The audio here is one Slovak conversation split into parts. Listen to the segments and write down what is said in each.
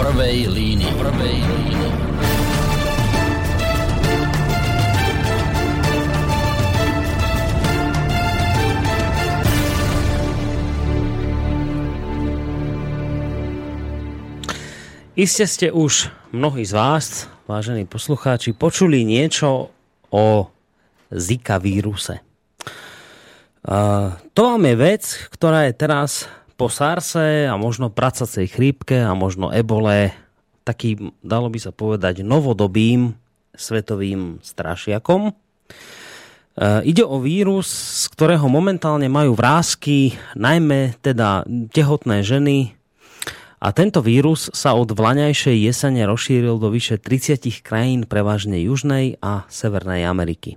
prvej línii. Prvej línii. Iste ste už mnohí z vás, vážení poslucháči, počuli niečo o Zika víruse. Uh, to vám je vec, ktorá je teraz po SARSe a možno pracacej chrípke a možno ebole takým, dalo by sa povedať, novodobým svetovým strašiakom. Uh, ide o vírus, z ktorého momentálne majú vrázky najmä teda tehotné ženy, a tento vírus sa od vlaňajšej jesene rozšíril do vyše 30 krajín prevažne Južnej a Severnej Ameriky.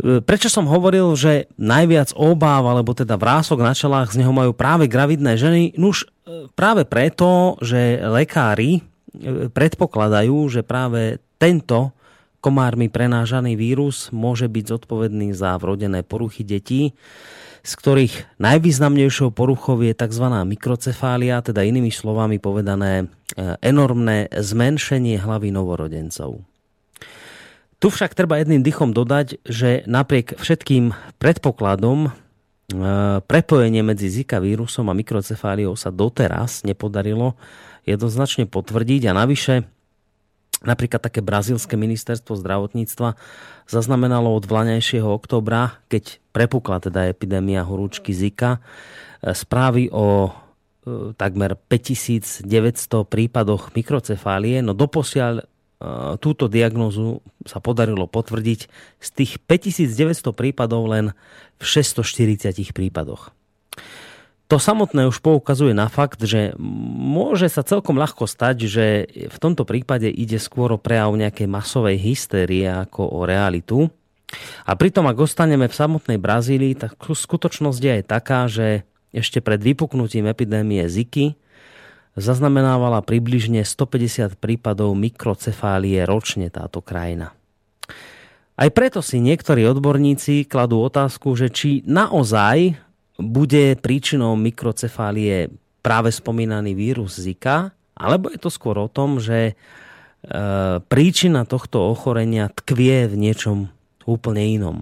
E, prečo som hovoril, že najviac obáv, alebo teda vrások na čelách z neho majú práve gravidné ženy? Nuž e, práve preto, že lekári e, predpokladajú, že práve tento komármi prenážaný vírus môže byť zodpovedný za vrodené poruchy detí, z ktorých najvýznamnejšou poruchou je tzv. mikrocefália, teda inými slovami povedané enormné zmenšenie hlavy novorodencov. Tu však treba jedným dychom dodať, že napriek všetkým predpokladom e, prepojenie medzi Zika vírusom a mikrocefáliou sa doteraz nepodarilo jednoznačne potvrdiť a navyše Napríklad také brazílske ministerstvo zdravotníctva zaznamenalo od vlaňajšieho oktobra, keď prepukla teda epidémia horúčky Zika, e, správy o e, takmer 5900 prípadoch mikrocefálie, no doposiaľ túto diagnozu sa podarilo potvrdiť z tých 5900 prípadov len v 640 prípadoch. To samotné už poukazuje na fakt, že môže sa celkom ľahko stať, že v tomto prípade ide skôr o prejav nejakej masovej hystérie ako o realitu. A pritom, ak ostaneme v samotnej Brazílii, tak skutočnosť je aj taká, že ešte pred vypuknutím epidémie Ziky zaznamenávala približne 150 prípadov mikrocefálie ročne táto krajina. Aj preto si niektorí odborníci kladú otázku, že či naozaj bude príčinou mikrocefálie práve spomínaný vírus Zika, alebo je to skôr o tom, že e, príčina tohto ochorenia tkvie v niečom úplne inom.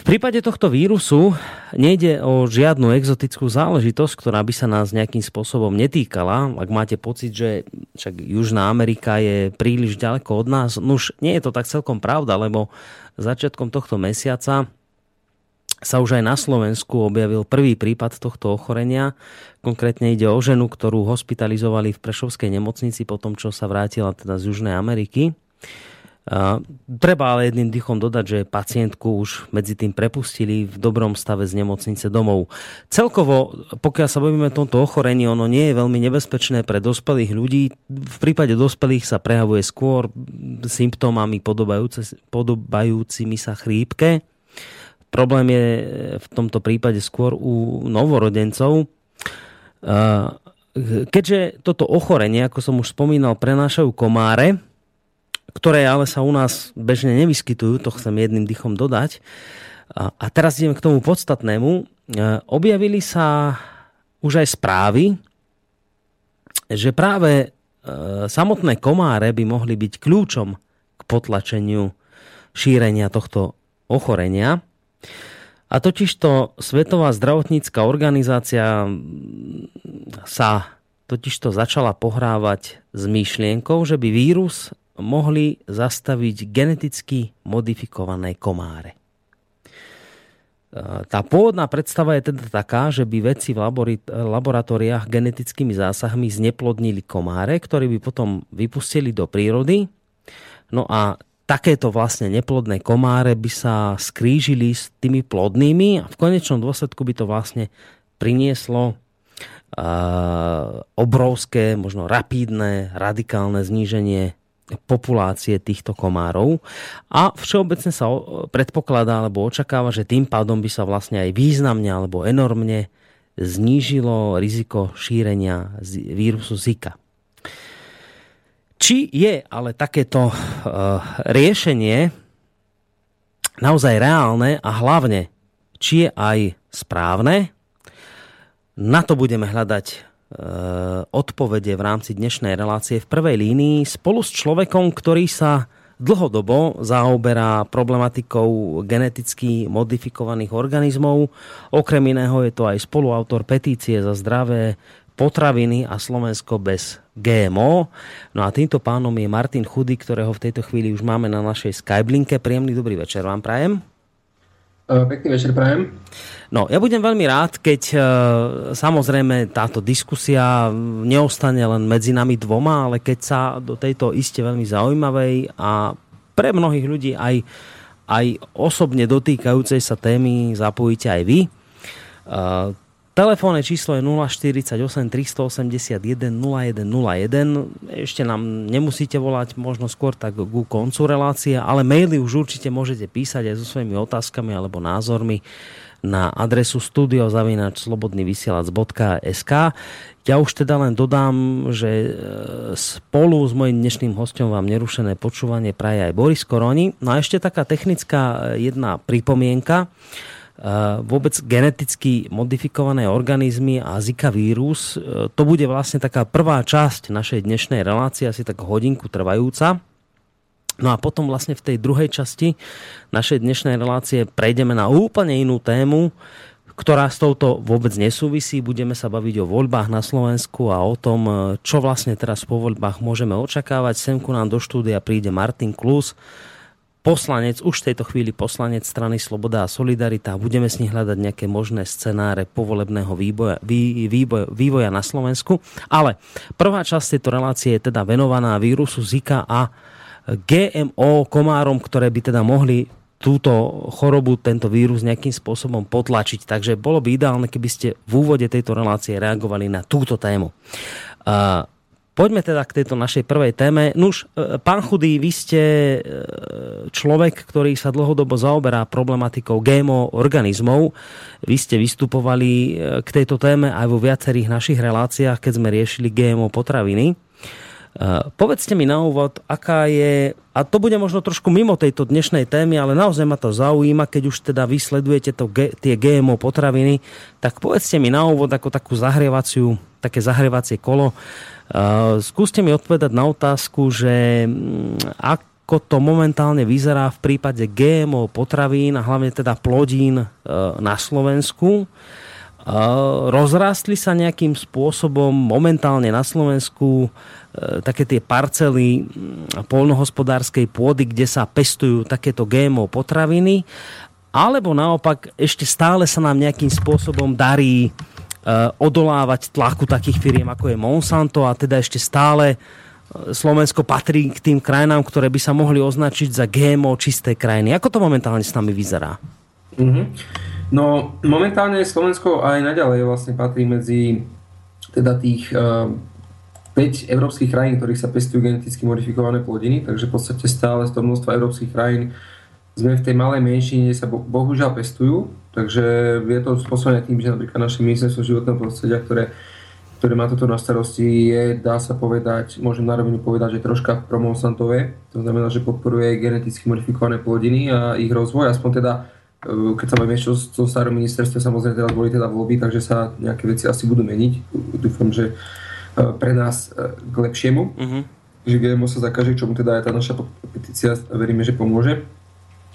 V prípade tohto vírusu nejde o žiadnu exotickú záležitosť, ktorá by sa nás nejakým spôsobom netýkala. Ak máte pocit, že však Južná Amerika je príliš ďaleko od nás, no už nie je to tak celkom pravda, lebo začiatkom tohto mesiaca sa už aj na Slovensku objavil prvý prípad tohto ochorenia. Konkrétne ide o ženu, ktorú hospitalizovali v Prešovskej nemocnici po tom, čo sa vrátila teda z Južnej Ameriky. A treba ale jedným dychom dodať, že pacientku už medzi tým prepustili v dobrom stave z nemocnice domov. Celkovo, pokiaľ sa bavíme o tomto ochorení, ono nie je veľmi nebezpečné pre dospelých ľudí. V prípade dospelých sa prejavuje skôr symptómami podobajúcimi sa chrípke Problém je v tomto prípade skôr u novorodencov. Keďže toto ochorenie, ako som už spomínal, prenášajú komáre, ktoré ale sa u nás bežne nevyskytujú, to chcem jedným dychom dodať. A teraz idem k tomu podstatnému. Objavili sa už aj správy, že práve samotné komáre by mohli byť kľúčom k potlačeniu šírenia tohto ochorenia. A totižto Svetová zdravotnícká organizácia sa totižto začala pohrávať s myšlienkou, že by vírus mohli zastaviť geneticky modifikované komáre. Tá pôvodná predstava je teda taká, že by vedci v laboratóriách genetickými zásahmi zneplodnili komáre, ktorí by potom vypustili do prírody. No a takéto vlastne neplodné komáre by sa skrížili s tými plodnými a v konečnom dôsledku by to vlastne prinieslo uh, obrovské, možno rapídne, radikálne zníženie populácie týchto komárov a všeobecne sa predpokladá alebo očakáva, že tým pádom by sa vlastne aj významne alebo enormne znížilo riziko šírenia vírusu Zika. Či je ale takéto uh, riešenie naozaj reálne a hlavne, či je aj správne, na to budeme hľadať odpovede v rámci dnešnej relácie v prvej línii spolu s človekom, ktorý sa dlhodobo zaoberá problematikou geneticky modifikovaných organizmov. Okrem iného je to aj spoluautor petície za zdravé potraviny a Slovensko bez GMO. No a týmto pánom je Martin Chudy, ktorého v tejto chvíli už máme na našej Skyblinke. Príjemný dobrý večer vám prajem. E, pekný večer prajem. No, ja budem veľmi rád, keď e, samozrejme táto diskusia neostane len medzi nami dvoma, ale keď sa do tejto iste veľmi zaujímavej a pre mnohých ľudí aj, aj osobne dotýkajúcej sa témy zapojíte aj vy. Telefónne číslo je 048 381 0101. Ešte nám nemusíte volať, možno skôr tak ku koncu relácie, ale maily už určite môžete písať aj so svojimi otázkami alebo názormi na adresu studiozavinačslobodnyvysielac.sk Ja už teda len dodám, že e, spolu s mojim dnešným hostom vám nerušené počúvanie praje aj Boris Koroni. No a ešte taká technická e, jedna pripomienka. Eh, vôbec geneticky modifikované organizmy a Zika vírus. Eh, to bude vlastne taká prvá časť našej dnešnej relácie, asi tak hodinku trvajúca. No a potom vlastne v tej druhej časti našej dnešnej relácie prejdeme na úplne inú tému, ktorá s touto vôbec nesúvisí. Budeme sa baviť o voľbách na Slovensku a o tom, eh, čo vlastne teraz po voľbách môžeme očakávať. Semku nám do štúdia príde Martin Klus, poslanec, už v tejto chvíli poslanec strany Sloboda a Solidarita. Budeme s nich hľadať nejaké možné scenáre povolebného výboja, vý, výboja, vývoja na Slovensku. Ale prvá časť tejto relácie je teda venovaná vírusu Zika a GMO komárom, ktoré by teda mohli túto chorobu, tento vírus nejakým spôsobom potlačiť. Takže bolo by ideálne, keby ste v úvode tejto relácie reagovali na túto tému. Uh, Poďme teda k tejto našej prvej téme. Nuž, e, pán Chudý, vy ste e, človek, ktorý sa dlhodobo zaoberá problematikou GMO organizmov. Vy ste vystupovali e, k tejto téme aj vo viacerých našich reláciách, keď sme riešili GMO potraviny. Povedzte mi na úvod, aká je, a to bude možno trošku mimo tejto dnešnej témy, ale naozaj ma to zaujíma, keď už teda vysledujete to, tie GMO potraviny, tak povedzte mi na úvod ako takú zahrievaciu, také zahrievacie kolo, skúste mi odpovedať na otázku, že mm, ako to momentálne vyzerá v prípade GMO potravín a hlavne teda plodín eh, na Slovensku. Eh, rozrástli sa nejakým spôsobom momentálne na Slovensku také tie parcely mm, polnohospodárskej pôdy, kde sa pestujú takéto GMO potraviny, alebo naopak ešte stále sa nám nejakým spôsobom darí Eh, odolávať tlaku takých firiem ako je Monsanto a teda ešte stále eh, Slovensko patrí k tým krajinám, ktoré by sa mohli označiť za GMO čisté krajiny. Ako to momentálne s nami vyzerá? Mm-hmm. No momentálne Slovensko aj naďalej vlastne patrí medzi teda tých uh, eh, 5 európskych krajín, ktorých sa pestujú geneticky modifikované plodiny, takže v podstate stále z množstva európskych krajín sme v tej malej menšine, sa bo, bohužiaľ pestujú, takže je to spôsobené tým, že napríklad naše ministerstvo životného prostredia, ktoré, ktoré má toto na starosti, je, dá sa povedať, môžem na rovinu povedať, že troška promonsantové, to znamená, že podporuje geneticky modifikované plodiny a ich rozvoj, aspoň teda e, keď sa bavíme ešte o starom ministerstve, samozrejme teraz boli teda voľby, takže sa nejaké veci asi budú meniť. Dúfam, že e, pre nás e, k lepšiemu, uh-huh. že GMO sa zakáže, čomu teda aj tá naša petícia veríme, že pomôže.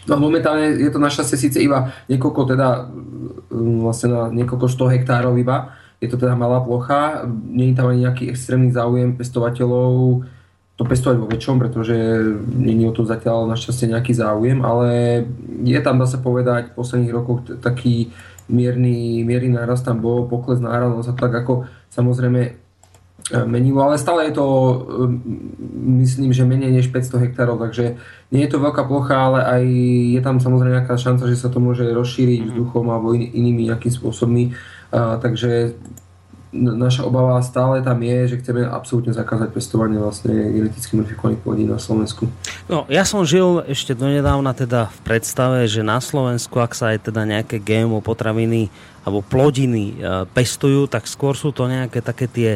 No momentálne je to našťastie síce iba niekoľko teda, mm, vlastne na niekoľko 100 hektárov iba, je to teda malá plocha, nie je tam ani nejaký extrémny záujem pestovateľov to pestovať vo väčšom, pretože nie je o to zatiaľ našťastie nejaký záujem, ale je tam, dá sa povedať, v posledných rokoch taký mierny, mierny nárast tam bol, pokles nárast, sa tak ako samozrejme menilo, ale stále je to, e, myslím, že menej než 500 hektárov, takže nie je to veľká plocha, ale aj je tam samozrejme nejaká šanca, že sa to môže rozšíriť mhm. vzduchom alebo in, inými nejakými spôsobmi. A, takže naša obava stále tam je, že chceme absolútne zakázať pestovanie vlastne geneticky modifikovaných plodín na Slovensku. No, ja som žil ešte donedávna teda v predstave, že na Slovensku, ak sa aj teda nejaké GMO potraviny alebo plodiny e, pestujú, tak skôr sú to nejaké také tie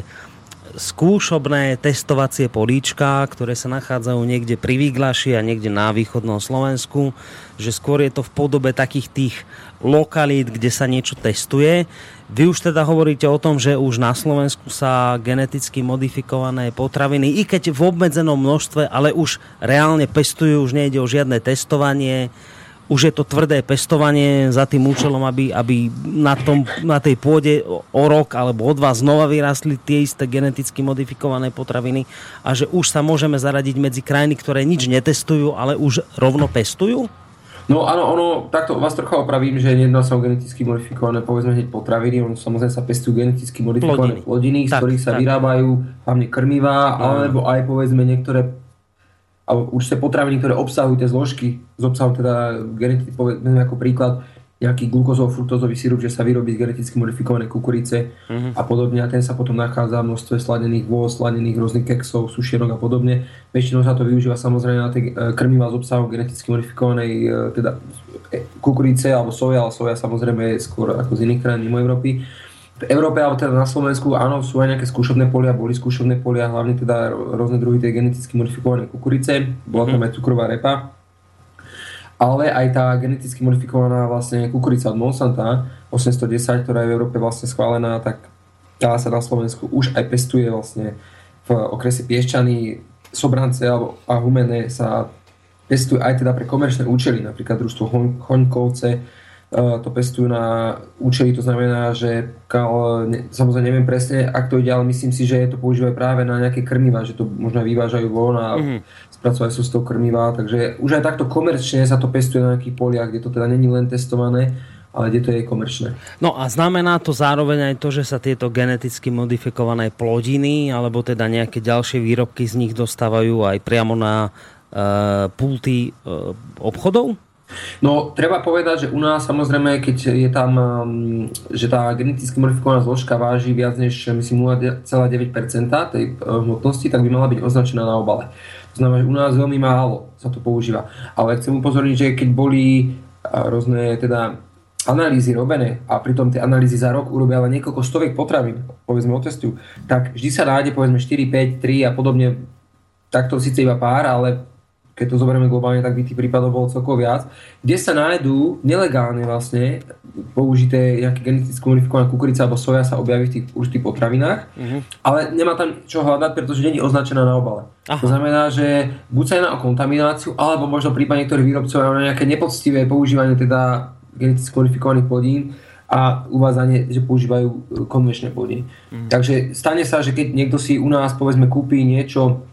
skúšobné testovacie políčka, ktoré sa nachádzajú niekde pri Výglaši a niekde na východnom Slovensku, že skôr je to v podobe takých tých lokalít, kde sa niečo testuje. Vy už teda hovoríte o tom, že už na Slovensku sa geneticky modifikované potraviny, i keď v obmedzenom množstve, ale už reálne pestujú, už nejde o žiadne testovanie, už je to tvrdé pestovanie za tým účelom, aby, aby na, tom, na tej pôde o rok alebo o dva znova vyrastli tie isté geneticky modifikované potraviny a že už sa môžeme zaradiť medzi krajiny, ktoré nič netestujú, ale už rovno pestujú? No áno, ono, takto vás trocha opravím, že nejedná sa o geneticky modifikované, povedzme hneď potraviny, ono samozrejme sa pestujú geneticky modifikované plodiny, plodiny z ktorých sa tak. vyrábajú hlavne krmivá, no. alebo aj povedzme niektoré alebo určité potraviny, ktoré obsahujú tie zložky, z obsahu teda geneticky, povedzme ako príklad, nejaký glukózový fruktózový sirup, že sa vyrobí z geneticky modifikované kukurice uh-huh. a podobne. A ten sa potom nachádza v množstve sladených vôz, sladených rôznych keksov, sušienok a podobne. Väčšinou sa to využíva samozrejme na tie e, krmiva z obsahu geneticky modifikovanej e, teda e, kukurice alebo soja, ale soja samozrejme je skôr ako z iných krajín mimo Európy v Európe alebo teda na Slovensku áno, sú aj nejaké skúšobné polia, boli skúšobné polia, hlavne teda rôzne druhy tej geneticky modifikované kukurice, bola tam mhm. aj cukrová repa, ale aj tá geneticky modifikovaná vlastne kukurica od Monsanta 810, ktorá je v Európe vlastne schválená, tak tá sa na Slovensku už aj pestuje vlastne v okrese Piešťany, Sobrance a Humené sa pestuje aj teda pre komerčné účely, napríklad družstvo Hoňkovce, to pestujú na účely, to znamená, že samozrejme neviem presne, ak to ide, ale myslím si, že to používajú práve na nejaké krmiva, že to možno vyvážajú von a mm-hmm. spracovajú sú z toho krmiva, takže už aj takto komerčne sa to pestuje na nejakých poliach, kde to teda není len testované, ale kde to je komerčné. No a znamená to zároveň aj to, že sa tieto geneticky modifikované plodiny alebo teda nejaké ďalšie výrobky z nich dostávajú aj priamo na uh, pulty uh, obchodov? No, treba povedať, že u nás samozrejme, keď je tam, um, že tá geneticky modifikovaná zložka váži viac než, myslím, 0,9% tej uh, hmotnosti, tak by mala byť označená na obale. To znamená, že u nás veľmi málo sa to používa. Ale chcem upozorniť, že keď boli uh, rôzne teda analýzy robené a pritom tie analýzy za rok urobia len niekoľko stoviek potravín, povedzme otestujú, tak vždy sa nájde povedzme 4, 5, 3 a podobne takto síce iba pár, ale keď to zoberieme globálne, tak by tých prípadov bolo celkovo viac, kde sa nájdú nelegálne vlastne použité nejaké geneticky modifikované kukurica alebo soja sa objaví v tých určitých potravinách, uh-huh. ale nemá tam čo hľadať, pretože není označená na obale. Aha. To znamená, že buď sa jedná o kontamináciu, alebo možno prípadne niektorí výrobcovia na nejaké nepoctivé používanie teda geneticky modifikovaných plodín, a uvádzanie, že používajú konvenčné plodiny. Mm. Takže stane sa, že keď niekto si u nás povedzme kúpi niečo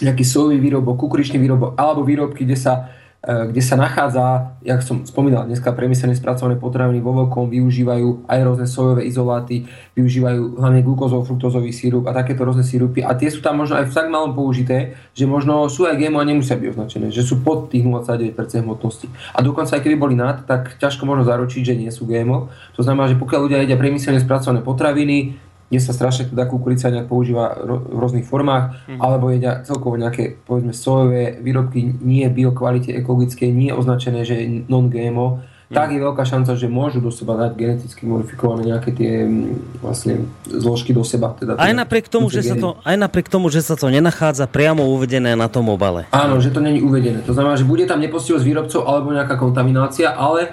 nejaký sojový výrobok, kukuričný výrobok alebo výrobky, kde sa, e, kde sa nachádza, jak som spomínal, dneska priemyselne spracované potraviny vo veľkom využívajú aj rôzne sojové izoláty, využívajú hlavne glukózov, fruktózový sírup a takéto rôzne sírupy a tie sú tam možno aj v tak malom použité, že možno sú aj GMO a nemusia byť označené, že sú pod tých 0,9% hmotnosti. A dokonca aj keby boli nad, tak ťažko možno zaručiť, že nie sú GMO. To znamená, že pokiaľ ľudia jedia priemyselne spracované potraviny, kde sa strašne teda kukurica nejak používa v rôznych formách, mm. alebo jedia celkovo nejaké, povedzme, sojové výrobky nie biokvalite ekologické, nie označené, že je non-GMO, mm. tak je veľká šanca, že môžu do seba dať geneticky modifikované nejaké tie vlastne zložky do seba. Teda aj, napriek tomu, že sa to, aj napriek tomu, že sa to nenachádza priamo uvedené na tom obale. Áno, že to není uvedené. To znamená, že bude tam nepostivosť výrobcov alebo nejaká kontaminácia, ale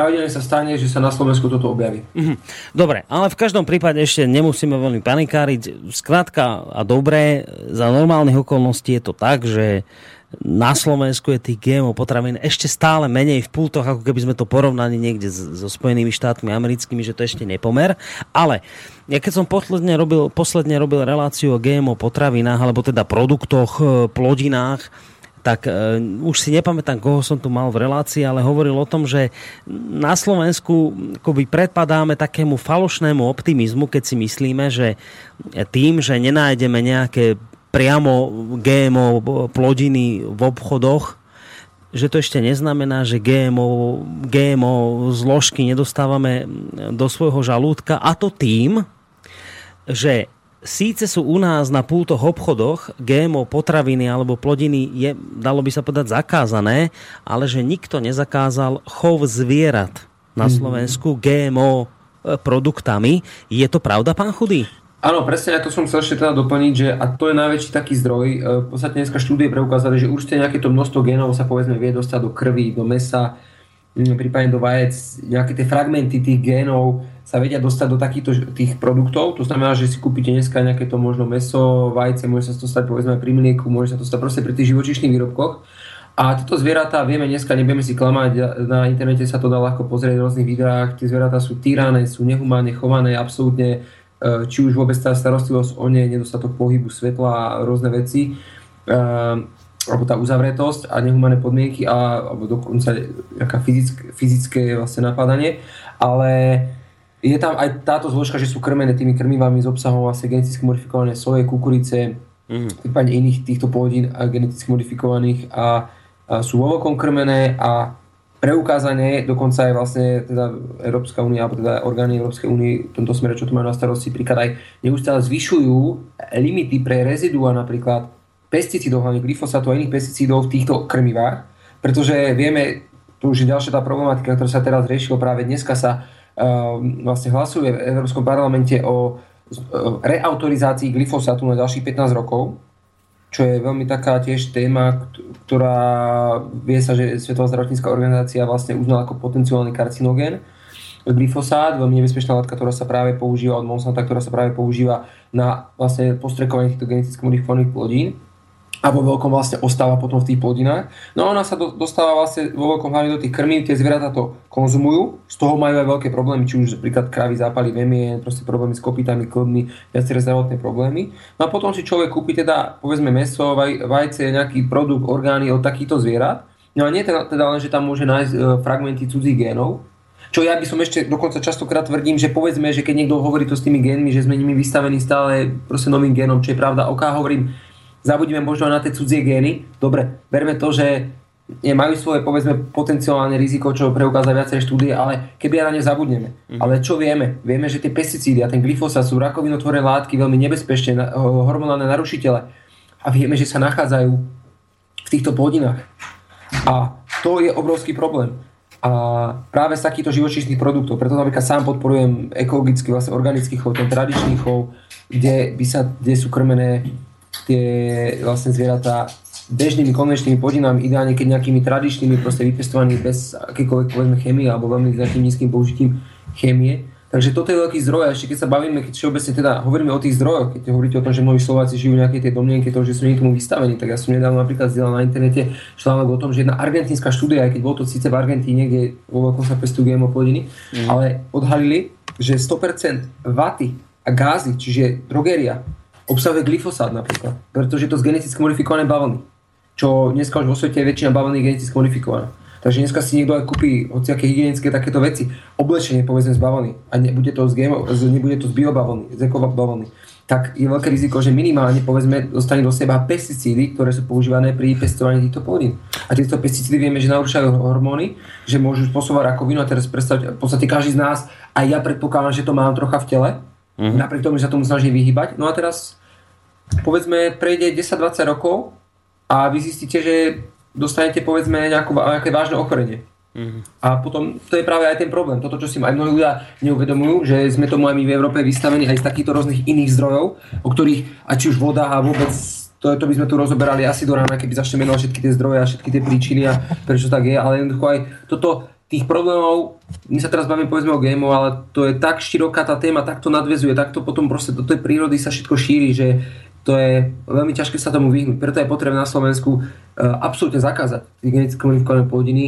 pravidelne sa stane, že sa na Slovensku toto objaví. Mhm. Dobre, ale v každom prípade ešte nemusíme veľmi panikáriť. Skrátka a dobre, za normálnych okolností je to tak, že na Slovensku je tých GMO potravín ešte stále menej v pultoch, ako keby sme to porovnali niekde so Spojenými štátmi americkými, že to ešte nepomer. Ale ja keď som posledne robil, posledne robil reláciu o GMO potravinách, alebo teda produktoch, e, plodinách, tak uh, už si nepamätám, koho som tu mal v relácii, ale hovoril o tom, že na Slovensku akoby predpadáme takému falošnému optimizmu, keď si myslíme, že tým, že nenájdeme nejaké priamo GMO plodiny v obchodoch, že to ešte neznamená, že GMO, GMO zložky nedostávame do svojho žalúdka. A to tým, že síce sú u nás na pútoch obchodoch GMO potraviny alebo plodiny je, dalo by sa povedať, zakázané, ale že nikto nezakázal chov zvierat na mhm. Slovensku GMO e, produktami. Je to pravda, pán Chudý? Áno, presne, ja to som chcel ešte teda doplniť, že a to je najväčší taký zdroj. E, v podstate dneska štúdie preukázali, že určite nejaké to množstvo genov sa povedzme vie dostať do krvi, do mesa, prípadne do vajec, nejaké tie fragmenty tých génov sa vedia dostať do takýchto tých produktov. To znamená, že si kúpite dneska nejaké to možno meso, vajce, môže sa to stať povedzme pri mlieku, môže sa to stať proste pri tých živočíšnych výrobkoch. A tieto zvieratá, vieme dneska, nebudeme si klamať, na internete sa to dá ľahko pozrieť v rôznych videách, tie zvieratá sú týrané, sú nehumánne chované, absolútne Eh, či už vôbec tá starostlivosť o ne, nedostatok pohybu svetla a rôzne veci, eh, alebo tá uzavretosť a nehumánne podmienky a, alebo dokonca nejaká fyzické, fyzické vlastne napadanie, ale je tam aj táto zložka, že sú krmené tými krmivami s obsahom vlastne geneticky modifikované soje, kukurice, mm. prípadne iných týchto plodín geneticky modifikovaných a, a sú voľkom krmené a preukázanie, dokonca aj vlastne teda Európska únia, alebo teda orgány Európskej únie v tomto smere, čo tu majú na starosti, príklad aj neustále zvyšujú limity pre rezidua napríklad pesticídov, hlavne glyfosátu a iných pesticídov v týchto krmivách, pretože vieme, tu už je ďalšia tá problematika, ktorá sa teraz riešila práve dneska sa vlastne hlasuje v Európskom parlamente o reautorizácii glyfosátu na ďalších 15 rokov, čo je veľmi taká tiež téma, ktorá vie sa, že Svetová zdravotnícká organizácia vlastne uznala ako potenciálny karcinogén. Glyfosát, veľmi nebezpečná látka, ktorá sa práve používa od Monsanta, ktorá sa práve používa na vlastne postrekovanie týchto geneticky modifikovaných plodín a vo veľkom vlastne ostáva potom v tých plodinách. No a ona sa do, dostáva vlastne vo veľkom hlavne do tých krmív, tie zvieratá to konzumujú, z toho majú aj veľké problémy, či už napríklad krávy zápaly vemie, proste problémy s kopytami, klbmi, viaceré zdravotné problémy. No a potom si človek kúpi teda, povedzme, meso, vaj, vajce, nejaký produkt, orgány od takýchto zvierat. No a nie teda, teda len, že tam môže nájsť e, fragmenty cudzích génov, čo ja by som ešte dokonca častokrát tvrdím, že povedzme, že keď niekto hovorí to s tými génmi, že sme nimi vystavení stále proste novým génom, čo je pravda, oká hovorím, zabudíme možno na tie cudzie gény. Dobre, berme to, že je, majú svoje povedzme potenciálne riziko, čo preukázali viaceré štúdie, ale keby na ne zabudneme. Mm. Ale čo vieme? Vieme, že tie pesticídy a ten glyfosát sú rakovinotvorné látky veľmi nebezpečné, hormonálne narušitele. A vieme, že sa nachádzajú v týchto plodinách. A to je obrovský problém. A práve z takýchto živočíšnych produktov, preto napríklad sám podporujem ekologický, vlastne organický chov, ten tradičný chov, kde, by sa, kde sú krmené tie vlastne zvieratá bežnými konvenčnými plodinami, ideálne keď nejakými tradičnými, proste vypestovanými bez akékoľvek povedzme chemie alebo veľmi nejakým nízkym použitím chémie. Takže toto je veľký zdroj a ešte keď sa bavíme, keď všeobecne teda hovoríme o tých zdrojoch, keď hovoríte o tom, že mnohí Slováci žijú nejaké tie domnienky toho, že sú tomu vystavení, tak ja som nedávno napríklad zdieľal na internete článok o tom, že jedna argentínska štúdia, aj keď bolo to síce v Argentíne, kde vo veľkom sa pestujú GMO plodiny, mm. ale odhalili, že 100% vaty a gázy, čiže drogeria, obsahuje glyfosát napríklad, pretože je to z geneticky modifikované bavlny, čo dneska už vo svete je väčšina bavlny geneticky modifikovaná. Takže dneska si niekto aj kúpi hociaké hygienické takéto veci, oblečenie povedzme z bavlny a nebude to z, GMO, nebude to z biobavlny, z ekobavlny, tak je veľké riziko, že minimálne povedzme dostane do seba pesticídy, ktoré sú používané pri pestovaní týchto plodín. A tieto pesticídy vieme, že narúšajú hormóny, že môžu spôsobovať rakovinu a teraz predstaviť, v podstate každý z nás, aj ja predpokladám, že to mám trocha v tele, mm-hmm. napriek tomu, že sa tomu snažím vyhybať. No a teraz povedzme prejde 10-20 rokov a vy zistíte, že dostanete povedzme nejakú, nejaké vážne ochorenie. Mm-hmm. A potom to je práve aj ten problém. Toto, čo si aj mnohí ľudia neuvedomujú, že sme tomu aj my v Európe vystavení aj z takýchto rôznych iných zdrojov, o ktorých, a či už voda a vôbec to, to by sme tu rozoberali asi do rána, keby začneme menovať všetky tie zdroje a všetky tie príčiny a prečo tak je, ale jednoducho aj toto, tých problémov, my sa teraz bavíme povedzme o GMO, ale to je tak široká tá téma, tak to nadvezuje, tak to potom proste do tej prírody sa všetko šíri, že to je veľmi ťažké sa tomu vyhnúť. Preto je potrebné na Slovensku uh, absolútne zakázať geneticky modifikované plodiny,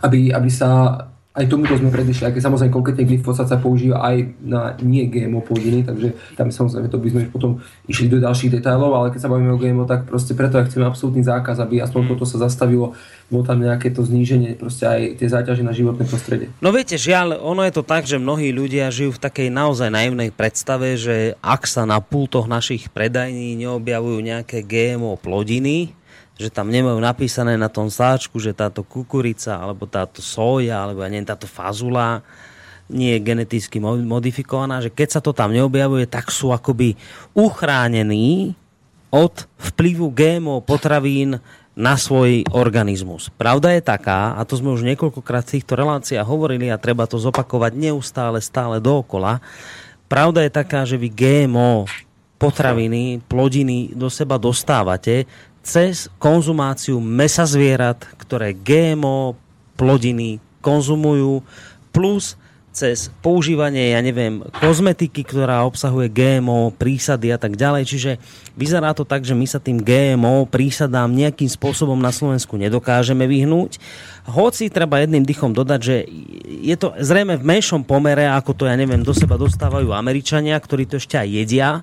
aby, aby sa aj tomuto sme predišli, aj keď samozrejme konkrétne glyfosát sa používa aj na nie GMO plodiny, takže tam samozrejme to by sme potom išli do ďalších detailov, ale keď sa bavíme o GMO, tak proste preto ja chceme absolútny zákaz, aby aspoň toto sa zastavilo, bolo tam nejaké to zníženie, proste aj tie záťaže na životné prostredie. No viete, žiaľ, ono je to tak, že mnohí ľudia žijú v takej naozaj naivnej predstave, že ak sa na pultoch našich predajní neobjavujú nejaké GMO plodiny, že tam nemajú napísané na tom sáčku, že táto kukurica, alebo táto soja, alebo ja neviem, táto fazula nie je geneticky modifikovaná, že keď sa to tam neobjavuje, tak sú akoby uchránení od vplyvu GMO potravín na svoj organizmus. Pravda je taká, a to sme už niekoľkokrát v týchto reláciách hovorili a treba to zopakovať neustále, stále dookola, pravda je taká, že vy GMO potraviny, plodiny do seba dostávate cez konzumáciu mesa zvierat, ktoré GMO plodiny konzumujú, plus cez používanie, ja neviem, kozmetiky, ktorá obsahuje GMO, prísady a tak ďalej. Čiže vyzerá to tak, že my sa tým GMO prísadám nejakým spôsobom na Slovensku nedokážeme vyhnúť. Hoci treba jedným dychom dodať, že je to zrejme v menšom pomere, ako to, ja neviem, do seba dostávajú Američania, ktorí to ešte aj jedia.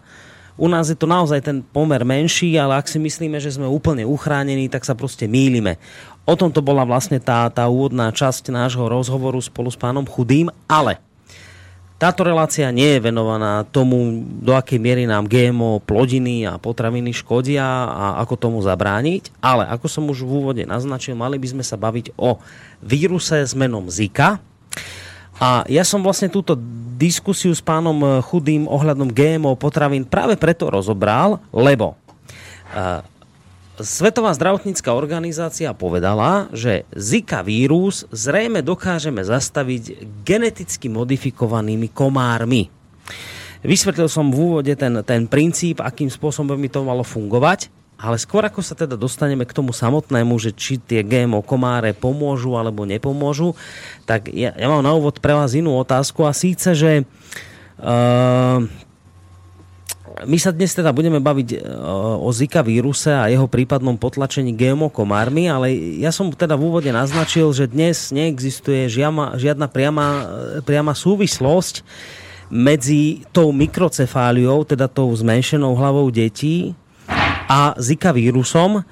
U nás je to naozaj ten pomer menší, ale ak si myslíme, že sme úplne uchránení, tak sa proste mýlime. O tom to bola vlastne tá, tá úvodná časť nášho rozhovoru spolu s pánom Chudým, ale táto relácia nie je venovaná tomu, do akej miery nám GMO plodiny a potraviny škodia a ako tomu zabrániť, ale ako som už v úvode naznačil, mali by sme sa baviť o víruse s menom Zika. A ja som vlastne túto diskusiu s pánom Chudým ohľadom GMO potravín práve preto rozobral, lebo Svetová zdravotnícká organizácia povedala, že Zika vírus zrejme dokážeme zastaviť geneticky modifikovanými komármi. Vysvetlil som v úvode ten, ten princíp, akým spôsobom by to malo fungovať, ale skôr ako sa teda dostaneme k tomu samotnému, že či tie GMO komáre pomôžu alebo nepomôžu, tak ja, ja mám na úvod pre vás inú otázku a síce, že uh, my sa dnes teda budeme baviť e, o Zika víruse a jeho prípadnom potlačení GMO komármi, ale ja som teda v úvode naznačil, že dnes neexistuje žiadna, žiadna priama, e, priama súvislosť medzi tou mikrocefáliou, teda tou zmenšenou hlavou detí a Zika vírusom, e,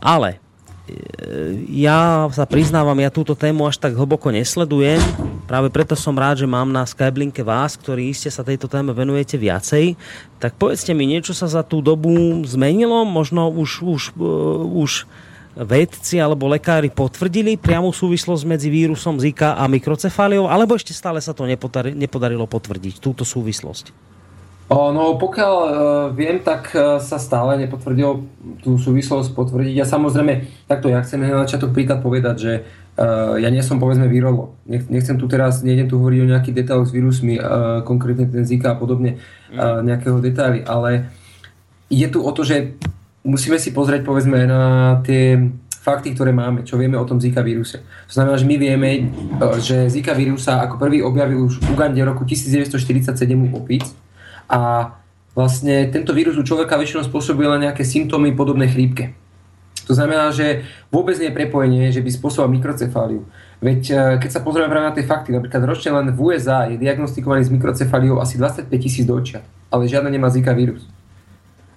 ale ja sa priznávam, ja túto tému až tak hlboko nesledujem. Práve preto som rád, že mám na Skyblinke vás, ktorí iste sa tejto téme venujete viacej. Tak povedzte mi, niečo sa za tú dobu zmenilo? Možno už, už, uh, už vedci alebo lekári potvrdili priamu súvislosť medzi vírusom Zika a mikrocefáliou, alebo ešte stále sa to nepodarilo potvrdiť, túto súvislosť? No pokiaľ uh, viem, tak uh, sa stále nepotvrdilo tú súvislosť potvrdiť. Ja samozrejme, takto ja chcem na začiatok príklad povedať, že uh, ja nie som povedzme vírolog. Nech, nechcem tu teraz, nejdem tu hovoriť o nejakých detailoch s vírusmi, konkrétne ten Zika a podobne, uh, nejakého detaily, ale je tu o to, že musíme si pozrieť povedzme na tie fakty, ktoré máme, čo vieme o tom Zika víruse. To znamená, že my vieme, že Zika vírus sa ako prvý objavil už v Ugande roku 1947 u opíc a vlastne tento vírus u človeka väčšinou spôsobuje len nejaké symptómy podobné chrípke. To znamená, že vôbec nie je prepojenie, že by spôsoboval mikrocefáliu. Veď e, keď sa pozrieme práve na tie fakty, napríklad ročne len v USA je diagnostikovaný s mikrocefáliou asi 25 tisíc dočia, ale žiadna nemá Zika vírus.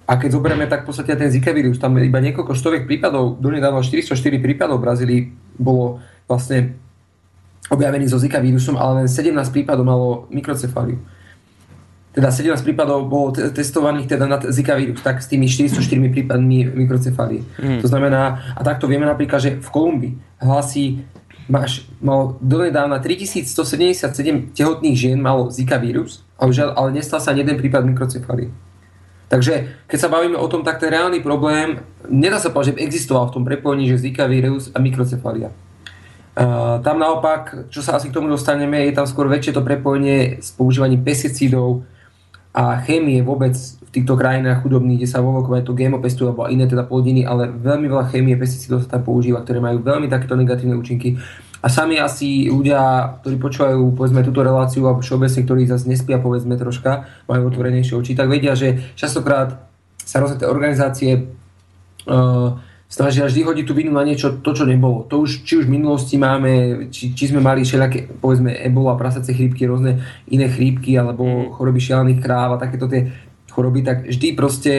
A keď zoberieme tak v podstate ten Zika vírus, tam iba niekoľko stoviek prípadov, donedávno 404 prípadov v Brazílii bolo vlastne objavených so Zika vírusom, ale len 17 prípadov malo mikrocefáliu teda 17 prípadov bolo testovaných teda na Zika vírus, tak s tými 404 prípadmi mikrocefálie. Mm. To znamená, a takto vieme napríklad, že v Kolumbii hlasí máš, mal donedávna 3177 tehotných žien malo Zika vírus, ale, ale nestal sa jeden prípad mikrocefálie. Takže keď sa bavíme o tom, tak ten reálny problém, nedá sa povedať, že existoval v tom prepojení, že Zika vírus a mikrocefália. Uh, tam naopak, čo sa asi k tomu dostaneme, je tam skôr väčšie to prepojenie s používaním pesticídov, a chémie vôbec v týchto krajinách chudobných, kde sa vo to GMO pestujú alebo iné teda plodiny, ale veľmi veľa chémie, pesticídov sa tam používa, ktoré majú veľmi takéto negatívne účinky. A sami asi ľudia, ktorí počúvajú povedzme túto reláciu a všeobecne, ktorí zase nespia povedzme troška, majú otvorenejšie oči, tak vedia, že častokrát sa rôzne organizácie uh, snažia vždy hodiť tú vinu na niečo, to, čo nebolo. To už, či už v minulosti máme, či, či sme mali všelijaké, povedzme, ebola, prasacie chrípky, rôzne iné chrípky, alebo mm. choroby šialených kráv a takéto tie choroby, tak vždy proste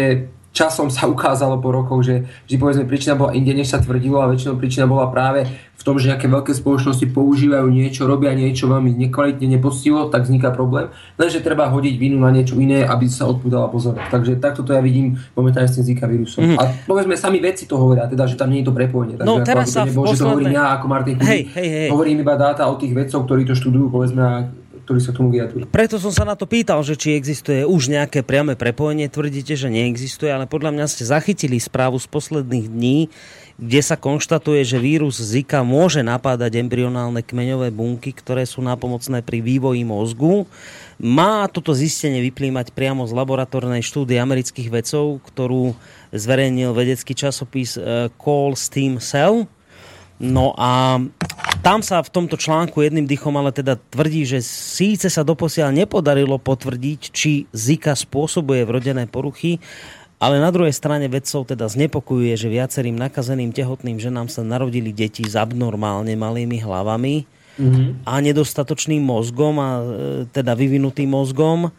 časom sa ukázalo po rokoch, že vždy povedzme príčina bola inde, než sa tvrdilo a väčšinou príčina bola práve v tom, že nejaké veľké spoločnosti používajú niečo, robia niečo veľmi nekvalitne, nepoctivo, tak vzniká problém. Lenže treba hodiť vinu na niečo iné, aby sa odpúdala pozor. Takže takto to ja vidím momentálne s tým Zika vírusom. Mm-hmm. A povedzme, sami vedci to hovoria, teda, že tam nie je to prepojenie. Takže no teraz sa nebol, posledné... že to hovorím ja ako Martin hej, hej, hej. hovorím iba dáta o tých vedcov, ktorí to študujú, povedzme, ktorí sa tomu vyjadrujú. Preto som sa na to pýtal, že či existuje už nejaké priame prepojenie. Tvrdíte, že neexistuje, ale podľa mňa ste zachytili správu z posledných dní, kde sa konštatuje, že vírus Zika môže napádať embryonálne kmeňové bunky, ktoré sú nápomocné pri vývoji mozgu. Má toto zistenie vyplýmať priamo z laboratórnej štúdie amerických vedcov, ktorú zverejnil vedecký časopis eh, Call Steam Cell. No a tam sa v tomto článku jedným dychom ale teda tvrdí, že síce sa doposiaľ nepodarilo potvrdiť, či Zika spôsobuje vrodené poruchy, ale na druhej strane vedcov teda znepokojuje, že viacerým nakazeným tehotným ženám sa narodili deti s abnormálne malými hlavami mm-hmm. a nedostatočným mozgom, a e, teda vyvinutým mozgom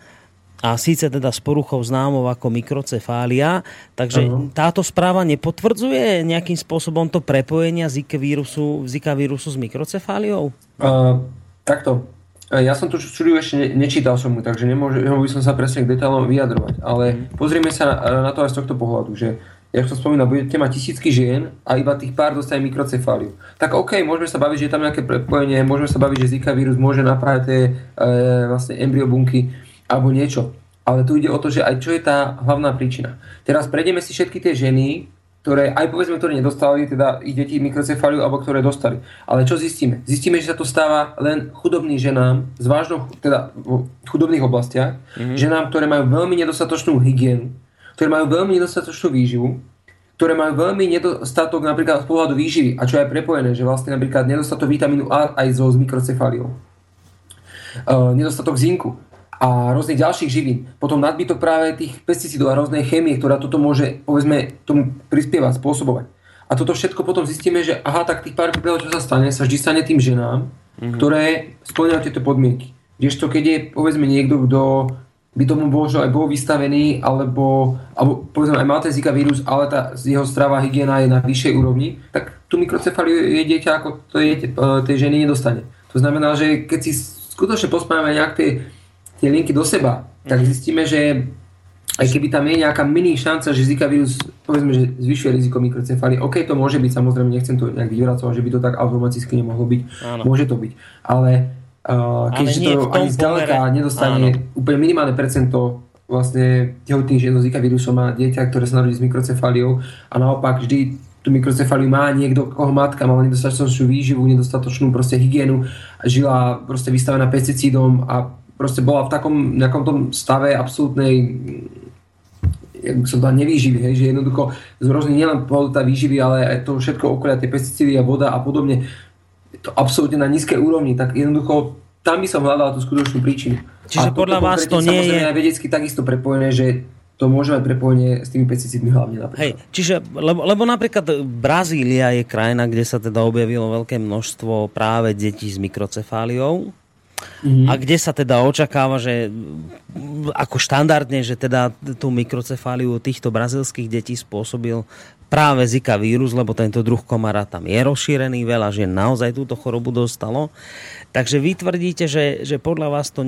a síce teda s poruchou známou ako mikrocefália. Takže uh-huh. táto správa nepotvrdzuje nejakým spôsobom to prepojenia Zika vírusu, Zika vírusu s mikrocefáliou? Uh, takto. Ja som tu štúdiu ešte ne, nečítal som mu, takže nemôžem by som sa presne k detailom vyjadrovať. Ale mm. pozrieme sa na, na to aj z tohto pohľadu, že ja som spomínal, budete mať tisícky žien a iba tých pár dostane mikrocefáliu. Tak OK, môžeme sa baviť, že je tam nejaké prepojenie, môžeme sa baviť, že Zika vírus môže napraviť tie e, vlastne embryobunky alebo niečo. Ale tu ide o to, že aj čo je tá hlavná príčina. Teraz prejdeme si všetky tie ženy, ktoré aj povedzme, ktoré nedostali, teda ich deti mikrocefáliu, alebo ktoré dostali. Ale čo zistíme? Zistíme, že sa to stáva len chudobným ženám, z vážno, teda v chudobných oblastiach, mm-hmm. ženám, ktoré majú veľmi nedostatočnú hygienu, ktoré majú veľmi nedostatočnú výživu, ktoré majú veľmi nedostatok napríklad z pohľadu výživy, a čo je prepojené, že vlastne napríklad nedostatok vitamínu A aj zo s mikrocefáliou. Uh, nedostatok zinku, a rôznych ďalších živín. Potom nadbytok práve tých pesticídov a rôznej chémie, ktorá toto môže, povedzme, tomu prispievať, spôsobovať. A toto všetko potom zistíme, že aha, tak tých pár prípadov, čo sa stane, sa vždy stane tým ženám, mm-hmm. ktoré splňajú tieto podmienky. Kdežto keď je, povedzme, niekto, kto by tomu možno aj bol vystavený, alebo, alebo povedzme aj mal ten Zika vírus, ale tá jeho strava hygiena je na vyššej úrovni, tak tú mikrocefaliu je dieťa ako to je, tej ženy nedostane. To znamená, že keď si skutočne pospájame nejak tie tie linky do seba, tak mhm. zistíme, že aj keby tam je nejaká mini šanca, že Zika vírus povedzme, že zvyšuje riziko mikrocefálie, OK, to môže byť, samozrejme, nechcem to nejak vyvracovať, že by to tak automaticky nemohlo byť. Áno. Môže to byť. Ale uh, keďže to ani zďaleka nedostane Áno. úplne minimálne percento vlastne tehotných žien so Zika vírusom má dieťa, ktoré sa narodí s mikrocefáliou a naopak vždy tú mikrocefáliu má niekto, koho matka mala nedostatočnú výživu, nedostatočnú proste hygienu, žila proste vystavená pesticídom a proste bola v takom nejakom tom stave absolútnej jak by som to nevýživy, hej, že jednoducho zrozný nielen tá výživy, ale aj to všetko okolia, tie pesticídy a voda a podobne, to absolútne na nízkej úrovni, tak jednoducho tam by som hľadal tú skutočnú príčinu. Čiže a podľa vás to nie je... aj vedecky takisto prepojené, že to môže mať prepojenie s tými pesticídmi hlavne napríklad. Hej, čiže, lebo, lebo napríklad Brazília je krajina, kde sa teda objavilo veľké množstvo práve detí s mikrocefáliou Mm-hmm. A kde sa teda očakáva, že ako štandardne, že teda tú mikrocefáliu týchto brazilských detí spôsobil práve Zika vírus, lebo tento druh komara tam je rozšírený, veľa žien naozaj túto chorobu dostalo. Takže vy tvrdíte, že, že podľa vás to,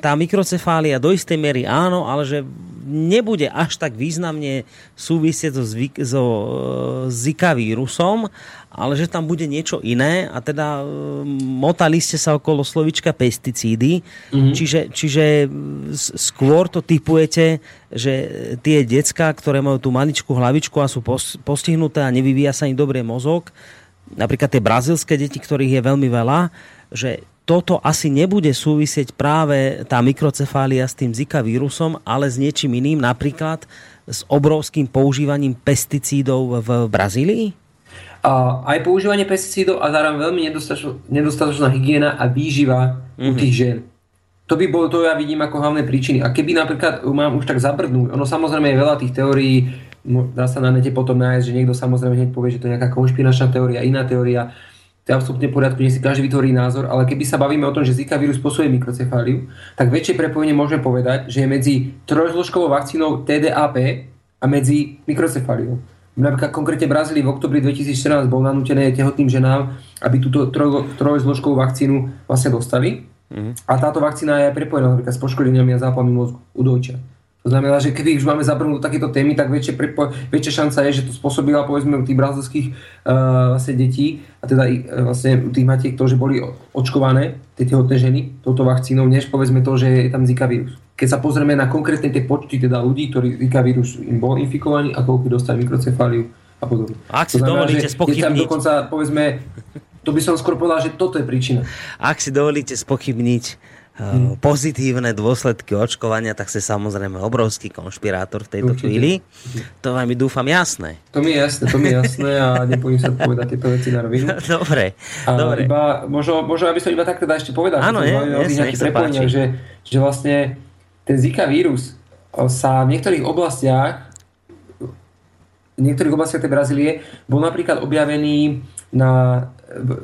tá mikrocefália do istej miery áno, ale že nebude až tak významne súvisieť so, so Zika vírusom, ale že tam bude niečo iné a teda e, motali ste sa okolo slovička pesticídy, mm-hmm. čiže, čiže skôr to typujete, že tie decka, ktoré majú tú maličkú hlavičku a sú postihnuté a nevyvíja sa im dobre mozog, napríklad tie brazilské deti, ktorých je veľmi veľa, že toto asi nebude súvisieť práve tá mikrocefália s tým Zika vírusom, ale s niečím iným, napríklad s obrovským používaním pesticídov v Brazílii? A aj používanie pesticídov a zároveň veľmi nedostatočná hygiena a výživa mm-hmm. u mhm. tých žien. To by bolo, to ja vidím ako hlavné príčiny. A keby napríklad mám už tak zabrdnúť, ono samozrejme je veľa tých teórií, dá sa na nete potom nájsť, že niekto samozrejme hneď povie, že to je nejaká konšpiračná teória, iná teória, to je absolútne v poriadku, nech si každý vytvorí názor, ale keby sa bavíme o tom, že Zika vírus spôsobuje mikrocefáliu, tak väčšie prepojenie môžeme povedať, že je medzi trojzložkovou vakcínou TDAP a medzi mikrocefáliou. Napríklad konkrétne Brazílii v oktobri 2014 bol nanútené tehotným ženám, aby túto troj, trojzložkovú vakcínu vlastne dostali. Mm-hmm. A táto vakcína je prepojená napríklad s poškodeniami a zápalmi mozgu u dojčia. To znamená, že keby už máme zabrnúť takéto témy, tak väčšia, prepo, väčšia šanca je, že to spôsobila povedzme u tých brazilských uh, vlastne detí a teda uh, vlastne u tých matiek to, že boli očkované, tie tehotné ženy touto vakcínou, než povedzme to, že je tam Zika vírus. Keď sa pozrieme na konkrétne tie počty teda ľudí, ktorí Zika vírus im bol infikovaný a koľko dostali mikrocefáliu a podobne. Ak si znamená, dovolíte spochybniť... dokonca povedzme, to by som skôr povedal, že toto je príčina. Ak si dovolíte spochybniť hmm. pozitívne dôsledky očkovania, tak ste samozrejme obrovský konšpirátor v tejto Určite. chvíli. To vám dúfam jasné. To mi je jasné, to mi je jasné a nebojím sa povedať tieto veci na rovinu. Dobre, a dobre. Iba, možno, možno, aby som iba tak teda ešte povedal, Áno, je, sa páči. Že, že vlastne ten Zika vírus sa v niektorých oblastiach v niektorých oblastiach tej Brazílie bol napríklad objavený na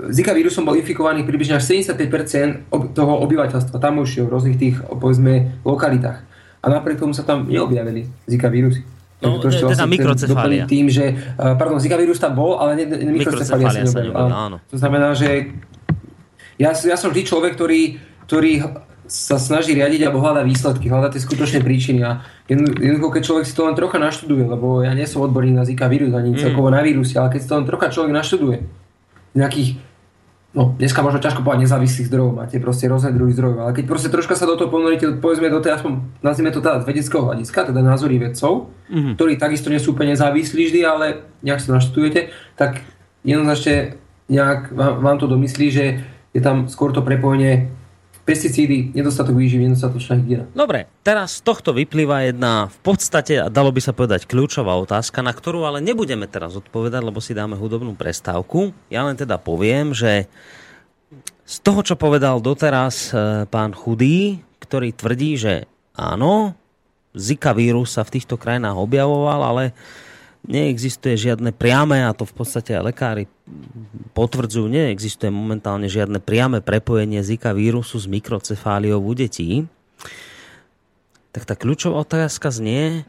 Zika vírusom bol infikovaný približne až 75% toho obyvateľstva tam už v rôznych tých, povedzme, lokalitách. A napriek tomu sa tam neobjavili Zika vírusy. No, to, teda vlastne mikrocefália. Tým, že, pardon, Zika vírus tam bol, ale ne, ne, mikrocefália, sa neobjavila. Áno. To znamená, že ja, ja som vždy človek, ktorý, ktorý sa snaží riadiť alebo hľadať výsledky, hľadať tie skutočné príčiny a jednoducho, keď človek si to len trocha naštuduje, lebo ja nie som odborník na Zika vírus ani mm. celkovo na vírusy, ale keď si to len trocha človek naštuduje, nejakých no dneska možno ťažko povedať nezávislých zdrojov, máte proste rôzne druhy zdrojov, ale keď proste troška sa do toho ponoríte, povedzme do tej aspoň, nazvime to teda z vedeckého hľadiska, teda názory vedcov, mm-hmm. ktorí takisto nie sú úplne závislí vždy, ale nejak sa naštudujete, tak jednoznačne nejak vám, vám to domyslí, že je tam skôr to prepojenie pesticídy, nedostatok výživy, nedostatočná hygiena. Dobre, teraz z tohto vyplýva jedna v podstate, dalo by sa povedať, kľúčová otázka, na ktorú ale nebudeme teraz odpovedať, lebo si dáme hudobnú prestávku. Ja len teda poviem, že z toho, čo povedal doteraz e, pán Chudý, ktorý tvrdí, že áno, Zika vírus sa v týchto krajinách objavoval, ale neexistuje žiadne priame, a to v podstate aj lekári potvrdzujú, neexistuje momentálne žiadne priame prepojenie Zika vírusu s mikrocefáliou u detí. Tak tá kľúčová otázka znie,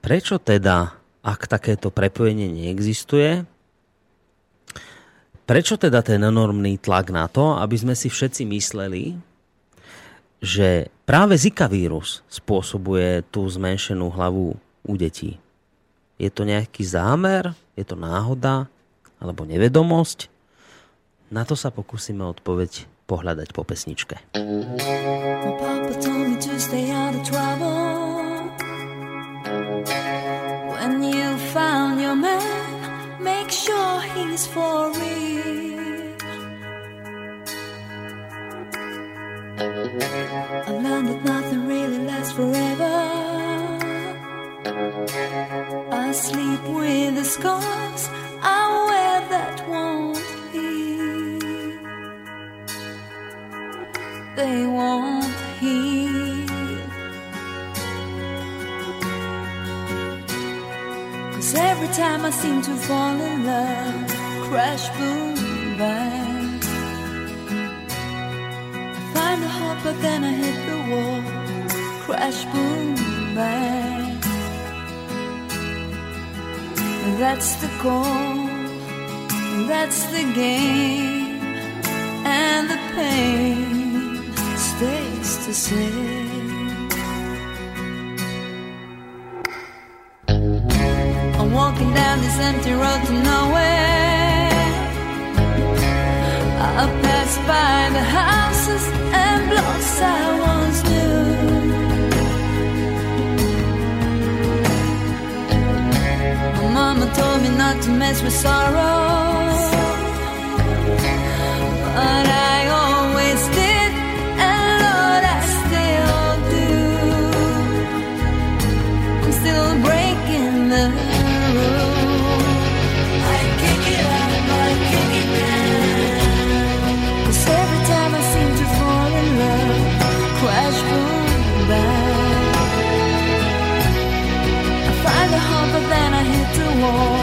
prečo teda, ak takéto prepojenie neexistuje, prečo teda ten enormný tlak na to, aby sme si všetci mysleli, že práve Zika vírus spôsobuje tú zmenšenú hlavu u detí. Je to nejaký zámer? Je to náhoda? Alebo nevedomosť? Na to sa pokúsime odpoveď pohľadať po pesničke. When you found your man, make sure he's for real. I learned that nothing really lasts forever. I sleep with the scars I wear that won't heal. They won't heal. Cause every time I seem to fall in love, crash, boom, bang. I find a hope, but then I hit the wall, crash, boom, bang. That's the goal, that's the game, and the pain stays the same. I'm walking down this empty road to nowhere. I pass by the houses and blocks I once knew. Mama told me not to mess with sorrow. But I hit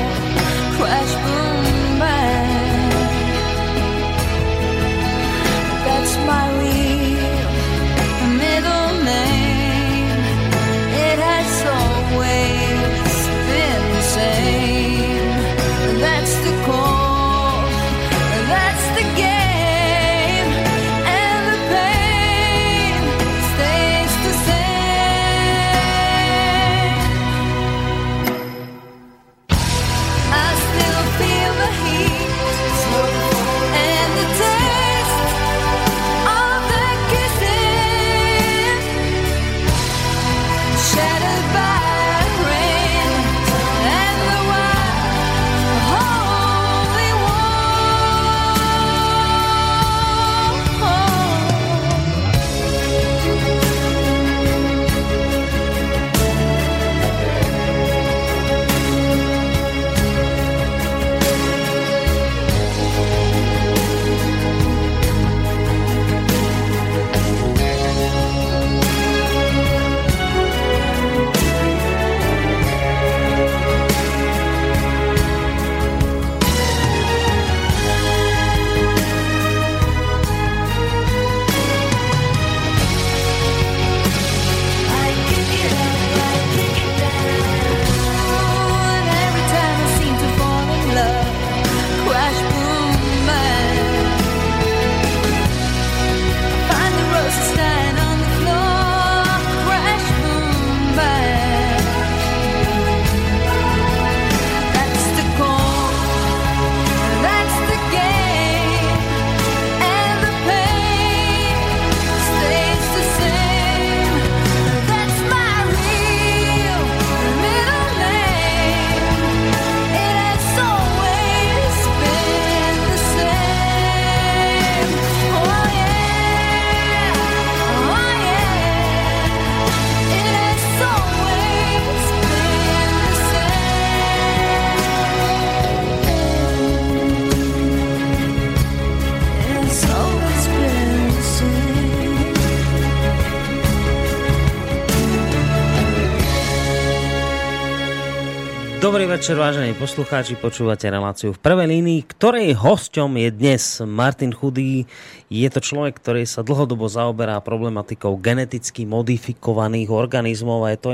Dobrý večer, vážení poslucháči, počúvate reláciu v prvej línii, ktorej hosťom je dnes Martin Chudý. Je to človek, ktorý sa dlhodobo zaoberá problematikou geneticky modifikovaných organizmov a je to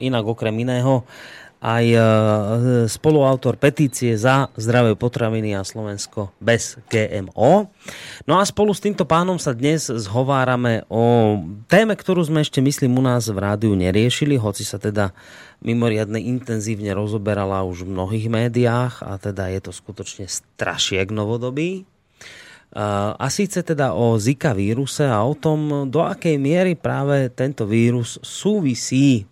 inak okrem iného aj e, spoluautor petície za zdravé potraviny a Slovensko bez GMO. No a spolu s týmto pánom sa dnes zhovárame o téme, ktorú sme ešte myslím u nás v rádiu neriešili, hoci sa teda mimoriadne intenzívne rozoberala už v mnohých médiách a teda je to skutočne strašiek novodobý. A síce teda o Zika víruse a o tom, do akej miery práve tento vírus súvisí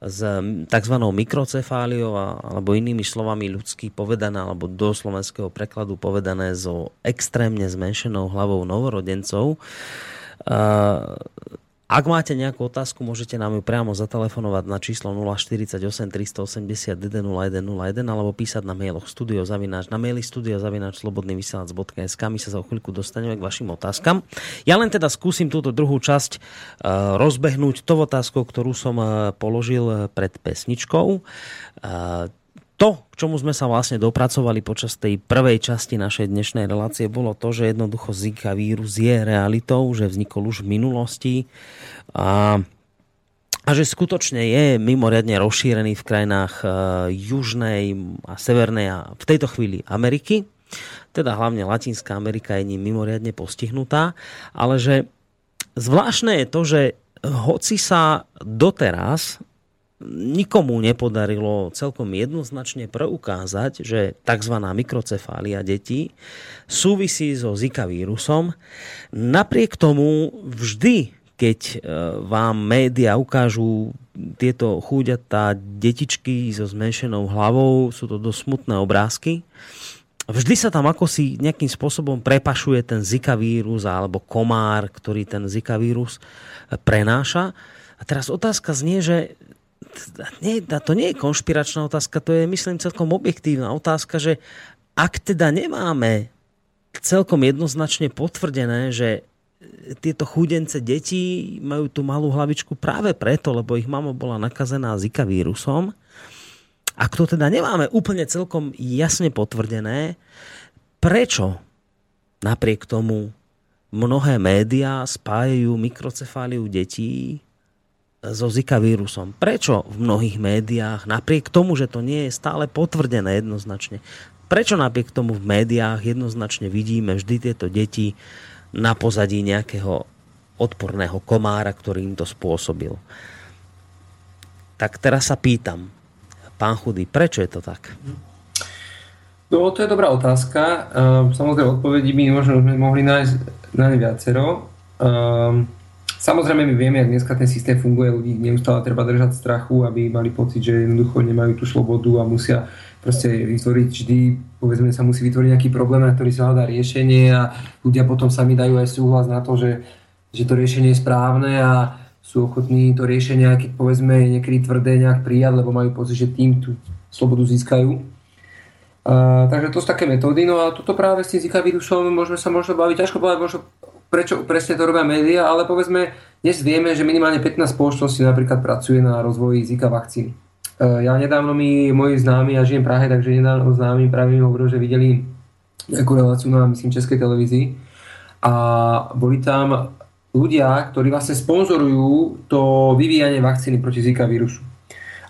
s tzv. mikrocefáliou alebo inými slovami ľudský povedané alebo do slovenského prekladu povedané so extrémne zmenšenou hlavou novorodencov. Ak máte nejakú otázku, môžete nám ju priamo zatelefonovať na číslo 048 381 0101 alebo písať na mailoch studiozavináč, na maili studiozavináč.slobodnyvysielac.sk My sa za chvíľku dostaneme k vašim otázkam. Ja len teda skúsim túto druhú časť uh, rozbehnúť tou otázkou, ktorú som uh, položil pred pesničkou. To, k čomu sme sa vlastne dopracovali počas tej prvej časti našej dnešnej relácie, bolo to, že jednoducho Zika vírus je realitou, že vznikol už v minulosti a, a že skutočne je mimoriadne rozšírený v krajinách uh, južnej a severnej a v tejto chvíli Ameriky. Teda hlavne Latinská Amerika je ním mimoriadne postihnutá, ale že zvláštne je to, že hoci sa doteraz nikomu nepodarilo celkom jednoznačne preukázať, že tzv. mikrocefália detí súvisí so Zika vírusom. Napriek tomu vždy, keď e, vám média ukážu tieto chúďatá detičky so zmenšenou hlavou, sú to dosť smutné obrázky, vždy sa tam ako si nejakým spôsobom prepašuje ten Zika vírus alebo komár, ktorý ten Zika vírus prenáša. A teraz otázka znie, že nie, to nie je konšpiračná otázka, to je, myslím, celkom objektívna otázka, že ak teda nemáme celkom jednoznačne potvrdené, že tieto chudence deti majú tú malú hlavičku práve preto, lebo ich mama bola nakazená Zika vírusom. Ak to teda nemáme úplne celkom jasne potvrdené, prečo napriek tomu mnohé médiá spájajú mikrocefáliu detí so Zika vírusom. Prečo v mnohých médiách, napriek tomu, že to nie je stále potvrdené jednoznačne, prečo napriek tomu v médiách jednoznačne vidíme vždy tieto deti na pozadí nejakého odporného komára, ktorý im to spôsobil. Tak teraz sa pýtam, pán Chudý, prečo je to tak? No, to je dobrá otázka. Ehm, samozrejme, odpovedí by možno sme mohli nájsť na viacero. Um, Samozrejme my vieme, ak dneska ten systém funguje, ľudí neustále treba držať strachu, aby mali pocit, že jednoducho nemajú tú slobodu a musia proste vytvoriť vždy, povedzme sa musí vytvoriť nejaký problém, na ktorý sa hľadá riešenie a ľudia potom sami dajú aj súhlas na to, že, že to riešenie je správne a sú ochotní to riešenie, keď povedzme niekedy tvrdé nejak prijať, lebo majú pocit, že tým tú slobodu získajú. Uh, takže to sú také metódy, no a toto práve s tým Zika vírusom môžeme sa možno baviť, ťažko povedať možno prečo presne to robia médiá, ale povedzme, dnes vieme, že minimálne 15 spoločností napríklad pracuje na rozvoji Zika vakcíny. E, ja nedávno mi moji známi, ja žijem v Prahe, takže nedávno známi práve mi hovorili, že videli nejakú reláciu na, myslím, Českej televízii a boli tam ľudia, ktorí vlastne sponzorujú to vyvíjanie vakcíny proti Zika vírusu.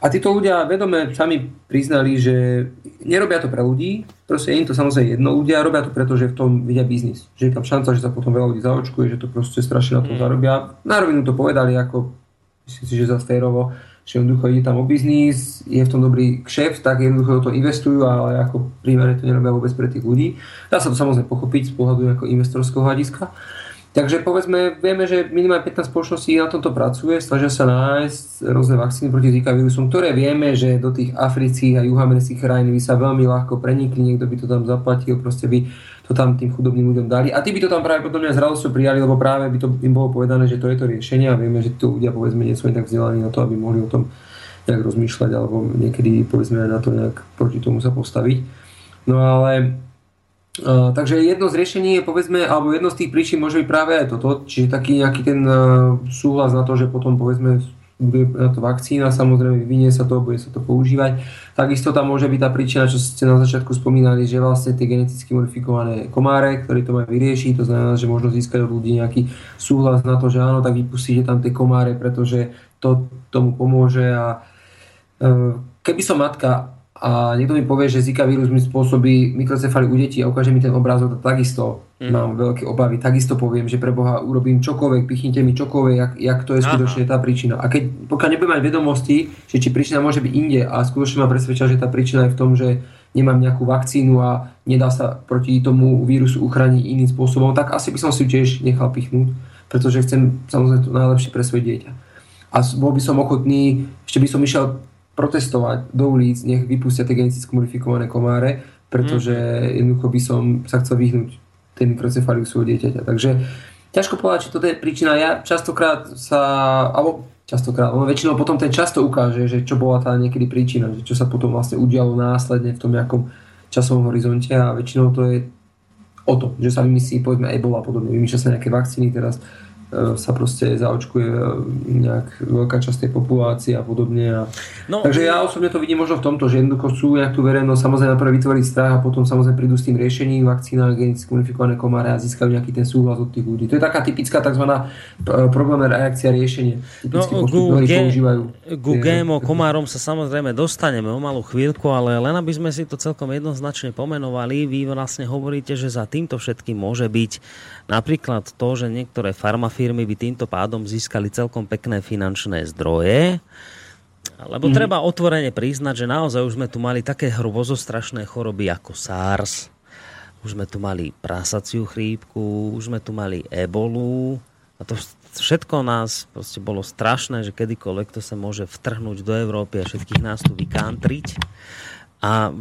A títo ľudia vedome sami priznali, že nerobia to pre ľudí, proste je im to samozrejme jedno. Ľudia robia to preto, že v tom vidia biznis. Že je tam šanca, že sa potom veľa ľudí zaočkuje, že to proste strašne na tom mm. zarobia. Na rovinu to povedali, ako myslím si, že za férovo, že jednoducho ide tam o biznis, je v tom dobrý kšef, tak jednoducho do toho investujú, ale ako primárne to nerobia vôbec pre tých ľudí. Dá sa to samozrejme pochopiť z pohľadu ako investorského hľadiska. Takže povedzme, vieme, že minimálne 15 spoločností na tomto pracuje, snažia sa nájsť rôzne vakcíny proti Zika vírusom, ktoré vieme, že do tých afrických a juhoamerických krajín by sa veľmi ľahko prenikli, niekto by to tam zaplatil, proste by to tam tým chudobným ľuďom dali. A tí by to tam práve potom s radosťou prijali, lebo práve by to im bolo povedané, že to je to riešenie a vieme, že to ľudia povedzme nie sú tak vzdelaní na to, aby mohli o tom nejak rozmýšľať alebo niekedy povedzme na to nejak proti tomu sa postaviť. No ale Uh, takže jedno z riešení je povedzme, alebo jedno z tých príčin môže byť práve aj toto, čiže taký nejaký ten uh, súhlas na to, že potom povedzme bude na to vakcína, samozrejme vyvinie sa to, bude sa to používať. Takisto tam môže byť tá príčina, čo ste na začiatku spomínali, že vlastne tie geneticky modifikované komáre, ktorí to majú vyriešiť, to znamená, že možno získať od ľudí nejaký súhlas na to, že áno, tak vypustíte tam tie komáre, pretože to tomu pomôže a e, keby som matka a niekto mi povie, že Zika vírus mi spôsobí mikrocefaly u detí a ukáže mi ten obrázok, to takisto mm. mám veľké obavy. Takisto poviem, že pre Boha urobím čokoľvek, pichnite mi čokoľvek, jak, jak to je skutočne tá príčina. A keď, pokiaľ nebudem mať vedomosti, že či príčina môže byť inde a skutočne ma presvedčia, že tá príčina je v tom, že nemám nejakú vakcínu a nedá sa proti tomu vírusu uchrániť iným spôsobom, tak asi by som si tiež nechal pichnúť, pretože chcem samozrejme to najlepšie pre svoje dieťa. A bol by som ochotný, ešte by som išiel protestovať do ulic, nech vypustia tie geneticky modifikované komáre, pretože mm. jednoducho by som sa chcel vyhnúť tej mikrocefaliu svojho dieťaťa. Takže ťažko povedať, či toto je príčina. Ja častokrát sa, alebo častokrát, ale väčšinou potom ten často ukáže, že čo bola tá niekedy príčina, že čo sa potom vlastne udialo následne v tom nejakom časovom horizonte a väčšinou to je o to, že sa vymyslí povedzme ebola a podobne, vymýšľa sa nejaké vakcíny teraz sa proste zaočkuje e, nejak veľká časť tej populácie a podobne. A... No, Takže ja osobne to vidím možno v tomto, že jednoducho sú nejak tú verejnosť samozrejme prvé vytvoriť strach a potom samozrejme prídu s tým riešením vakcína, geneticky modifikované komáre a získajú nejaký ten súhlas od tých ľudí. To je taká typická tzv. E, problémna reakcia riešenie. No, ku, ge- ku GMO komárom sa samozrejme dostaneme o malú chvíľku, ale len aby sme si to celkom jednoznačne pomenovali, vy vlastne hovoríte, že za týmto všetkým môže byť napríklad to, že niektoré farmafirmy firmy by týmto pádom získali celkom pekné finančné zdroje. Lebo mm. treba otvorene priznať, že naozaj už sme tu mali také hrobozostrašné choroby ako SARS, už sme tu mali prasaciu chrípku, už sme tu mali ebolu a to všetko nás proste bolo strašné, že kedykoľvek to sa môže vtrhnúť do Európy a všetkých nás tu vykantriť. A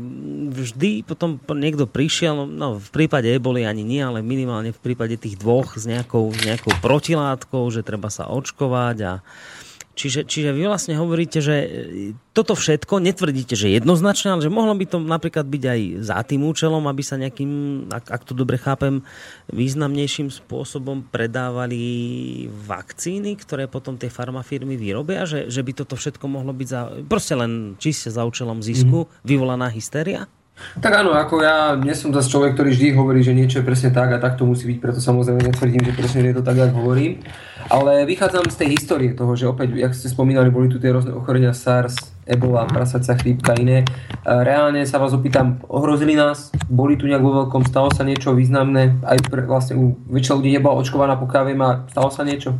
vždy potom niekto prišiel, no v prípade eboli ani nie, ale minimálne v prípade tých dvoch s nejakou, nejakou protilátkou, že treba sa očkovať a Čiže, čiže vy vlastne hovoríte, že toto všetko netvrdíte, že jednoznačne, ale že mohlo by to napríklad byť aj za tým účelom, aby sa nejakým, ak, ak to dobre chápem, významnejším spôsobom predávali vakcíny, ktoré potom tie farmafirmy vyrobia, že, že by toto všetko mohlo byť za, proste len čiste za účelom zisku, mm. vyvolaná hysteria? Tak áno, ako ja nie som zase človek, ktorý vždy hovorí, že niečo je presne tak a tak to musí byť, preto samozrejme netvrdím, že presne je to tak, ako hovorím. Ale vychádzam z tej histórie toho, že opäť, jak ste spomínali, boli tu tie rôzne ochorenia SARS, Ebola, prasacia chrípka, iné. Reálne sa vás opýtam, ohrozili nás? Boli tu nejak vo veľkom? Stalo sa niečo významné? Aj pre, vlastne u väčšina ľudí nebola očkovaná, pokiaľ viem, a stalo sa niečo?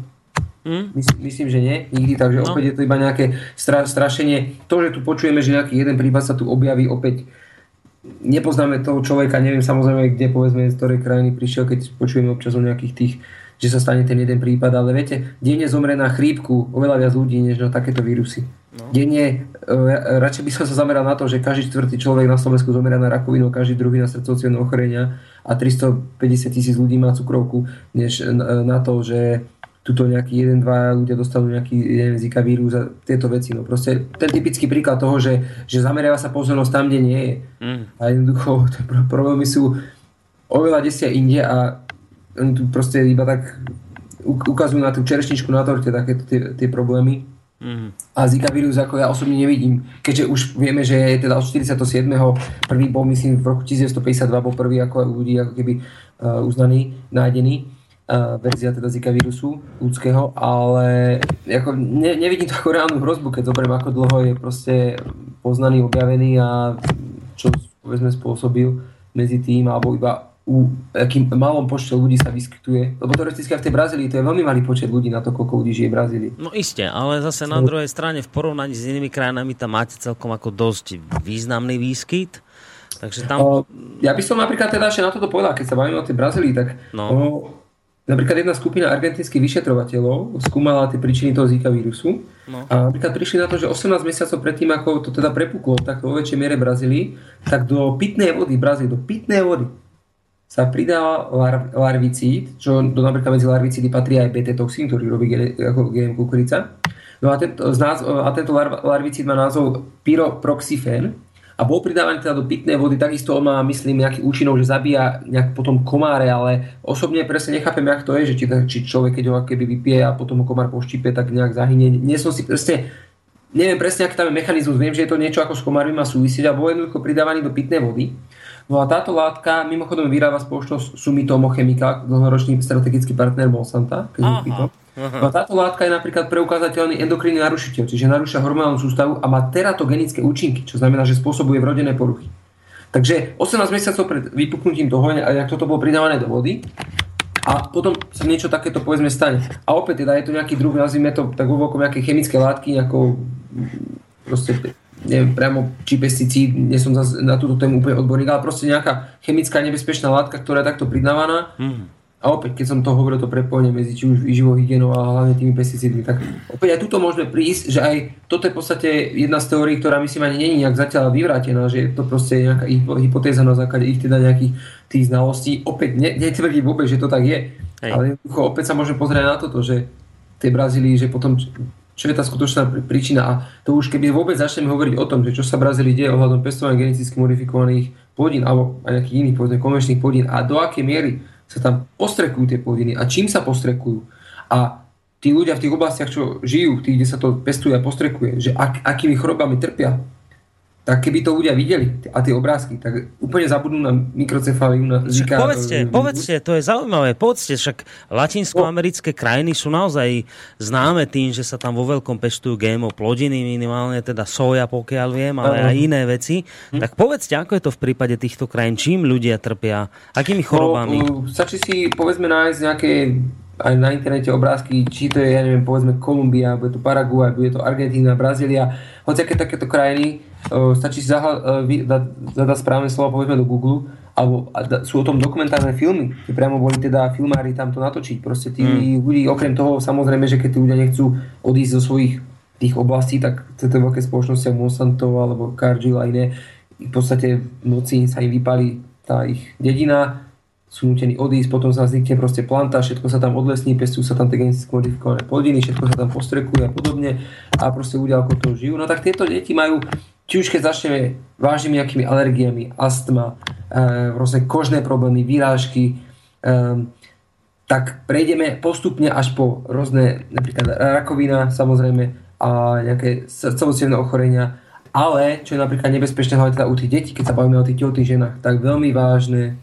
Myslím, myslím, že nie, nikdy, takže no. opäť je to iba nejaké stra, strašenie. To, že tu počujeme, že nejaký jeden prípad sa tu objaví, opäť nepoznáme toho človeka, neviem samozrejme, kde povedzme z ktorej krajiny prišiel, keď počujeme občas o nejakých tých, že sa stane ten jeden prípad, ale viete, denne zomre na chrípku oveľa viac ľudí, než na takéto vírusy. No. Denne, uh, radšej by som sa zameral na to, že každý čtvrtý človek na Slovensku zomera na rakovinu, každý druhý na srdcovo ochorenia a 350 tisíc ľudí má cukrovku, než na to, že tuto nejaký jeden, dva ľudia dostanú nejaký neviem, Zika vírus a tieto veci. No proste ten typický príklad toho, že, že zameriava sa pozornosť tam, kde nie je. Mm. A jednoducho tie problémy sú oveľa desia inde a oni tu proste iba tak ukazujú na tú čerešničku na torte takéto tie, tie problémy. Mm. A Zika vírus ako ja osobne nevidím, keďže už vieme, že je teda od 47. prvý bol myslím v roku 1952 bol prvý ako ľudí ako keby uh, uznaný, nájdený verzia teda Zika vírusu ľudského, ale ako ne, nevidím to ako reálnu hrozbu, keď zoberiem, ako dlho je proste poznaný, objavený a čo povedzme spôsobil medzi tým, alebo iba u akým malom počte ľudí sa vyskytuje. Lebo teoreticky v tej Brazílii to je veľmi malý počet ľudí na to, koľko ľudí žije v Brazílii. No iste, ale zase na druhej strane v porovnaní s inými krajinami tam máte celkom ako dosť významný výskyt. Takže tam... Ja by som napríklad teda ešte na toto povedal, keď sa bavíme o tej Brazílii, tak no. No, Napríklad jedna skupina argentínskych vyšetrovateľov skúmala tie príčiny toho Zika vírusu no. a napríklad prišli na to, že 18 mesiacov predtým, ako to teda prepuklo tak vo väčšej miere Brazílii, tak do pitnej vody Brazílii, do pitnej vody sa pridal lar- larvicíd, čo do napríklad medzi larvicídy patrí aj BT-toxín, ktorý robí ako GM kukurica. No a tento, a tento lar- larvicíd má názov pyroproxifen a bol pridávaný teda do pitnej vody, takisto on má, myslím, nejaký účinok, že zabíja nejak potom komáre, ale osobne presne nechápem, jak to je, že či, či človek, keď ho keby vypije a potom ho komár poštípe, tak nejak zahynie. Nie som si presne, neviem presne, aký tam je mechanizmus, viem, že je to niečo ako s komármi má súvisieť a bol jednoducho pridávaný do pitnej vody. No a táto látka mimochodom vyrába spoločnosť Sumitomo Chemical, dlhoročný strategický partner Monsanta. No a táto látka je napríklad preukázateľný endokrinný narušiteľ, čiže narúša hormonálnu sústavu a má teratogenické účinky, čo znamená, že spôsobuje vrodené poruchy. Takže 18 mesiacov pred vypuknutím toho, ak toto bolo pridávané do vody, a potom sa niečo takéto povedzme stane. A opäť teda je to nejaký druh, nazvime to tak hlboko nejaké chemické látky, nejakou proste neviem priamo či pesticíd, nie som na túto tému úplne odborník, ale proste nejaká chemická nebezpečná látka, ktorá je takto pridávaná. Mm a opäť, keď som to hovoril, to prepojenie medzi či už výživou hygienou a hlavne tými pesticídmi, tak opäť aj tuto môžeme prísť, že aj toto je v podstate jedna z teórií, ktorá myslím ani není nejak zatiaľ vyvrátená, že je to proste nejaká hypotéza na základe ich teda nejakých tých znalostí. Opäť ne, netvrdí vôbec, že to tak je, Hej. ale opäť sa môžeme pozrieť na toto, že tej Brazílii, že potom čo je tá skutočná príčina a to už keby vôbec začneme hovoriť o tom, že čo sa v Brazílii deje ohľadom pestovania geneticky modifikovaných plodín alebo aj nejakých iných povedzme konvenčných plodín a do akej miery sa tam postrekujú tie plodiny a čím sa postrekujú. A tí ľudia v tých oblastiach, čo žijú, tí, kde sa to pestuje a postrekuje, že ak, akými chorobami trpia, tak keby to ľudia videli a tie obrázky, tak úplne zabudnú na mikrocefáliu, na zika. Povedzte, povedzte, to je zaujímavé, povedzte, však latinskoamerické krajiny sú naozaj známe tým, že sa tam vo veľkom pestujú GMO plodiny, minimálne teda soja, pokiaľ viem, ale aj iné veci. Hm. Tak povedzte, ako je to v prípade týchto krajín, čím ľudia trpia, akými no, chorobami? No, stačí si povedzme nájsť nejaké aj na internete obrázky, či to je, ja neviem, povedzme Kolumbia, bude to Paraguay, bude to Argentína, Brazília, hociaké takéto krajiny, uh, stačí si zahla, uh, zadať, zadať správne slovo, povedzme do Google, alebo da, sú o tom dokumentárne filmy, kde priamo boli teda filmári tam to natočiť. Proste tí mm. ľudí, okrem toho, samozrejme, že keď tí ľudia nechcú odísť zo svojich tých oblastí, tak tie veľké spoločnosti Monsanto alebo Cargill a iné, v podstate v noci sa im vypali tá ich dedina, sú nutení odísť, potom sa vznikne proste planta, všetko sa tam odlesní, pestujú sa tam tie geneticky modifikované plodiny, všetko sa tam postrekuje a podobne a proste ľudia ako to žijú. No tak tieto deti majú, či už keď začneme vážnymi nejakými alergiami, astma, e, rôzne kožné problémy, výrážky, e, tak prejdeme postupne až po rôzne, napríklad rakovina samozrejme a nejaké srdcovo ochorenia, ale čo je napríklad nebezpečné hlavne teda u tých detí, keď sa bavíme o tých tehotných ženách, tak veľmi vážne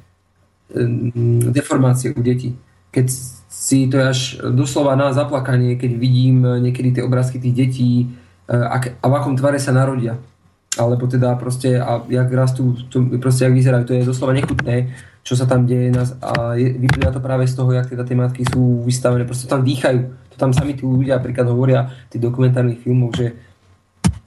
deformácie u detí. Keď si to je až doslova na zaplakanie, keď vidím niekedy tie obrázky tých detí a v akom tvare sa narodia. Alebo teda proste, a jak rastú, to, proste jak vyzerajú, to je doslova nechutné, čo sa tam deje a vyplýva to práve z toho, jak teda tie matky sú vystavené, proste tam dýchajú. To tam sami tí ľudia napríklad hovoria tých dokumentárnych filmoch, že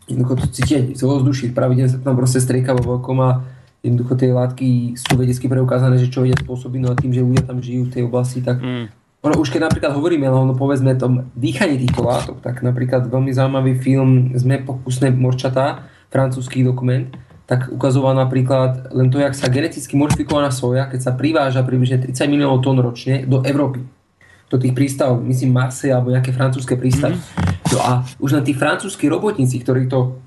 jednoducho to cítia z ovzduší, pravidelne sa tam proste strieka vo veľkom a jednoducho tie látky sú vedecky preukázané, že čo vedia spôsobiť, no a tým, že ľudia tam žijú v tej oblasti, tak mm. ono, už keď napríklad hovoríme, no povedzme tom dýchaní týchto látok, tak napríklad veľmi zaujímavý film Sme pokusné morčatá, francúzsky dokument, tak ukazoval napríklad len to, jak sa geneticky modifikovaná soja, keď sa priváža približne 30 miliónov tón ročne do Európy do tých prístavov, myslím Marseille alebo nejaké francúzske prístavy. Mm. No a už len tí francúzskí robotníci, ktorí to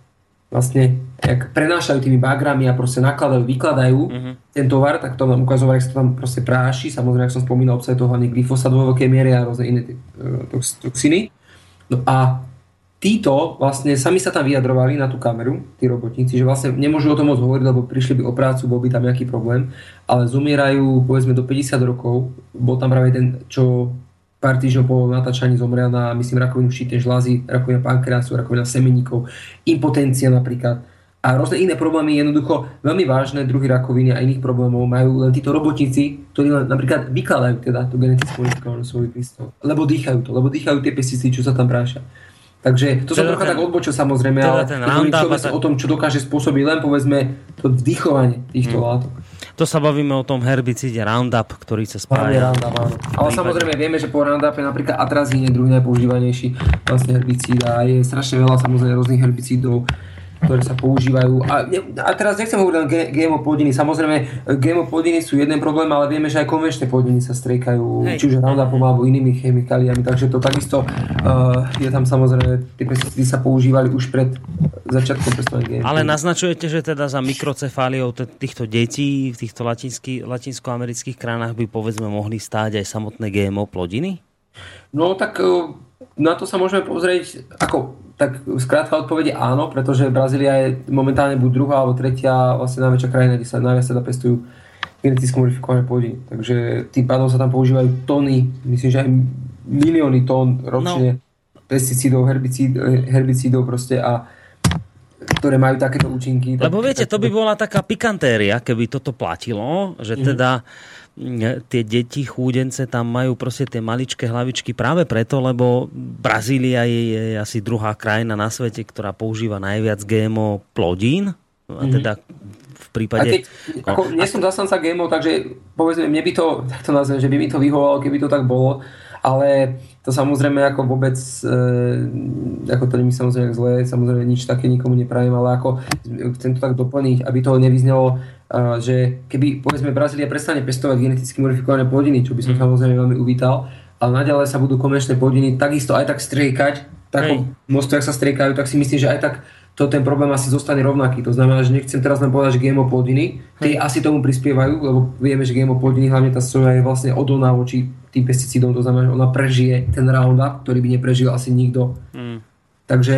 vlastne jak prenášajú tými bagrami a proste nakladajú, vykladajú mm-hmm. ten tovar, tak to nám ukazovali, ako sa to tam proste práši. Samozrejme, ako som spomínal, obsahuje to hlavne glyfosát vo veľkej miere a rôzne iné uh, toxiny. No a títo vlastne sami sa tam vyjadrovali na tú kameru, tí robotníci, že vlastne nemôžu o tom moc hovoriť, lebo prišli by o prácu, bol by tam nejaký problém, ale zomierajú povedzme do 50 rokov. Bol tam práve ten, čo pár týždňov po natáčaní zomrel na, myslím, rakovinu štítnej žlázy, rakovina pankreasu, rakovina semeníkov, impotencia napríklad a rôzne iné problémy, jednoducho veľmi vážne druhy rakoviny a iných problémov majú len títo robotníci, ktorí len napríklad vykladajú teda tú genetickú modifikovanú svojich listov. Lebo dýchajú to, lebo dýchajú tie pesticídy, čo sa tam prášia. Takže to som teda trocha tak odbočil samozrejme, teda ale ten o tom, čo dokáže spôsobiť len povedzme to vdychovanie týchto hmm. látok. To sa bavíme o tom herbicíde Roundup, ktorý sa spája. Roundup, áno. Ale samozrejme vieme, že po Roundupe napríklad atrazín je druhý najpoužívanejší vlastne herbicíd a je strašne veľa samozrejme rôznych herbicídov ktoré sa používajú. A, a teraz nechcem hovoriť len GMO plodiny. Samozrejme, GMO plodiny sú jeden problém, ale vieme, že aj konvenčné plodiny sa striekajú, Hej. či už Roundupom alebo inými chemikáliami. Takže to takisto uh, je tam samozrejme, tie pesticídy sa používali už pred začiatkom pestovania GMO. Ale naznačujete, že teda za mikrocefáliou týchto detí v týchto latinsko-amerických krajinách by povedzme mohli stáť aj samotné GMO plodiny? No tak uh, na to sa môžeme pozrieť, ako, tak skrátka odpovede áno, pretože Brazília je momentálne buď druhá alebo tretia vlastne najväčšia krajina, kde sa najviac teda pestujú geneticky modifikované pôdy. Takže tým pádom sa tam používajú tony, myslím, že aj milióny tón ročne no. pesticídov, herbicíd, herbicídov proste a ktoré majú takéto účinky. Lebo viete, to by bola taká pikantéria, keby toto platilo, že mhm. teda tie deti chúdence tam majú proste tie maličké hlavičky práve preto, lebo Brazília je, je asi druhá krajina na svete, ktorá používa najviac GMO plodín. A mhm. teda v prípade... A keď, ako, nie som zastanca GMO, takže povedzme, mne by to, tak to nazvem, že by mi to vyhovalo, keby to tak bolo, ale to samozrejme ako vôbec, e, ako to nemyslím samozrejme zle, samozrejme nič také nikomu neprajem, ale ako chcem to tak doplniť, aby to nevyznelo, že keby povedzme Brazília prestane pestovať geneticky modifikované plodiny, čo by som mm. samozrejme veľmi uvítal, ale naďalej sa budú komerčné plodiny takisto aj tak striekať, takom množstve, ak sa striekajú, tak si myslím, že aj tak to ten problém asi zostane rovnaký. To znamená, že nechcem teraz len povedať, že GMO plodiny, tie asi tomu prispievajú, lebo vieme, že GMO plodiny, hlavne tá soja je vlastne odolná voči tým pesticídom, to znamená, že ona prežije ten Roundup, ktorý by neprežil asi nikto. Mm. Takže,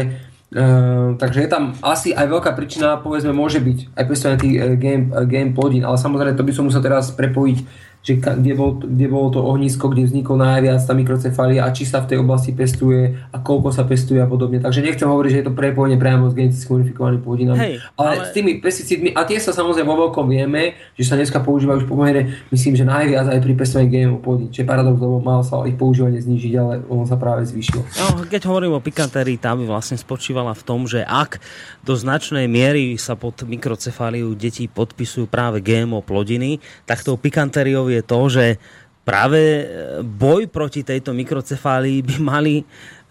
uh, takže je tam asi aj veľká príčina, povedzme, môže byť aj pestovanie tých uh, GM, uh, GM plodín, ale samozrejme to by som musel teraz prepojiť že kde, bol, kde bolo to ohnisko, kde vzniklo najviac tá mikrocefália a či sa v tej oblasti pestuje a koľko sa pestuje a podobne. Takže nechcem hovoriť, že je to prepojenie priamo s geneticky modifikovanými pôdinami. Hej, ale, ale, s tými pesticídmi, a tie sa samozrejme vo veľkom vieme, že sa dneska používajú už pomerne, myslím, že najviac aj pri pestovaní GMO pôdy. Čiže paradox, lebo mal sa ich používanie znižiť, ale on sa práve zvýšil. No, keď hovorím o pikantérii, tá by vlastne spočívala v tom, že ak do značnej miery sa pod mikrocefáliu detí podpisujú práve GMO plodiny, tak tou pikantériou je to, že práve e, boj proti tejto mikrocefálii by mali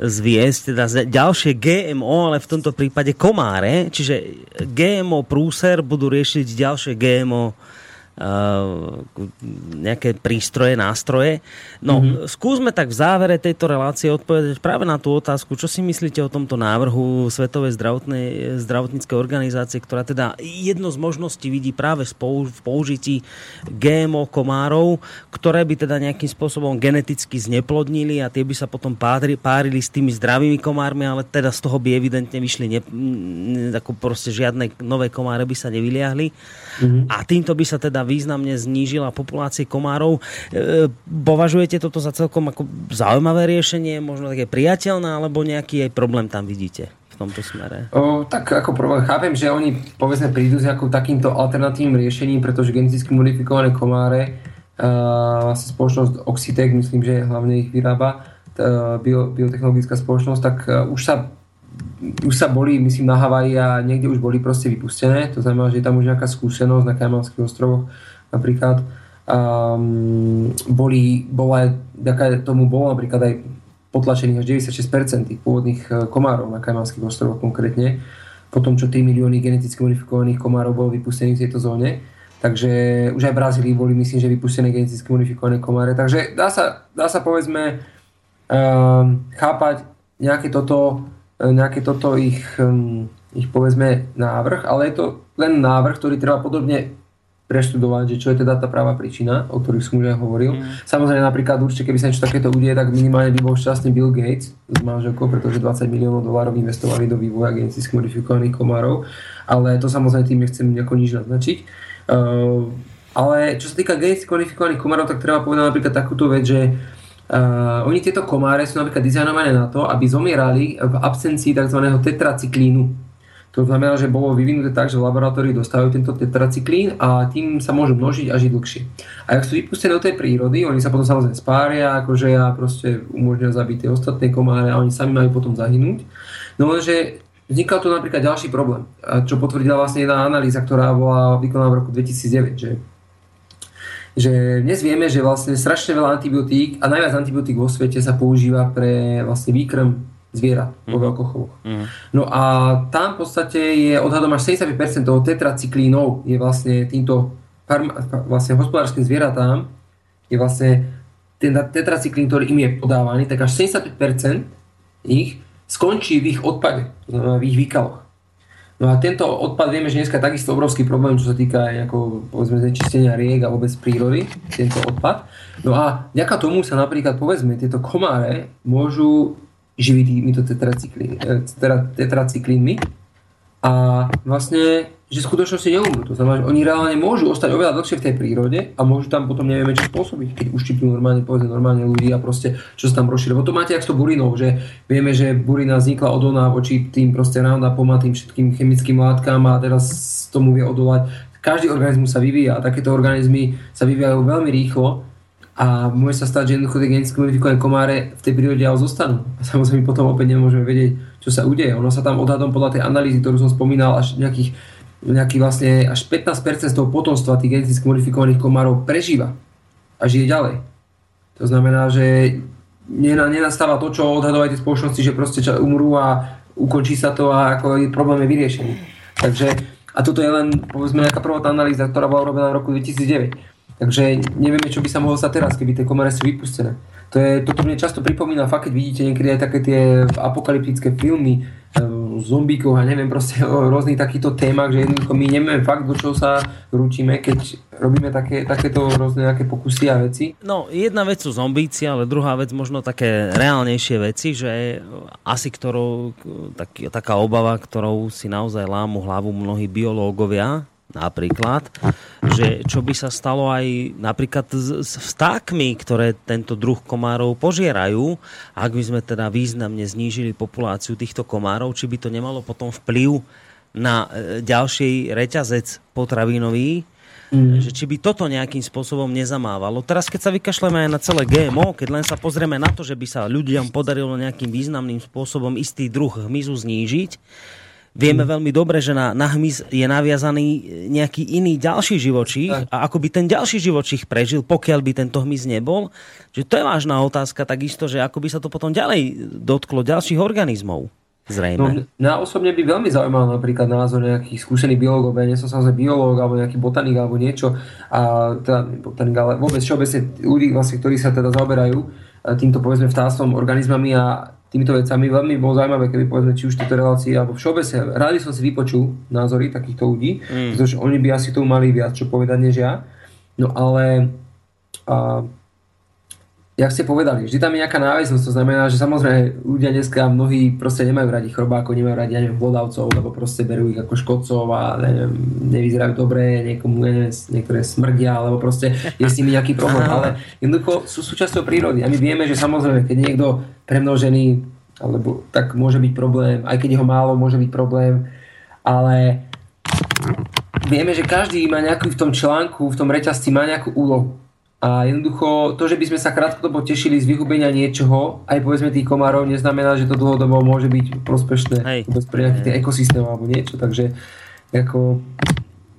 zviesť teda ďalšie GMO, ale v tomto prípade komáre, čiže GMO prúser budú riešiť ďalšie GMO nejaké prístroje, nástroje. No, mm-hmm. skúsme tak v závere tejto relácie odpovedať práve na tú otázku, čo si myslíte o tomto návrhu Svetovej zdravotnej, zdravotníckej organizácie, ktorá teda jedno z možností vidí práve v použití GMO komárov, ktoré by teda nejakým spôsobom geneticky zneplodnili a tie by sa potom párili, párili s tými zdravými komármi, ale teda z toho by evidentne vyšli ne, ako proste žiadne nové komáre by sa nevyliahli. Mm-hmm. A týmto by sa teda významne znížila populácie komárov. E, považujete toto za celkom ako zaujímavé riešenie, možno také priateľné, alebo nejaký aj problém tam vidíte? v tomto smere? O, tak ako problém, chápem, že oni povedzme prídu s nejakou takýmto alternatívnym riešením, pretože geneticky modifikované komáre, uh, spoločnosť Oxitec, myslím, že hlavne ich vyrába, bio, biotechnologická spoločnosť, tak už sa už sa boli, myslím, na Havaji a niekde už boli proste vypustené. To znamená, že je tam už nejaká skúsenosť na Kajmanských ostrovoch napríklad. Um, boli, bola, taká, tomu bolo napríklad aj potlačených až 96% tých pôvodných e, komárov na Kajmanských ostrovoch konkrétne, po tom, čo 3 milióny geneticky modifikovaných komárov bolo vypustených v tejto zóne. Takže už aj v Brazílii boli, myslím, že vypustené geneticky modifikované komáre. Takže dá sa, dá sa povedzme um, chápať nejaké toto nejaké toto ich, ich povedzme návrh, ale je to len návrh, ktorý treba podobne preštudovať, že čo je teda tá práva príčina, o ktorých som už aj hovoril. Mm. Samozrejme napríklad určite, keby sa niečo takéto udie, tak minimálne by bol šťastný Bill Gates s manželkou, pretože 20 miliónov dolárov investovali do vývoja geneticky modifikovaných komárov, ale to samozrejme tým nechcem nejako nič naznačiť. Uh, ale čo sa týka geneticky modifikovaných komárov, tak treba povedať napríklad takúto vec, že Uh, oni tieto komáre sú napríklad dizajnované na to, aby zomierali v absencii tzv. tetracyklínu. To znamená, že bolo vyvinuté tak, že v laboratórii dostávajú tento tetracyklín a tým sa môžu množiť a žiť dlhšie. A ak sú vypustené do tej prírody, oni sa potom samozrejme spária, akože ja proste umožňujú zabiť tie ostatné komáre a oni sami majú potom zahynúť. No lenže vznikal tu napríklad ďalší problém, čo potvrdila vlastne jedna analýza, ktorá bola vykonaná v roku 2009, že že dnes vieme, že vlastne strašne veľa antibiotík a najviac antibiotík vo svete sa používa pre vlastne výkrm zvierat vo mhm. veľkochovoch. Mm. No a tam v podstate je odhadom až 75% toho tetracyklínov je vlastne týmto vlastne hospodárskym zvieratám je vlastne ten tetracyklín, ktorý im je podávaný, tak až 75% ich skončí v ich odpade, to znamená v ich výkaloch. No a tento odpad vieme, že dneska je takisto obrovský problém, čo sa týka aj ako, povedzme, znečistenia riek a vôbec prírody, tento odpad. No a vďaka tomu sa napríklad, povedzme, tieto komáre môžu živiť týmito tetracyklínmi a vlastne že v skutočnosti neumrú. To znamená, že oni reálne môžu ostať oveľa dlhšie v tej prírode a môžu tam potom nevieme čo spôsobiť, keď uštipnú normálne, povedzme, normálne ľudí a proste čo sa tam rozšíri. Lebo to máte jak s to burinou, že vieme, že burina vznikla odolná voči tým proste Roundupom a tým všetkým chemickým látkam a teraz tomu vie odolať. Každý organizmus sa vyvíja a takéto organizmy sa vyvíjajú veľmi rýchlo a môže sa stať, že jednoducho tie geneticky modifikované komáre v tej prírode ale zostanú. A samozrejme potom opäť nemôžeme vedieť, čo sa udeje. Ono sa tam odhadom podľa tej analýzy, ktorú som spomínal, až nejakých nejaký vlastne až 15% z toho potomstva tých geneticky modifikovaných komárov prežíva a žije ďalej. To znamená, že nenastáva to, čo odhadovali tie spoločnosti, že proste umrú a ukončí sa to a ako problém je vyriešený. Takže, a toto je len povedzme nejaká prvotná analýza, ktorá bola urobená v roku 2009. Takže nevieme, čo by sa mohlo stať teraz, keby tie komáre sú vypustené. To je, toto mne často pripomína, fakt keď vidíte niekedy aj také tie apokalyptické filmy, zombíkov a neviem proste o rôznych takýchto témach, že jednoducho my nevieme fakt, do čoho sa rúčime, keď robíme také, takéto rôzne nejaké pokusy a veci. No, jedna vec sú zombíci, ale druhá vec možno také reálnejšie veci, že asi ktorou, tak, taká obava, ktorou si naozaj lámu hlavu mnohí biológovia, napríklad, že čo by sa stalo aj napríklad s, s vtákmi, ktoré tento druh komárov požierajú, ak by sme teda významne znížili populáciu týchto komárov, či by to nemalo potom vplyv na e, ďalší reťazec potravinový, Mm. Že či by toto nejakým spôsobom nezamávalo. Teraz, keď sa vykašleme aj na celé GMO, keď len sa pozrieme na to, že by sa ľuďom podarilo nejakým významným spôsobom istý druh hmyzu znížiť, Vieme veľmi dobre, že na, na hmyz je naviazaný nejaký iný ďalší živočích a ako by ten ďalší živočích prežil, pokiaľ by tento hmyz nebol. Že to je vážna otázka takisto, že ako by sa to potom ďalej dotklo ďalších organizmov. Zrejme. No, mňa osobne by veľmi zaujímal napríklad názor nejakých skúsených biológov, ja nie som samozrejme biológ alebo nejaký botanik alebo niečo, a teda botanik, ale vôbec všeobecne ľudí, vlastne, ktorí sa teda zaoberajú týmto povedzme vtáctvom, organizmami a týmito vecami. Veľmi bolo zaujímavé, keby povedzme, či už tieto relácie, alebo všeobecne, rádi som si vypočul názory takýchto ľudí, mm. pretože oni by asi tomu mali viac čo povedať než ja. No ale a, jak ste povedali, vždy tam je nejaká náväznosť, to znamená, že samozrejme ľudia dneska mnohí proste nemajú radi chrobákov, nemajú radi, ja neviem, lebo proste berú ich ako škodcov a neviem, nevyzerajú dobre, niekomu, neviem, niektoré smrdia, alebo proste je s nimi nejaký problém, ale jednoducho sú súčasťou prírody a my vieme, že samozrejme, keď niekto premnožený, alebo tak môže byť problém, aj keď ho málo, môže byť problém, ale vieme, že každý má nejaký v tom článku, v tom reťazci má nejakú úlohu. A jednoducho to, že by sme sa krátkodobo tešili z vyhubenia niečoho, aj povedzme tých komárov, neznamená, že to dlhodobo môže byť prospešné Hej. pre nejaký ten ekosystém alebo niečo. Takže ako,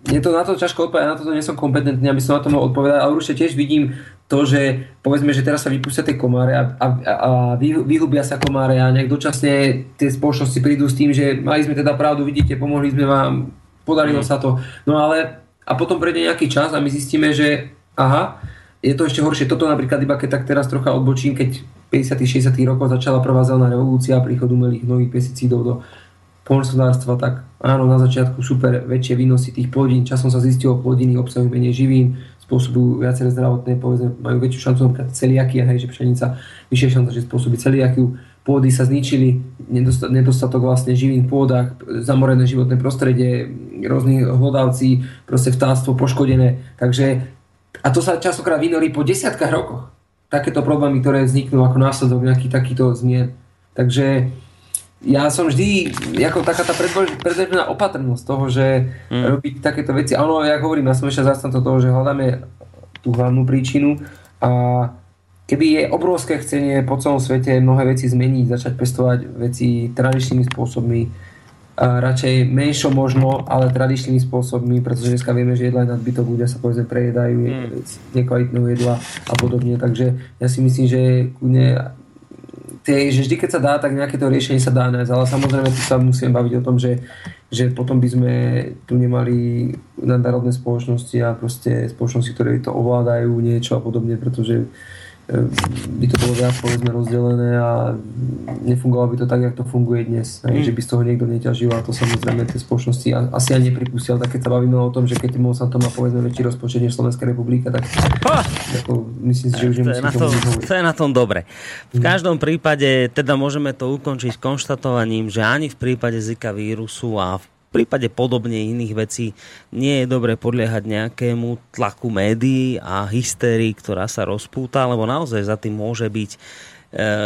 je to na to ťažko odpovedať, na to nie som kompetentný, aby som na to mohol odpovedať, ale určite tiež vidím to, že povedzme, že teraz sa vypustia tie komáre a, a, a vyhubia sa komáre a nejak dočasne tie spoločnosti prídu s tým, že mali sme teda pravdu, vidíte, pomohli sme vám, podarilo mm. sa to. No ale a potom prejde nejaký čas a my zistíme, že aha, je to ešte horšie. Toto napríklad, iba keď tak teraz trocha odbočím, keď 50 60 rokov začala prvá zelená revolúcia, príchod umelých nových pesticídov do poľnohospodárstva, tak áno, na začiatku super väčšie výnosy tých plodín. Časom sa zistilo, plodiny obsahujú menej živín, spôsobujú viaceré zdravotné, povedzme, majú väčšiu šancu napríklad celiakia, hej, že pšenica, vyššia šanca, že spôsobí celiakiu. Pôdy sa zničili, nedostatok vlastne živín v pôdach, zamorené životné prostredie, rôzni hlodavci, proste vtáctvo poškodené. Takže a to sa častokrát vynorí po desiatkách rokoch. Takéto problémy, ktoré vzniknú ako následok nejakých takýchto zmien. Takže ja som vždy, ako taká tá predbežná opatrnosť toho, že mm. robiť takéto veci. A ono, ja hovorím, ja som ešte zastanto toho, že hľadáme tú hlavnú príčinu a keby je obrovské chcenie po celom svete mnohé veci zmeniť, začať pestovať veci tradičnými spôsobmi, radšej menšo možno, ale tradičnými spôsobmi, pretože dneska vieme, že jedla je nadbytok, ľudia sa povedzme prejedajú mm. z nekvalitného jedla a podobne, takže ja si myslím, že kudne tie, že vždy, keď sa dá, tak nejaké to riešenie sa dá nájsť, ale samozrejme tu sa musíme baviť o tom, že, že potom by sme tu nemali nadnárodné spoločnosti a proste spoločnosti, ktoré to ovládajú niečo a podobne, pretože by to bolo viac povedzme rozdelené a nefungovalo by to tak, jak to funguje dnes. Mm. Že by z toho niekto neťažil a to samozrejme tie spoločnosti asi ani nepripustil. Tak keď sa bavíme o tom, že keď sa to má povedzme väčší rozpočet než Slovenská republika, tak oh. ako, myslím si, že už to je, na tom, to je na tom dobre. V mm. každom prípade teda môžeme to ukončiť konštatovaním, že ani v prípade Zika vírusu a v prípade podobne iných vecí nie je dobre podliehať nejakému tlaku médií a hystérii, ktorá sa rozpúta, lebo naozaj za tým môže byť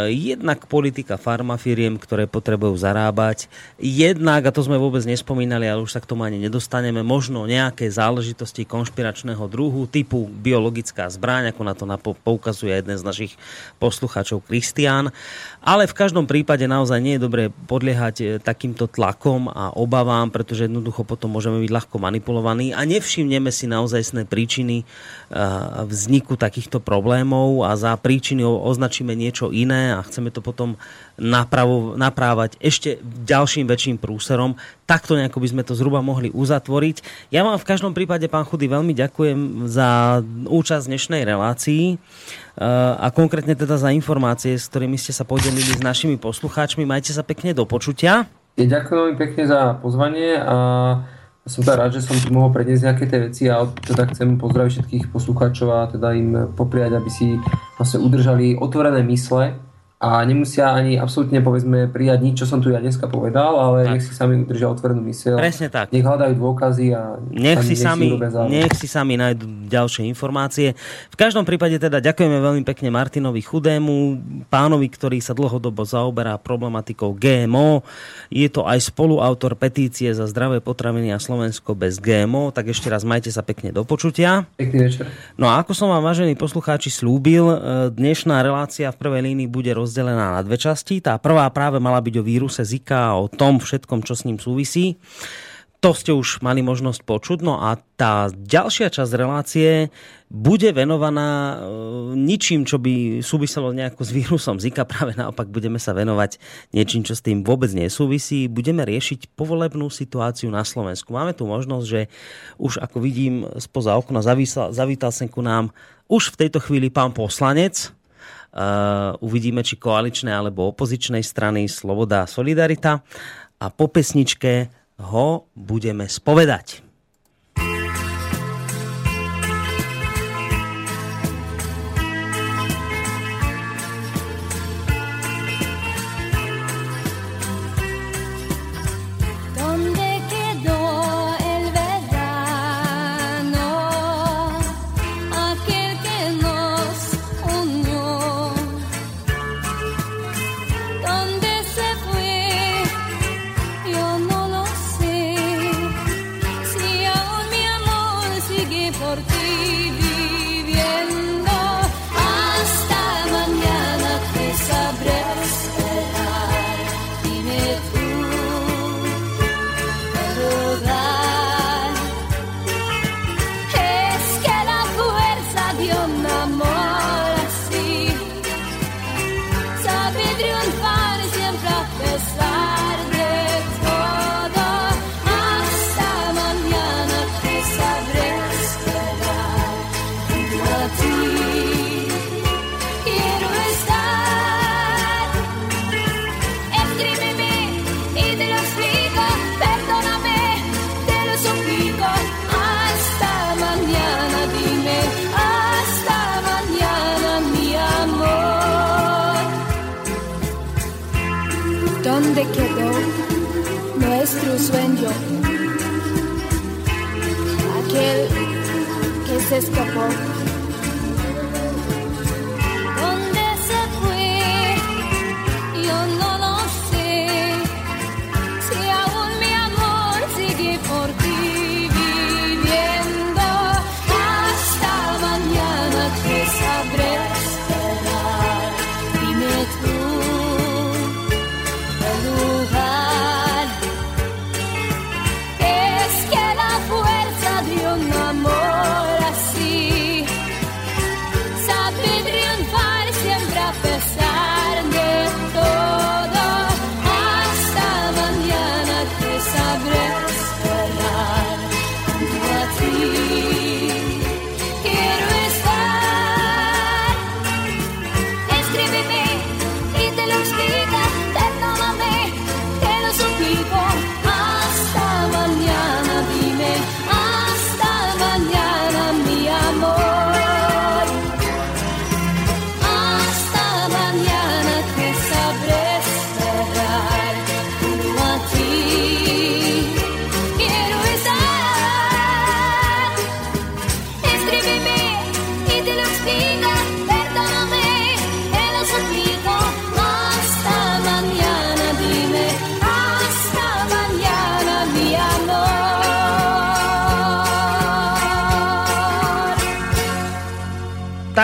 jednak politika farmafiriem, ktoré potrebujú zarábať, jednak, a to sme vôbec nespomínali, ale už sa k tomu ani nedostaneme, možno nejaké záležitosti konšpiračného druhu, typu biologická zbraň, ako na to poukazuje jeden z našich poslucháčov Kristián. Ale v každom prípade naozaj nie je dobré podliehať eh, takýmto tlakom a obavám, pretože jednoducho potom môžeme byť ľahko manipulovaní a nevšimneme si naozajstné príčiny eh, vzniku takýchto problémov a za príčiny označíme niečo iné a chceme to potom napravo, naprávať ešte ďalším väčším prúserom. Takto nejako by sme to zhruba mohli uzatvoriť. Ja vám v každom prípade, pán Chudy, veľmi ďakujem za účasť v dnešnej relácii e, a konkrétne teda za informácie, s ktorými ste sa podelili s našimi poslucháčmi. Majte sa pekne do počutia. Ja ďakujem veľmi pekne za pozvanie a som teda rád, že som tu mohol predniesť nejaké tie veci a teda chcem pozdraviť všetkých poslucháčov a teda im popriať, aby si vlastne udržali otvorené mysle a nemusia ani absolútne povedzme prijať nič, čo som tu ja dneska povedal, ale tak. nech si sami udržia otvorenú myseľ. Presne tak. Nech hľadajú dôkazy a nech, si, sami, nech si sami nájdú ďalšie informácie. V každom prípade teda ďakujeme veľmi pekne Martinovi Chudému, pánovi, ktorý sa dlhodobo zaoberá problematikou GMO. Je to aj spoluautor petície za zdravé potraviny a Slovensko bez GMO, tak ešte raz majte sa pekne do počutia. Pekný večer. No a ako som vám, vážení poslucháči, slúbil, e, dnešná relácia v prvej línii bude roz rozdelená na dve časti. Tá prvá práve mala byť o víruse Zika a o tom všetkom, čo s ním súvisí. To ste už mali možnosť počuť. No a tá ďalšia časť relácie bude venovaná e, ničím, čo by súviselo nejako s vírusom Zika. Práve naopak budeme sa venovať niečím, čo s tým vôbec nesúvisí. Budeme riešiť povolebnú situáciu na Slovensku. Máme tu možnosť, že už ako vidím spoza okna zavítal, sem ku nám už v tejto chvíli pán poslanec, uvidíme, či koaličné alebo opozičnej strany Sloboda a Solidarita. A po pesničke ho budeme spovedať. Episcopal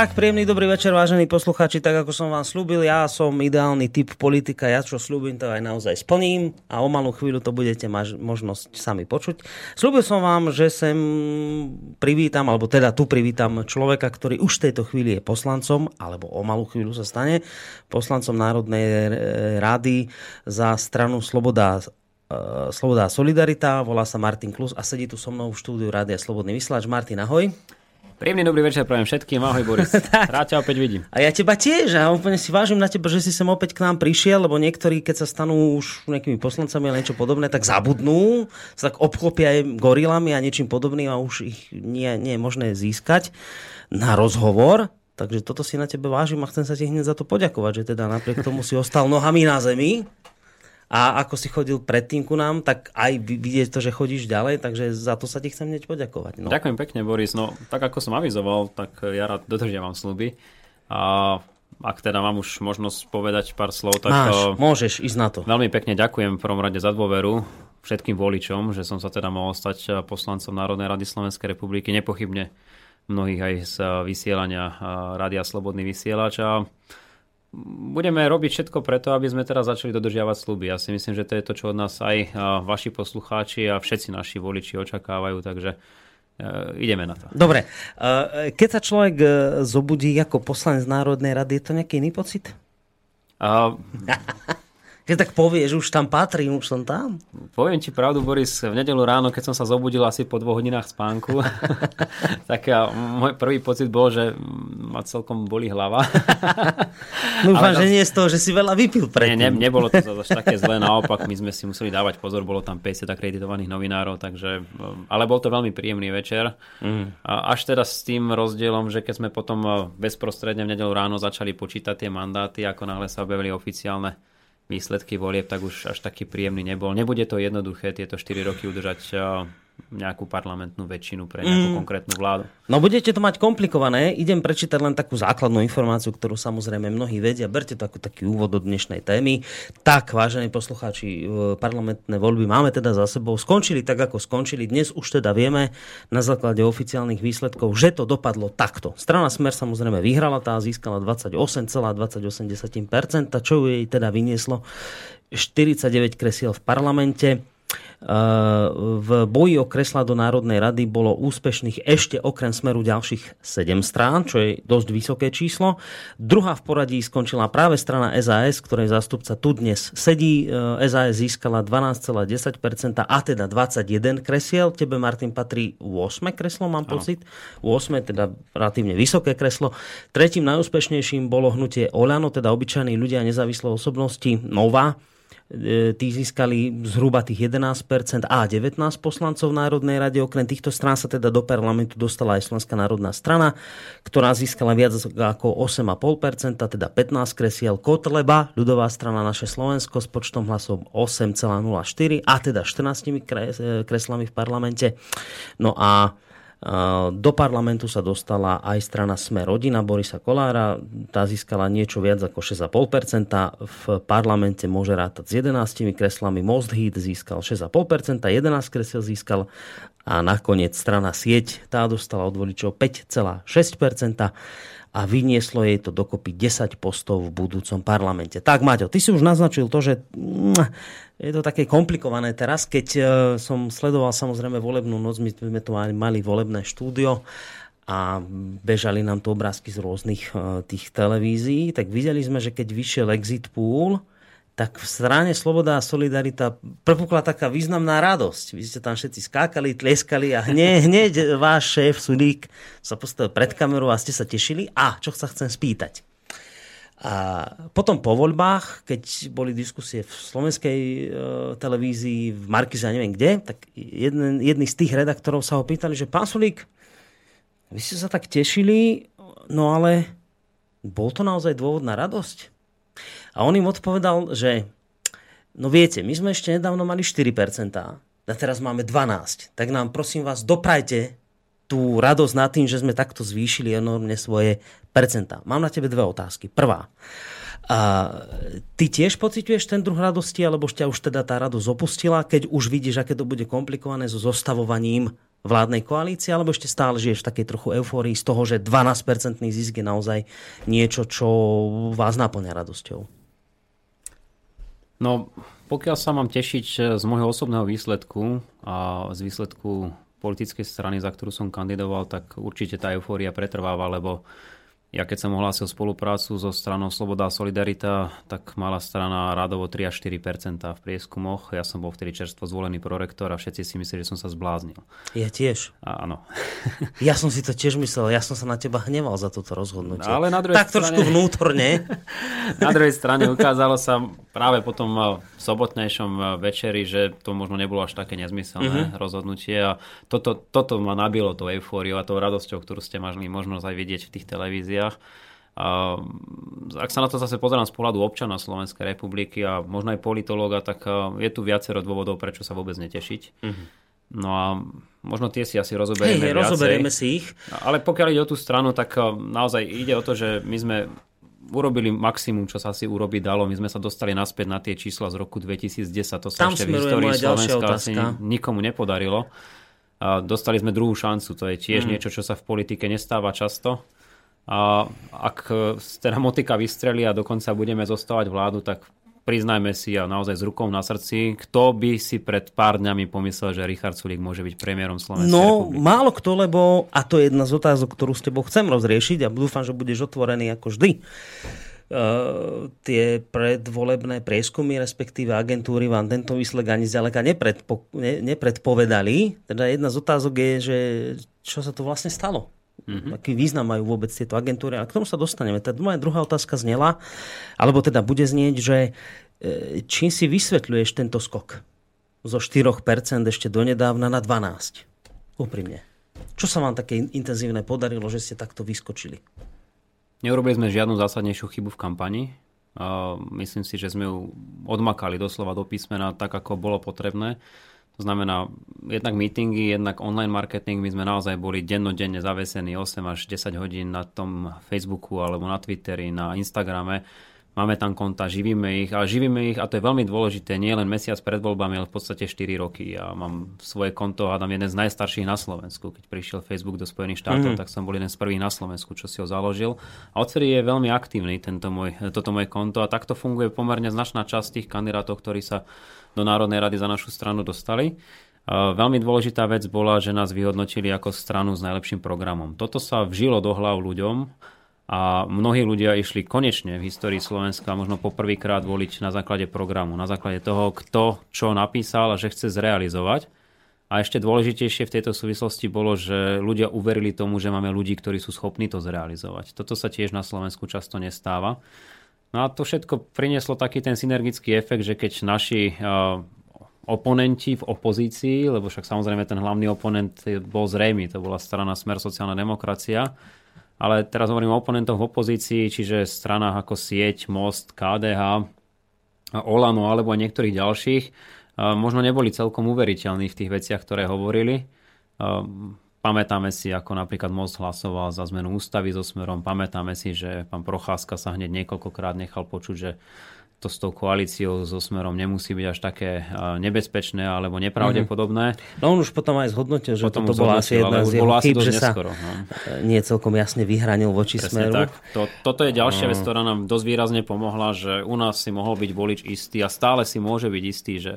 Tak, príjemný dobrý večer, vážení poslucháči. Tak ako som vám slúbil, ja som ideálny typ politika. Ja čo slúbim, to aj naozaj splním a o malú chvíľu to budete mať možnosť sami počuť. Slúbil som vám, že sem privítam, alebo teda tu privítam človeka, ktorý už v tejto chvíli je poslancom, alebo o malú chvíľu sa stane poslancom Národnej rady za stranu Sloboda e, Sloboda a Solidarita, volá sa Martin Klus a sedí tu so mnou v štúdiu Rádia Slobodný vysielač. Martin, ahoj. Príjemný dobrý večer prajem všetkým. Ahoj Boris. Rád ťa opäť vidím. A ja teba tiež a úplne si vážim na teba, že si sem opäť k nám prišiel, lebo niektorí, keď sa stanú už nejakými poslancami alebo niečo podobné, tak zabudnú, sa tak obklopia aj gorilami a niečím podobným a už ich nie, nie je možné získať na rozhovor. Takže toto si na tebe vážim a chcem sa ti hneď za to poďakovať, že teda napriek tomu si ostal nohami na zemi a ako si chodil predtým ku nám, tak aj vidieť to, že chodíš ďalej, takže za to sa ti chcem hneď poďakovať. No. Ďakujem pekne, Boris. No, tak ako som avizoval, tak ja rád dodržiavam sluby. A ak teda mám už možnosť povedať pár slov, tak... Máš, môžeš ísť na to. Veľmi pekne ďakujem v prvom rade za dôveru všetkým voličom, že som sa teda mohol stať poslancom Národnej rady Slovenskej republiky. Nepochybne mnohých aj z vysielania Rádia Slobodný vysielač. A budeme robiť všetko preto, aby sme teraz začali dodržiavať sluby. Ja si myslím, že to je to, čo od nás aj vaši poslucháči a všetci naši voliči očakávajú, takže e, ideme na to. Dobre. E, keď sa človek e, zobudí ako poslanec Národnej rady, je to nejaký iný pocit? Uh, Keď tak povieš, už tam patrím, už som tam. Poviem ti pravdu, Boris, v nedelu ráno, keď som sa zobudil asi po dvoch hodinách spánku, tak ja, môj prvý pocit bol, že ma celkom boli hlava. Dúfam, že nie z toho, že si veľa vypil predtým. Nie, ne, nebolo to zase také zlé, naopak my sme si museli dávať pozor, bolo tam 50 akreditovaných novinárov, takže, ale bol to veľmi príjemný večer. Mm. A až teda s tým rozdielom, že keď sme potom bezprostredne v nedelu ráno začali počítať tie mandáty, ako náhle sa objavili oficiálne výsledky volieb, tak už až taký príjemný nebol. Nebude to jednoduché tieto 4 roky udržať nejakú parlamentnú väčšinu pre nejakú mm. konkrétnu vládu. No budete to mať komplikované. Idem prečítať len takú základnú informáciu, ktorú samozrejme mnohí vedia. Berte to ako taký úvod do dnešnej témy. Tak, vážení poslucháči, parlamentné voľby máme teda za sebou. Skončili tak, ako skončili. Dnes už teda vieme na základe oficiálnych výsledkov, že to dopadlo takto. Strana Smer samozrejme vyhrala, tá získala 28,28%, čo jej teda vynieslo 49 kresiel v parlamente v boji o kresla do Národnej rady bolo úspešných ešte okrem smeru ďalších 7 strán, čo je dosť vysoké číslo. Druhá v poradí skončila práve strana SAS, ktorej zástupca tu dnes sedí. SAS získala 12,10% a teda 21 kresiel. Tebe, Martin, patrí 8 kreslo, mám pocit. 8, teda relatívne vysoké kreslo. Tretím najúspešnejším bolo hnutie Olano, teda obyčajní ľudia nezávislé osobnosti Nová, E, tí získali zhruba tých 11% a 19 poslancov v Národnej rade. Okrem týchto strán sa teda do parlamentu dostala aj Slovenská národná strana, ktorá získala viac ako 8,5%, teda 15 kresiel Kotleba, ľudová strana naše Slovensko s počtom hlasov 8,04 a teda 14 e, kreslami v parlamente. No a do parlamentu sa dostala aj strana Sme rodina Borisa Kolára. Tá získala niečo viac ako 6,5%. V parlamente môže rátať s 11 kreslami. Most Hit získal 6,5%, 11 kresel získal a nakoniec strana Sieť tá dostala od voličov 5,6% a vynieslo jej to dokopy 10 postov v budúcom parlamente. Tak, Maťo, ty si už naznačil to, že mm, je to také komplikované teraz, keď e, som sledoval samozrejme volebnú noc, my sme tu mali volebné štúdio a bežali nám tu obrázky z rôznych e, tých televízií, tak videli sme, že keď vyšiel exit pool, tak v strane Sloboda a Solidarita prepukla taká významná radosť. Vy ste tam všetci skákali, tlieskali a hneď, hneď váš šéf Sulík sa postavil pred kameru a ste sa tešili. A čo sa chcem spýtať? A potom po voľbách, keď boli diskusie v slovenskej e, televízii, v Markize a neviem kde, tak jeden, jedný z tých redaktorov sa ho pýtali, že pán Sulík, vy ste sa tak tešili, no ale bol to naozaj dôvod na radosť? A on im odpovedal, že no viete, my sme ešte nedávno mali 4% a teraz máme 12. Tak nám prosím vás doprajte tú radosť nad tým, že sme takto zvýšili enormne svoje percentá. Mám na tebe dve otázky. Prvá. A ty tiež pociťuješ ten druh radosti, alebo ťa už teda tá radosť opustila, keď už vidíš, aké to bude komplikované so zostavovaním vládnej koalície, alebo ešte stále žiješ v takej trochu eufórii z toho, že 12-percentný zisk je naozaj niečo, čo vás naplňa radosťou? No, pokiaľ sa mám tešiť z môjho osobného výsledku a z výsledku politickej strany, za ktorú som kandidoval, tak určite tá eufória pretrváva, lebo ja keď som ohlásil spoluprácu so stranou Sloboda a Solidarita, tak mala strana rádovo 3 až 4% v prieskumoch. Ja som bol vtedy čerstvo zvolený prorektor a všetci si mysleli, že som sa zbláznil. Ja tiež. A, áno. ja som si to tiež myslel, ja som sa na teba hneval za toto rozhodnutie. Ale na druhej tak strane... trošku vnútorne. na druhej strane ukázalo sa práve potom v sobotnejšom večeri, že to možno nebolo až také nezmyselné uh-huh. rozhodnutie a toto, toto ma nabilo tou eufóriou a tou radosťou, ktorú ste mali možnosť aj vidieť v tých televíziách médiách. A ak sa na to zase pozerám z pohľadu občana Slovenskej republiky a možno aj politológa, tak je tu viacero dôvodov, prečo sa vôbec netešiť. Mm-hmm. No a možno tie si asi rozoberieme hey, rozoberieme si ich. Ale pokiaľ ide o tú stranu, tak naozaj ide o to, že my sme urobili maximum, čo sa asi urobiť dalo. My sme sa dostali naspäť na tie čísla z roku 2010. To sa Tam ešte v histórii Slovenska asi nikomu nepodarilo. A dostali sme druhú šancu. To je tiež mm. niečo, čo sa v politike nestáva často. A ak teda motika vystrelí a dokonca budeme zostávať vládu, tak priznajme si a naozaj s rukou na srdci, kto by si pred pár dňami pomyslel, že Richard Sulik môže byť premiérom Slovenskej no, republiky? málo kto, lebo, a to je jedna z otázok, ktorú s tebou chcem rozriešiť a dúfam, že budeš otvorený ako vždy. Uh, tie predvolebné prieskumy, respektíve agentúry vám tento výsledok ani zďaleka nepredpo, ne, nepredpovedali. Teda jedna z otázok je, že čo sa to vlastne stalo Mm-hmm. Aký význam majú vôbec tieto agentúry? A k tomu sa dostaneme. Tá moja druhá otázka znela, alebo teda bude znieť, že e, čím si vysvetľuješ tento skok zo 4% ešte donedávna na 12%? Úprimne. Čo sa vám také intenzívne podarilo, že ste takto vyskočili? Neurobili sme žiadnu zásadnejšiu chybu v kampani. Myslím si, že sme ju odmakali doslova do písmena tak, ako bolo potrebné. To znamená, jednak meetingy, jednak online marketing, my sme naozaj boli dennodenne zavesení 8 až 10 hodín na tom Facebooku alebo na Twitteri, na Instagrame. Máme tam konta, živíme ich a živíme ich a to je veľmi dôležité, nie len mesiac pred voľbami, ale v podstate 4 roky. Ja mám svoje konto, hádam jeden z najstarších na Slovensku. Keď prišiel Facebook do Spojených štátov, mm. tak som bol jeden z prvých na Slovensku, čo si ho založil. A odtedy je veľmi aktívny tento môj, toto moje konto a takto funguje pomerne značná časť tých kandidátov, ktorí sa do Národnej rady za našu stranu dostali. Veľmi dôležitá vec bola, že nás vyhodnotili ako stranu s najlepším programom. Toto sa vžilo do hlav ľuďom a mnohí ľudia išli konečne v histórii Slovenska možno poprvýkrát voliť na základe programu, na základe toho, kto čo napísal a že chce zrealizovať. A ešte dôležitejšie v tejto súvislosti bolo, že ľudia uverili tomu, že máme ľudí, ktorí sú schopní to zrealizovať. Toto sa tiež na Slovensku často nestáva. No a to všetko prinieslo taký ten synergický efekt, že keď naši uh, oponenti v opozícii, lebo však samozrejme ten hlavný oponent bol zrejmy, to bola strana Smer sociálna demokracia, ale teraz hovorím o oponentoch v opozícii, čiže stranách ako Sieť, Most, KDH, Olano alebo aj niektorých ďalších, uh, možno neboli celkom uveriteľní v tých veciach, ktoré hovorili. Pamätáme si, ako napríklad Most hlasoval za zmenu ústavy so Smerom. Pamätáme si, že pán Procházka sa hneď niekoľkokrát nechal počuť, že to s tou koalíciou so Smerom nemusí byť až také nebezpečné alebo nepravdepodobné. Mm-hmm. No on už potom aj zhodnotil, že potom toto bola asi jedna z jeho chyb, že sa neskoro, no. nie celkom jasne vyhranil voči Presne Smeru. Tak. To, toto je ďalšia mm. vec, ktorá nám dosť výrazne pomohla, že u nás si mohol byť volič istý a stále si môže byť istý, že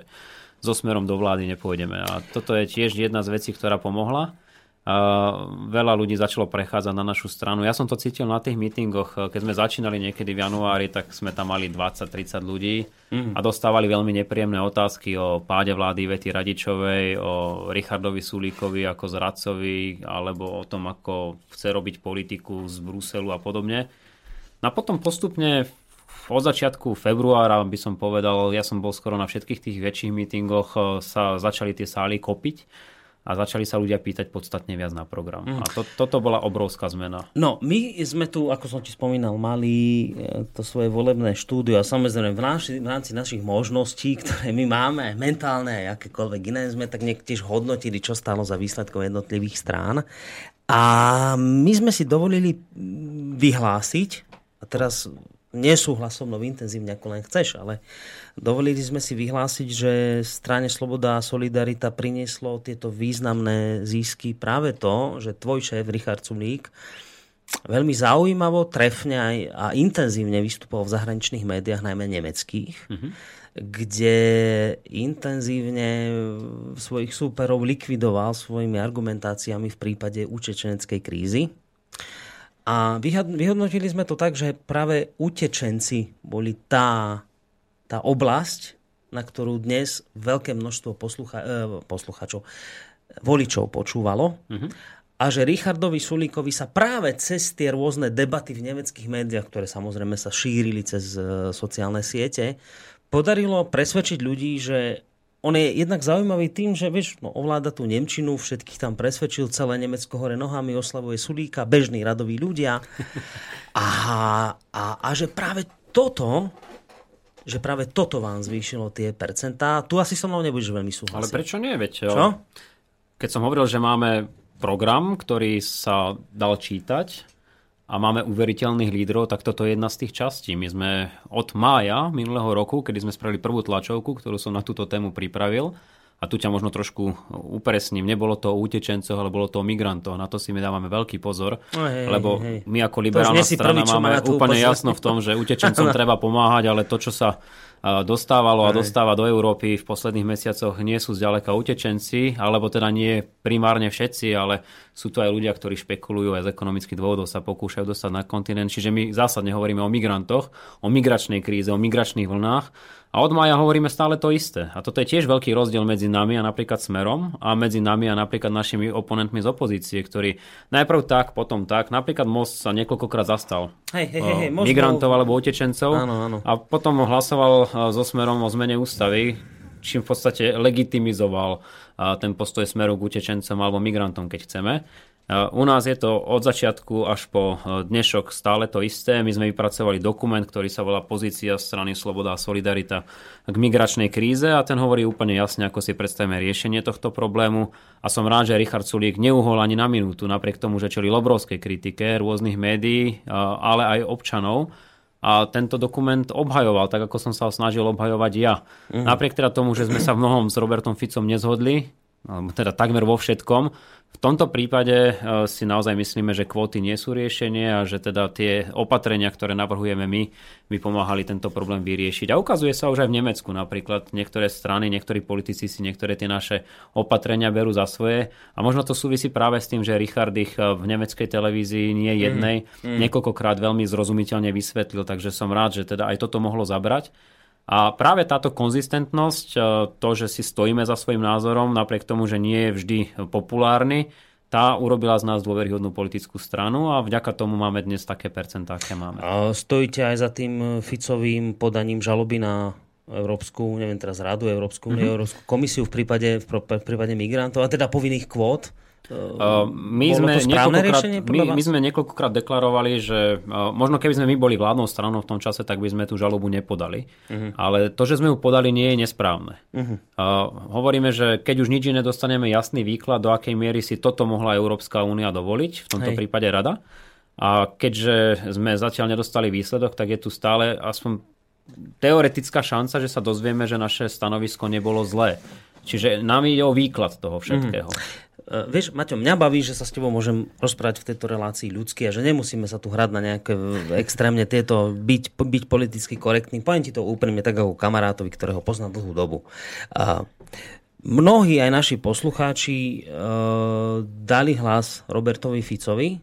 so Smerom do vlády nepôjdeme. A toto je tiež jedna z vecí, ktorá pomohla veľa ľudí začalo prechádzať na našu stranu. Ja som to cítil na tých mítingoch, keď sme začínali niekedy v januári, tak sme tam mali 20-30 ľudí mm. a dostávali veľmi nepríjemné otázky o páde vlády Vety Radičovej, o Richardovi Sulíkovi ako zradcovi, alebo o tom, ako chce robiť politiku z Bruselu a podobne. No a potom postupne od začiatku februára by som povedal, ja som bol skoro na všetkých tých väčších mítingoch, sa začali tie sály kopiť a začali sa ľudia pýtať podstatne viac na program. Mm. A to, toto bola obrovská zmena. No, my sme tu, ako som ti spomínal, mali e, to svoje volebné štúdio a samozrejme v, naši, v rámci našich možností, ktoré my máme, mentálne a akékoľvek iné, sme tak tiež hodnotili, čo stálo za výsledkom jednotlivých strán. A my sme si dovolili vyhlásiť, a teraz nesúhlas so mnou intenzívne, ako len chceš, ale dovolili sme si vyhlásiť, že strane Sloboda a Solidarita prinieslo tieto významné zisky práve to, že tvoj šéf Richard Sulík veľmi zaujímavo, trefne aj a intenzívne vystupoval v zahraničných médiách, najmä nemeckých, mm-hmm. kde intenzívne svojich súperov likvidoval svojimi argumentáciami v prípade utečeneckej krízy. A vyhodnotili sme to tak, že práve utečenci boli tá, tá oblasť, na ktorú dnes veľké množstvo poslucha, eh, posluchačov, voličov počúvalo. Mm-hmm a že Richardovi Sulíkovi sa práve cez tie rôzne debaty v nemeckých médiách, ktoré samozrejme sa šírili cez e, sociálne siete, podarilo presvedčiť ľudí, že on je jednak zaujímavý tým, že vieš, no, ovláda tú Nemčinu, všetkých tam presvedčil, celé Nemecko hore nohami, oslavuje Sulíka, bežní radoví ľudia. A, a, a že práve toto že práve toto vám zvýšilo tie percentá. Tu asi so mnou nebudeš veľmi súhlasiť. Ale prečo nie, veď? Čo? Keď som hovoril, že máme program, ktorý sa dal čítať a máme uveriteľných lídrov, tak toto je jedna z tých častí. My sme od mája minulého roku, kedy sme spravili prvú tlačovku, ktorú som na túto tému pripravil, a tu ťa možno trošku upresním, nebolo to o utečencoch, ale bolo to o migrantoch. Na to si my dávame veľký pozor, hej, lebo hej. my ako liberálna strana prvý, máme úplne pozor. jasno v tom, že utečencom treba pomáhať, ale to, čo sa dostávalo a dostáva do Európy v posledných mesiacoch nie sú zďaleka utečenci, alebo teda nie primárne všetci, ale sú to aj ľudia, ktorí špekulujú aj z ekonomických dôvodov sa pokúšajú dostať na kontinent. Čiže my zásadne hovoríme o migrantoch, o migračnej kríze, o migračných vlnách a od maja hovoríme stále to isté. A toto je tiež veľký rozdiel medzi nami a napríklad Smerom a medzi nami a napríklad našimi oponentmi z opozície, ktorí najprv tak, potom tak. Napríklad Most sa niekoľkokrát zastal hej, hej, hej, migrantov bol... alebo utečencov áno, áno. a potom hlasoval so Smerom o zmene ústavy, čím v podstate legitimizoval ten postoj smeru k utečencom alebo migrantom, keď chceme. U nás je to od začiatku až po e, dnešok stále to isté. My sme vypracovali dokument, ktorý sa volá Pozícia strany Sloboda a Solidarita k migračnej kríze a ten hovorí úplne jasne, ako si predstavíme riešenie tohto problému. A som rád, že Richard Sulík neuhol ani na minútu, napriek tomu, že čeli obrovskej kritike rôznych médií, e, ale aj občanov a tento dokument obhajoval, tak ako som sa ho snažil obhajovať ja. Mm. Napriek teda tomu, že sme sa v mnohom s Robertom Ficom nezhodli, teda takmer vo všetkom. V tomto prípade e, si naozaj myslíme, že kvóty nie sú riešenie a že teda tie opatrenia, ktoré navrhujeme my, by pomáhali tento problém vyriešiť. A ukazuje sa už aj v Nemecku napríklad. Niektoré strany, niektorí politici si niektoré tie naše opatrenia berú za svoje. A možno to súvisí práve s tým, že Richard ich e, v nemeckej televízii nie jednej mm, mm. niekoľkokrát veľmi zrozumiteľne vysvetlil, takže som rád, že teda aj toto mohlo zabrať. A práve táto konzistentnosť, e, to, že si stojíme za svojím názorom, napriek tomu, že nie je vždy populárny, tá urobila z nás dôveryhodnú politickú stranu a vďaka tomu máme dnes také percentá, aké máme. A stojíte aj za tým Ficovým podaním žaloby na Európsku, neviem teraz radu, Európsku, mm-hmm. Európsku komisiu v prípade, v prípade migrantov, a teda povinných kvót? Uh, my, sme riešenie, my, my sme niekoľkokrát deklarovali, že uh, možno keby sme my boli vládnou stranou v tom čase, tak by sme tú žalobu nepodali. Uh-huh. Ale to, že sme ju podali, nie je nesprávne. Uh-huh. Uh, hovoríme, že keď už nič iné dostaneme jasný výklad, do akej miery si toto mohla Európska únia dovoliť, v tomto Hej. prípade Rada. A keďže sme zatiaľ nedostali výsledok, tak je tu stále aspoň teoretická šanca, že sa dozvieme, že naše stanovisko nebolo zlé. Čiže nám ide o výklad toho všetkého. Mm. Uh, vieš, Maťo, mňa baví, že sa s tebou môžem rozprávať v tejto relácii ľudsky a že nemusíme sa tu hrať na nejaké extrémne tieto, byť, byť politicky korektný. Poviem ti to úprimne tak ako kamarátovi, ktorého poznám dlhú dobu. Uh, mnohí aj naši poslucháči uh, dali hlas Robertovi Ficovi,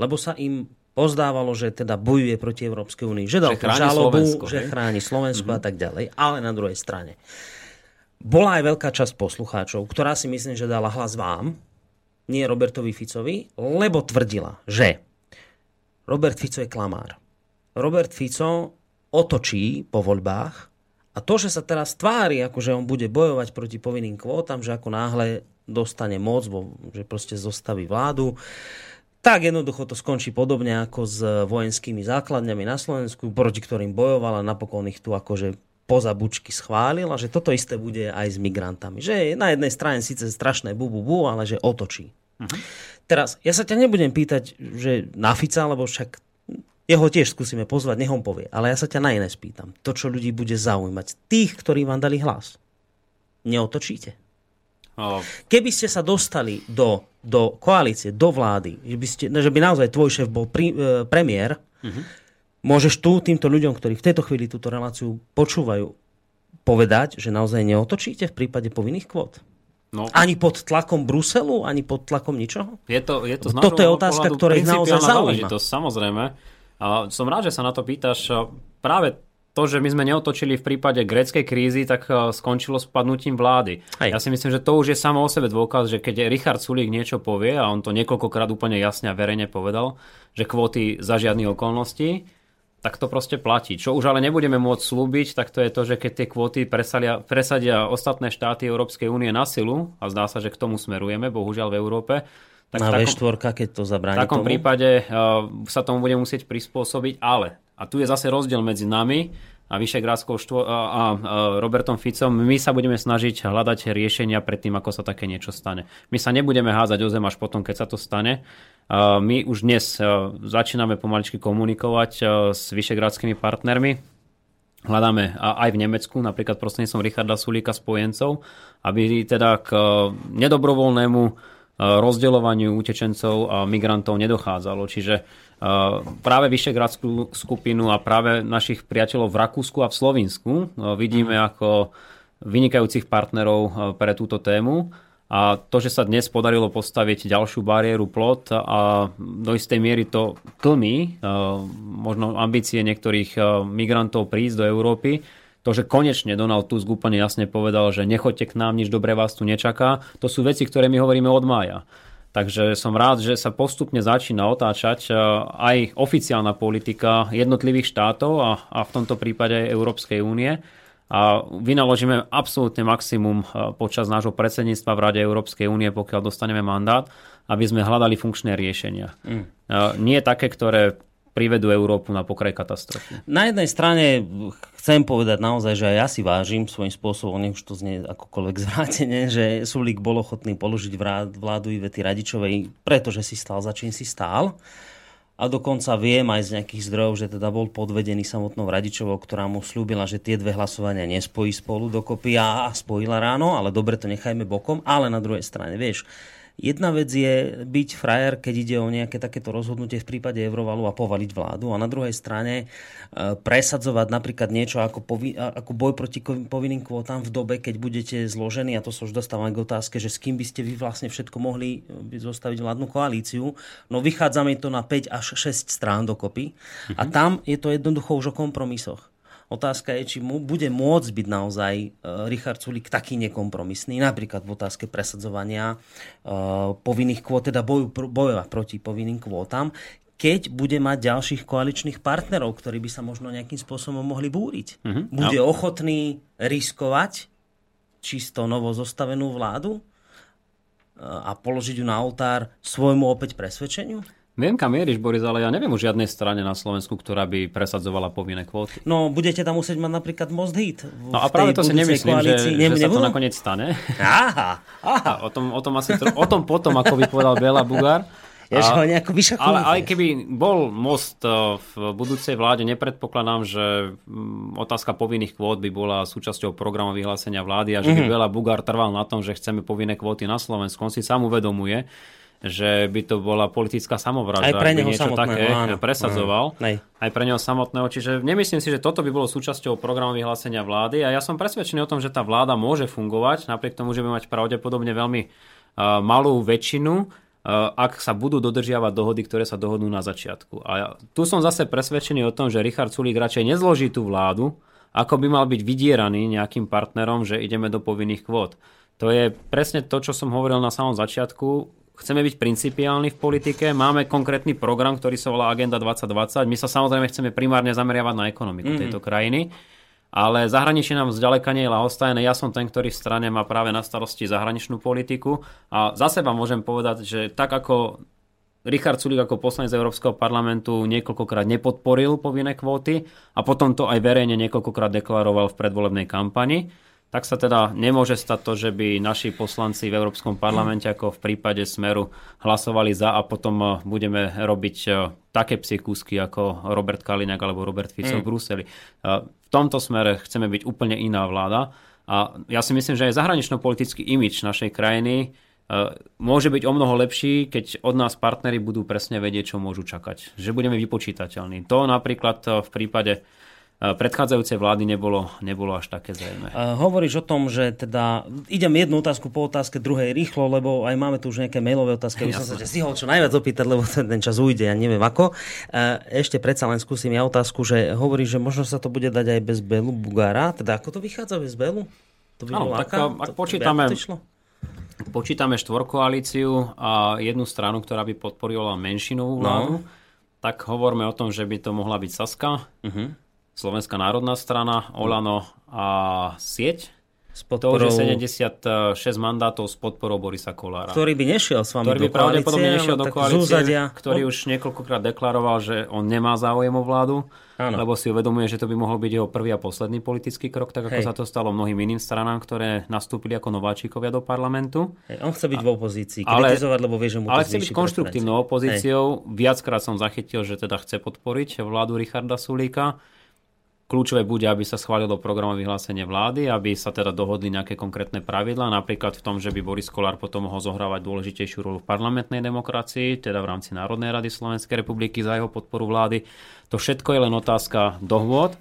lebo sa im pozdávalo, že teda bojuje proti Európskej únii, že dal že žalobu, Slovensko, že chráni Slovensko mm-hmm. a tak ďalej, ale na druhej strane bola aj veľká časť poslucháčov, ktorá si myslím, že dala hlas vám, nie Robertovi Ficovi, lebo tvrdila, že Robert Fico je klamár. Robert Fico otočí po voľbách a to, že sa teraz tvári, ako že on bude bojovať proti povinným kvótam, že ako náhle dostane moc, bo, že proste zostaví vládu, tak jednoducho to skončí podobne ako s vojenskými základňami na Slovensku, proti ktorým bojovala, napokon ich tu akože poza bučky schválil a že toto isté bude aj s migrantami. Že na jednej strane síce strašné bu, bu, bu ale že otočí. Uh-huh. Teraz, ja sa ťa nebudem pýtať, že na Fica, lebo však Jeho tiež skúsime pozvať, nech on povie. Ale ja sa ťa na iné spýtam. To, čo ľudí bude zaujímať. Tých, ktorí vám dali hlas. Neotočíte. No, Keby ste sa dostali do, do koalície, do vlády, že by, ste, že by naozaj tvoj šéf bol pri, e, premiér, môžeš tu týmto ľuďom, ktorí v tejto chvíli túto reláciu počúvajú, povedať, že naozaj neotočíte v prípade povinných kvót? no, Ani pod tlakom Bruselu, ani pod tlakom ničoho? je to, je to Toto je otázka, ktorá ich naozaj zaujíma. Samozrejme. A som rád, že sa na to pýtaš. Práve to, že my sme neotočili v prípade gréckej krízy, tak skončilo s padnutím vlády. Hej. Ja si myslím, že to už je samo o sebe dôkaz, že keď Richard Sulík niečo povie, a on to niekoľkokrát úplne jasne a verejne povedal, že kvóty za žiadnych okolností, tak to proste platí. Čo už ale nebudeme môcť slúbiť, tak to je to, že keď tie kvóty presadia, presadia ostatné štáty Európskej únie na silu, a zdá sa, že k tomu smerujeme, bohužiaľ v Európe, tak Na v takom- V4, keď to v zabráni takom tomu? prípade uh, sa tomu bude musieť prispôsobiť, ale, a tu je zase rozdiel medzi nami a Vyšegrádskou štvo- a, a, a Robertom Ficom, my sa budeme snažiť hľadať riešenia pred tým, ako sa také niečo stane. My sa nebudeme házať o zem až potom, keď sa to stane. My už dnes začíname pomaličky komunikovať s vyšegradskými partnermi, hľadáme aj v Nemecku, napríklad prostredníctvom Richarda Sulíka spojencov, aby teda k nedobrovoľnému rozdeľovaniu utečencov a migrantov nedochádzalo. Čiže e, práve Vyšegradskú skupinu a práve našich priateľov v Rakúsku a v Slovinsku e, vidíme ako vynikajúcich partnerov e, pre túto tému. A to, že sa dnes podarilo postaviť ďalšiu bariéru plot a do istej miery to tlmí e, možno ambície niektorých e, migrantov prísť do Európy, to, že konečne Donald Tusk úplne jasne povedal, že nechoďte k nám, nič dobré vás tu nečaká, to sú veci, ktoré my hovoríme od mája. Takže som rád, že sa postupne začína otáčať e, aj oficiálna politika jednotlivých štátov a, a v tomto prípade aj Európskej únie a vynaložíme absolútne maximum e, počas nášho predsedníctva v Rade Európskej únie, pokiaľ dostaneme mandát, aby sme hľadali funkčné riešenia. Mm. Nie také, ktoré privedú Európu na pokraj katastrofy. Na jednej strane chcem povedať naozaj, že aj ja si vážim svojím spôsobom, nech už to znie akokoľvek zvrátené, že Sulík bol ochotný položiť vlád- vládu Ivety Radičovej, pretože si stál za čím si stál. A dokonca viem aj z nejakých zdrojov, že teda bol podvedený samotnou Radičovou, ktorá mu slúbila, že tie dve hlasovania nespojí spolu dokopy a spojila ráno, ale dobre to nechajme bokom. Ale na druhej strane, vieš, Jedna vec je byť frajer, keď ide o nejaké takéto rozhodnutie v prípade Eurovalu a povaliť vládu a na druhej strane e, presadzovať napríklad niečo ako, povi- ako boj proti povinným kvótam v dobe, keď budete zložení, a to sa už dostávam k otázke, že s kým by ste vy vlastne všetko mohli e, zostaviť vládnu koalíciu. No vychádzame to na 5 až 6 strán dokopy a tam je to jednoducho už o kompromisoch. Otázka je, či mu bude môcť byť naozaj e, Richard Sulik taký nekompromisný, napríklad v otázke presadzovania e, povinných kvót, teda boju, boja proti povinným kvótam, keď bude mať ďalších koaličných partnerov, ktorí by sa možno nejakým spôsobom mohli búriť. Mhm. Bude ochotný riskovať čisto novo zostavenú vládu e, a položiť ju na oltár svojmu opäť presvedčeniu? Viem, kam mieríš, Boris, ale ja neviem o žiadnej strane na Slovensku, ktorá by presadzovala povinné kvóty. No, budete tam musieť mať napríklad Most Hit. No a práve to si nemyslím, že, koalícii. že sa to nakoniec stane. Aha, aha. A o tom, o tom asi o tom potom, ako by povedal Bela Bugár. Ja, že A- ho nejako vyšachujete. Ale aj keby bol most eh, v budúcej vláde, nepredpokladám, že mm, otázka povinných kvót by bola súčasťou programu vyhlásenia vlády a že by Bela Bugár trval na tom, že chceme povinné kvóty na Slovensku. On si sám uvedomuje, že by to bola politická samovražda, Aj pre neho niečo samotného, také áno. presadzoval. Áno. Aj pre neho samotného. Čiže nemyslím si, že toto by bolo súčasťou programu vyhlásenia vlády a ja som presvedčený o tom, že tá vláda môže fungovať, napriek tomu, že by mať pravdepodobne veľmi uh, malú väčšinu, uh, ak sa budú dodržiavať dohody, ktoré sa dohodnú na začiatku. A ja, tu som zase presvedčený o tom, že Richard Sulík radšej nezloží tú vládu, ako by mal byť vydieraný nejakým partnerom, že ideme do povinných kvót. To je presne to, čo som hovoril na samom začiatku. Chceme byť principiálni v politike, máme konkrétny program, ktorý sa volá Agenda 2020. My sa samozrejme chceme primárne zameriavať na ekonomiku mm-hmm. tejto krajiny, ale zahraničie nám zďaleka nie je lahostajné. Ja som ten, ktorý v strane má práve na starosti zahraničnú politiku a za seba môžem povedať, že tak ako Richard Sulik ako poslanec Európskeho parlamentu niekoľkokrát nepodporil povinné kvóty a potom to aj verejne niekoľkokrát deklaroval v predvolebnej kampani, tak sa teda nemôže stať to, že by naši poslanci v Európskom parlamente ako v prípade Smeru hlasovali za a potom eh, budeme robiť eh, také psie kúsky ako Robert Kaliňák alebo Robert Fico mm. v Bruseli. Eh, v tomto smere chceme byť úplne iná vláda a ja si myslím, že aj zahranično-politický imič našej krajiny môže byť o mnoho lepší, keď od nás partnery budú presne vedieť, čo môžu čakať. Že budeme vypočítateľní. To napríklad v prípade predchádzajúcej vlády nebolo, nebolo až také zrejme. Uh, hovoríš o tom, že teda idem jednu otázku po otázke, druhej rýchlo, lebo aj máme tu už nejaké mailové otázky, aby som sa stihol čo najviac opýtať, lebo ten, ten čas ujde, ja neviem ako. Uh, ešte predsa len skúsim ja otázku, že hovoríš, že možno sa to bude dať aj bez Belu Bugára, teda ako to vychádza bez Belu? To by ano, tak ak to, počítame, to počítame štvorkoalíciu a jednu stranu, ktorá by podporila menšinovú no. vládu, no. tak hovoríme o tom, že by to mohla byť Saska. Uh-huh Slovenská národná strana, Olano a Sieť. S podporou... To už je 76 mandátov s podporou Borisa Kolára. Ktorý by nešiel s vami ktorý do by pravdepodobne nešiel do koalície, zúzadia. ktorý už niekoľkokrát deklaroval, že on nemá záujem o vládu, Áno. lebo si uvedomuje, že to by mohol byť jeho prvý a posledný politický krok, tak ako Hej. sa to stalo mnohým iným stranám, ktoré nastúpili ako nováčikovia do parlamentu. Hej, on chce byť a, v opozícii, kritizovať, ale, lebo vie, že mu Ale chce byť konštruktívnou opozíciou. Hej. Viackrát som zachytil, že teda chce podporiť vládu Richarda Sulíka Kľúčové bude, aby sa schválilo programové vyhlásenie vlády, aby sa teda dohodli nejaké konkrétne pravidlá, napríklad v tom, že by Boris Kolár potom mohol zohrávať dôležitejšiu rolu v parlamentnej demokracii, teda v rámci Národnej rady Slovenskej republiky za jeho podporu vlády. To všetko je len otázka dohôd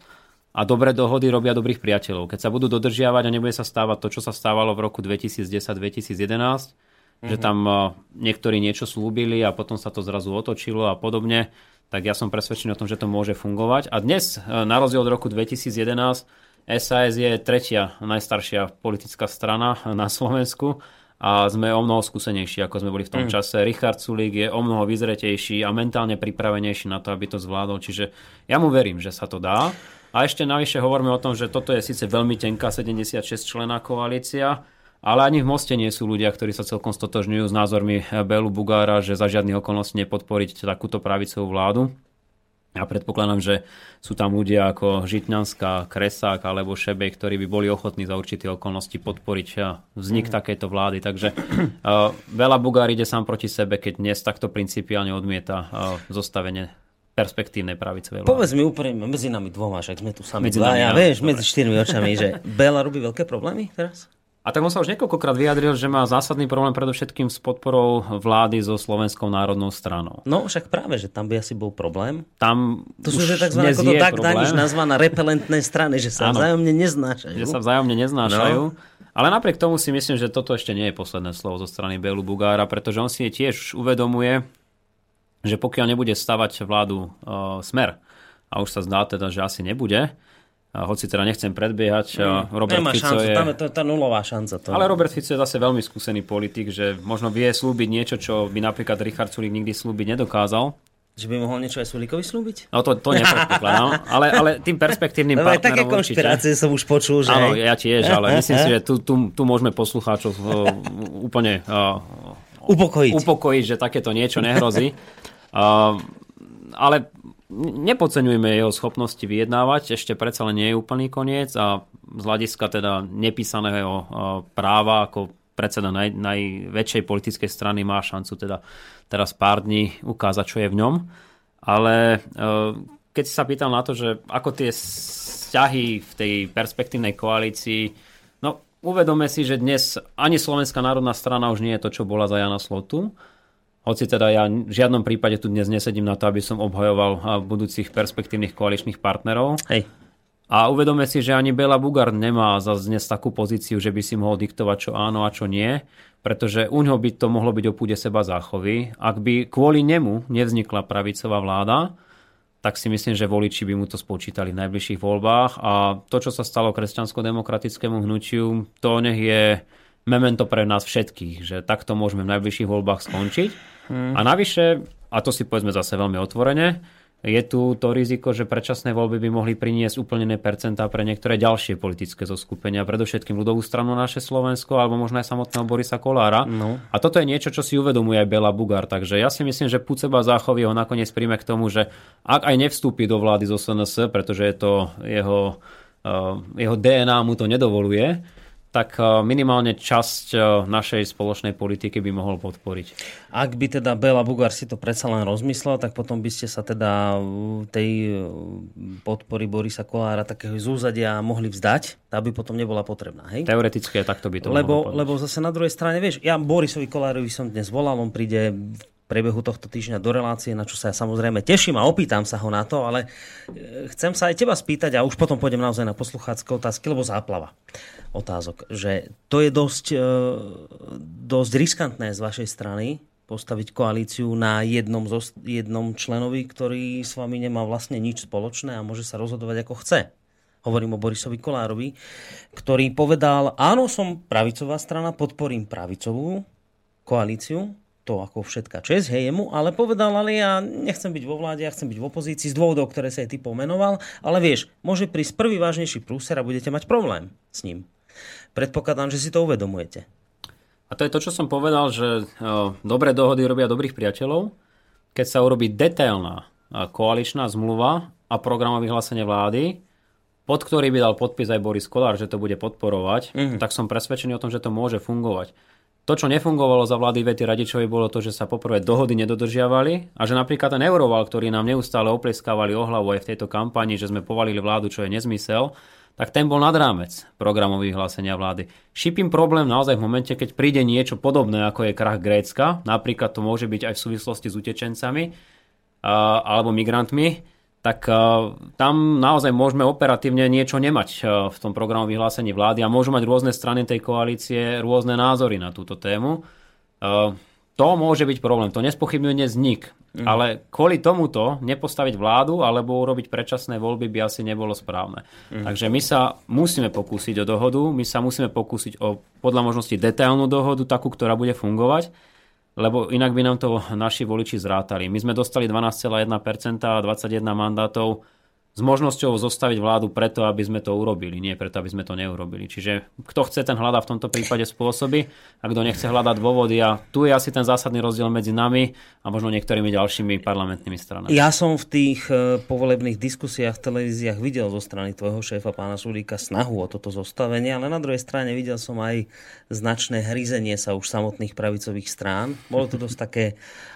a dobré dohody robia dobrých priateľov. Keď sa budú dodržiavať a nebude sa stávať to, čo sa stávalo v roku 2010-2011, mm-hmm. že mhm. tam eh, niektorí niečo slúbili a potom sa to zrazu otočilo a podobne, tak ja som presvedčený o tom, že to môže fungovať. A dnes, e, na rozdiel od roku 2011, SAS je tretia najstaršia politická strana na Slovensku a sme o mnoho skúsenejší, ako sme boli v tom mm. čase. Richard Sulík je o mnoho vyzretejší a mentálne pripravenejší na to, aby to zvládol. Čiže ja mu verím, že sa to dá. A ešte navyše hovoríme o tom, že toto je síce veľmi tenká 76 člená koalícia, ale ani v Moste nie sú ľudia, ktorí sa celkom stotožňujú s názormi Belu Bugára, že za žiadnych okolností nepodporiť takúto pravicovú vládu. Ja predpokladám, že sú tam ľudia ako Žitňanská, Kresák alebo Šebej, ktorí by boli ochotní za určité okolnosti podporiť vznik mm. takéto vlády. Takže uh, veľa Bugár ide sám proti sebe, keď dnes takto principiálne odmieta uh, zostavenie perspektívnej pravicovej vlády. Povedz mi úprimne, medzi nami dvoma, však sme tu sami medzi dvaja, vieš, medzi štyrmi očami, že Bela robí veľké problémy teraz? A tak on sa už niekoľkokrát vyjadril, že má zásadný problém predovšetkým s podporou vlády so Slovenskou národnou stranou. No však práve, že tam by asi bol problém. Tam to sú že tzv. ako to tak Daniš nazvaná repelentné strany, že sa ano, vzájomne neznášajú. Že sa vzájomne neznášajú. No. Ale napriek tomu si myslím, že toto ešte nie je posledné slovo zo strany Belu Bugára, pretože on si tiež uvedomuje, že pokiaľ nebude stavať vládu uh, smer, a už sa zdá teda, že asi nebude, a hoci teda nechcem predbiehať, mm, Robert Nemá Fico šancu, je... tam je to tá nulová šanca. To... Ale Robert Fico je zase veľmi skúsený politik, že možno vie slúbiť niečo, čo by napríklad Richard Sulik nikdy slúbiť nedokázal. Že by mohol niečo aj Sulíkovi slúbiť? No to, to nepredpokladám, ale, ale tým perspektívnym no, partnerom také konšpirácie určite. som už počul, že... Áno, ja tiež, ale myslím si, že tu, tu, tu môžeme poslucháčov uh, úplne uh, upokojiť. upokojiť, že takéto niečo nehrozí. Uh, ale nepodceňujeme jeho schopnosti vyjednávať, ešte predsa len nie je úplný koniec a z hľadiska teda nepísaného práva ako predseda naj, najväčšej politickej strany má šancu teda teraz pár dní ukázať, čo je v ňom. Ale e, keď sa pýtal na to, že ako tie vzťahy v tej perspektívnej koalícii, no uvedome si, že dnes ani Slovenská národná strana už nie je to, čo bola za Jana Slotu hoci teda ja v žiadnom prípade tu dnes nesedím na to, aby som obhajoval budúcich perspektívnych koaličných partnerov. Hej. A uvedome si, že ani Bela Bugar nemá za dnes takú pozíciu, že by si mohol diktovať, čo áno a čo nie, pretože u ňoho by to mohlo byť o púde seba záchovy. Ak by kvôli nemu nevznikla pravicová vláda, tak si myslím, že voliči by mu to spočítali v najbližších voľbách a to, čo sa stalo kresťansko-demokratickému hnutiu, to nech je memento pre nás všetkých, že takto môžeme v najbližších voľbách skončiť. Hmm. A navyše, a to si povedzme zase veľmi otvorene, je tu to riziko, že predčasné voľby by mohli priniesť úplnené percentá pre niektoré ďalšie politické zoskupenia, predovšetkým ľudovú stranu naše Slovensko, alebo možno aj samotného Borisa Kolára. No. A toto je niečo, čo si uvedomuje aj Bela Bugar. Takže ja si myslím, že Puceba záchovy ho nakoniec príjme k tomu, že ak aj nevstúpi do vlády zo SNS, pretože je to jeho, uh, jeho DNA mu to nedovoluje, tak minimálne časť našej spoločnej politiky by mohol podporiť. Ak by teda Bela Bugar si to predsa len rozmyslel, tak potom by ste sa teda tej podpory Borisa Kolára takého zúzadia mohli vzdať. Tá by potom nebola potrebná, hej? Teoreticky takto by to lebo, mohlo lebo zase na druhej strane, vieš, ja Borisovi Kolárovi som dnes volal, on príde v priebehu tohto týždňa do relácie, na čo sa ja samozrejme teším a opýtam sa ho na to, ale e, chcem sa aj teba spýtať a už potom pôjdem naozaj na posluchácké otázky, lebo záplava otázok, že to je dosť, e, dosť riskantné z vašej strany postaviť koalíciu na jednom, zo, jednom členovi, ktorý s vami nemá vlastne nič spoločné a môže sa rozhodovať ako chce. Hovorím o Borisovi Kolárovi, ktorý povedal, áno, som pravicová strana, podporím pravicovú koalíciu, to ako všetká čes, hej, jemu, ale povedal, ale ja nechcem byť vo vláde, ja chcem byť v opozícii z dôvodov, ktoré sa aj ty pomenoval, ale vieš, môže prísť prvý vážnejší prúser a budete mať problém s ním. Predpokladám, že si to uvedomujete. A to je to, čo som povedal, že o, dobré dohody robia dobrých priateľov. Keď sa urobí detailná koaličná zmluva a program vyhlásenie vlády, pod ktorý by dal podpis aj Boris Kolár, že to bude podporovať, mm-hmm. tak som presvedčený o tom, že to môže fungovať. To, čo nefungovalo za vlády Vety Radičovej, bolo to, že sa poprvé dohody nedodržiavali a že napríklad ten Euroval, ktorý nám neustále opleskávali o hlavu aj v tejto kampani, že sme povalili vládu, čo je nezmysel, tak ten bol nad rámec programových vyhlásenia vlády. Šipím problém naozaj v momente, keď príde niečo podobné, ako je krach Grécka, napríklad to môže byť aj v súvislosti s utečencami alebo migrantmi, tak uh, tam naozaj môžeme operatívne niečo nemať uh, v tom programu vyhlásení vlády a môžu mať rôzne strany tej koalície rôzne názory na túto tému. Uh, to môže byť problém, to nespochybňuje dnes nik. Mm. Ale kvôli tomuto nepostaviť vládu alebo urobiť predčasné voľby by asi nebolo správne. Mm. Takže my sa musíme pokúsiť o dohodu, my sa musíme pokúsiť o podľa možnosti detailnú dohodu, takú, ktorá bude fungovať lebo inak by nám to naši voliči zrátali. My sme dostali 12,1% a 21 mandátov s možnosťou zostaviť vládu preto, aby sme to urobili, nie preto, aby sme to neurobili. Čiže kto chce, ten hľadá v tomto prípade spôsoby a kto nechce hľadať dôvody. A tu je asi ten zásadný rozdiel medzi nami a možno niektorými ďalšími parlamentnými stranami. Ja som v tých e, povolebných diskusiách v televíziách videl zo strany tvojho šéfa pána Sulíka snahu o toto zostavenie, ale na druhej strane videl som aj značné hryzenie sa už samotných pravicových strán. Bolo to dosť také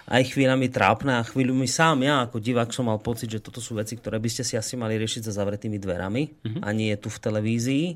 aj chvíľami trápne a chvíľu mi sám ja ako divák som mal pocit, že toto sú veci, ktoré by ste si asi mali riešiť za zavretými dverami uh-huh. a nie tu v televízii.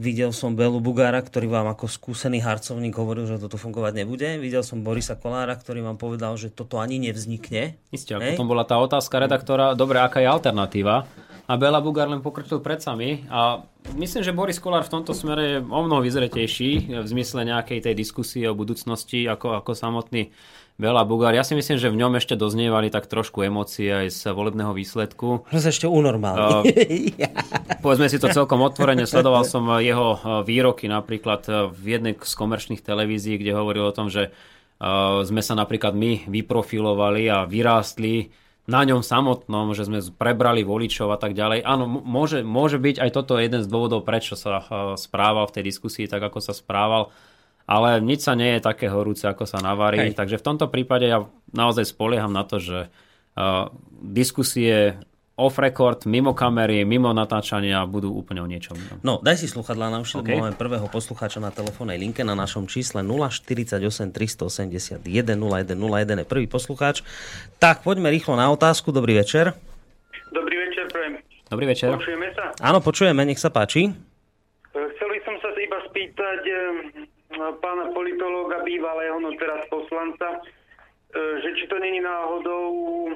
Videl som Belu Bugára, ktorý vám ako skúsený harcovník hovoril, že toto fungovať nebude. Videl som Borisa Kolára, ktorý vám povedal, že toto ani nevznikne. Isté, a potom bola tá otázka redaktora, dobre, aká je alternatíva? A Bela Bugár len pokročil pred sami a myslím, že Boris Kolár v tomto smere je o mnoho vyzretejší v zmysle nejakej tej diskusie o budúcnosti ako, ako samotný Bela Bugár. Ja si myslím, že v ňom ešte doznievali tak trošku emócie aj z volebného výsledku. Že sa ešte unormálne. Uh, povedzme si to celkom otvorene. Sledoval som jeho výroky napríklad v jednej z komerčných televízií, kde hovoril o tom, že uh, sme sa napríklad my vyprofilovali a vyrástli na ňom samotnom, že sme prebrali voličov a tak ďalej. Áno, môže, môže byť aj toto jeden z dôvodov, prečo sa správal v tej diskusii tak, ako sa správal ale nič sa nie je také horúce, ako sa navarí. Hej. Takže v tomto prípade ja naozaj spolieham na to, že uh, diskusie off record, mimo kamery, mimo natáčania budú úplne o niečom. No, daj si sluchadlá na uši, okay. máme prvého poslucháča na telefónnej linke na našom čísle 048 381 0101 je prvý poslucháč. Tak, poďme rýchlo na otázku. Dobrý večer. Dobrý večer, prajem. Dobrý večer. Počujeme sa? Áno, počujeme, nech sa páči. Chcel by som sa iba spýtať, pána politológa bývalého, no teraz poslanca, e, že či to není náhodou e,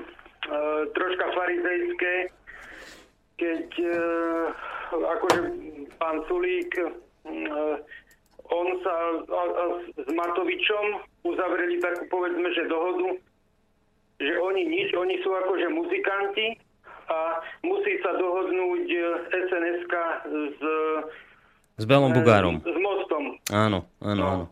troška farizejské, keď e, akože pán Sulík on sa s Matovičom uzavreli takú povedzme, že dohodu, že oni nič, oni sú akože muzikanti a musí sa dohodnúť SNSK s s Belom Bugárom. S mostom. Áno, áno, no. áno.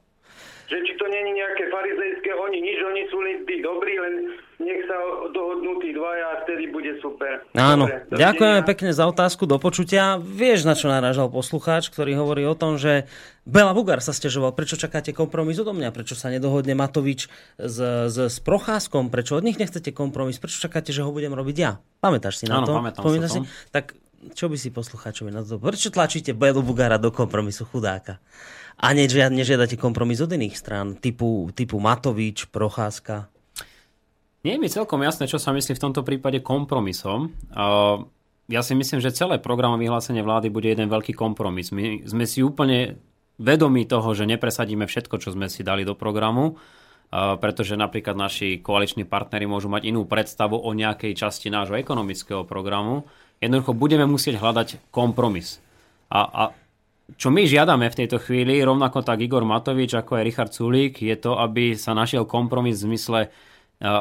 Že či to není nejaké farizejské, oni nič, oni sú tí dobrí, len nech sa dohodnú tí dvaja a vtedy bude super. Áno, Dobre, ďakujeme pekne za otázku, do počutia. Vieš, na čo narážal poslucháč, ktorý hovorí o tom, že Bela Bugár sa stiažoval, prečo čakáte kompromis odo mňa, prečo sa nedohodne Matovič s, s, s Procházkom, prečo od nich nechcete kompromis, prečo čakáte, že ho budem robiť ja. Pamätáš si na Áno, to? pamätám si? Tak čo by si poslucháčovi na to... Prečo tlačíte Belu Bugara do kompromisu chudáka? A nežiadate kompromis od iných strán, typu, typu Matovič, Procházka? Nie je mi celkom jasné, čo sa myslí v tomto prípade kompromisom. Ja si myslím, že celé programové vyhlásenie vlády bude jeden veľký kompromis. My sme si úplne vedomí toho, že nepresadíme všetko, čo sme si dali do programu, pretože napríklad naši koaliční partnery môžu mať inú predstavu o nejakej časti nášho ekonomického programu. Jednoducho budeme musieť hľadať kompromis. A, a čo my žiadame v tejto chvíli, rovnako tak Igor Matovič, ako aj Richard Sulík, je to, aby sa našiel kompromis v zmysle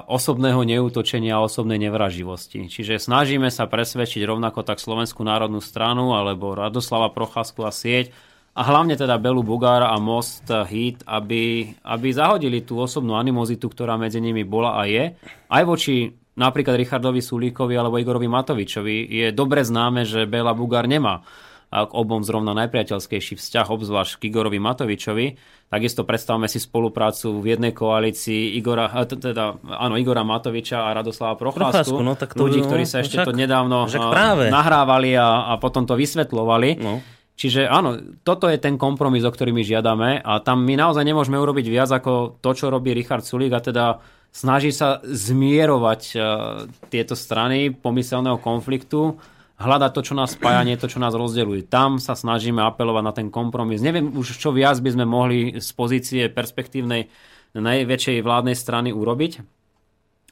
osobného neútočenia a osobnej nevraživosti. Čiže snažíme sa presvedčiť rovnako tak Slovenskú národnú stranu alebo Radoslava Procházku a sieť a hlavne teda Belu Bugár a Most Hit, aby, aby zahodili tú osobnú animozitu, ktorá medzi nimi bola a je, aj voči napríklad Richardovi Sulíkovi alebo Igorovi Matovičovi. Je dobre známe, že Bela Bugár nemá k obom zrovna najpriateľskejší vzťah, obzvlášť k Igorovi Matovičovi. Takisto predstavme si spoluprácu v jednej koalícii Igora, teda, áno, Igora Matoviča a Radoslava Procházku. no, tak to, ľudí, no, ktorí sa ešte však, to nedávno práve. nahrávali a, a potom to vysvetľovali. No. Čiže áno, toto je ten kompromis, o ktorý my žiadame a tam my naozaj nemôžeme urobiť viac ako to, čo robí Richard Sulík a teda snaží sa zmierovať uh, tieto strany pomyselného konfliktu hľadať to, čo nás spája, nie to, čo nás rozdeľuje. Tam sa snažíme apelovať na ten kompromis. Neviem už, čo viac by sme mohli z pozície perspektívnej najväčšej vládnej strany urobiť.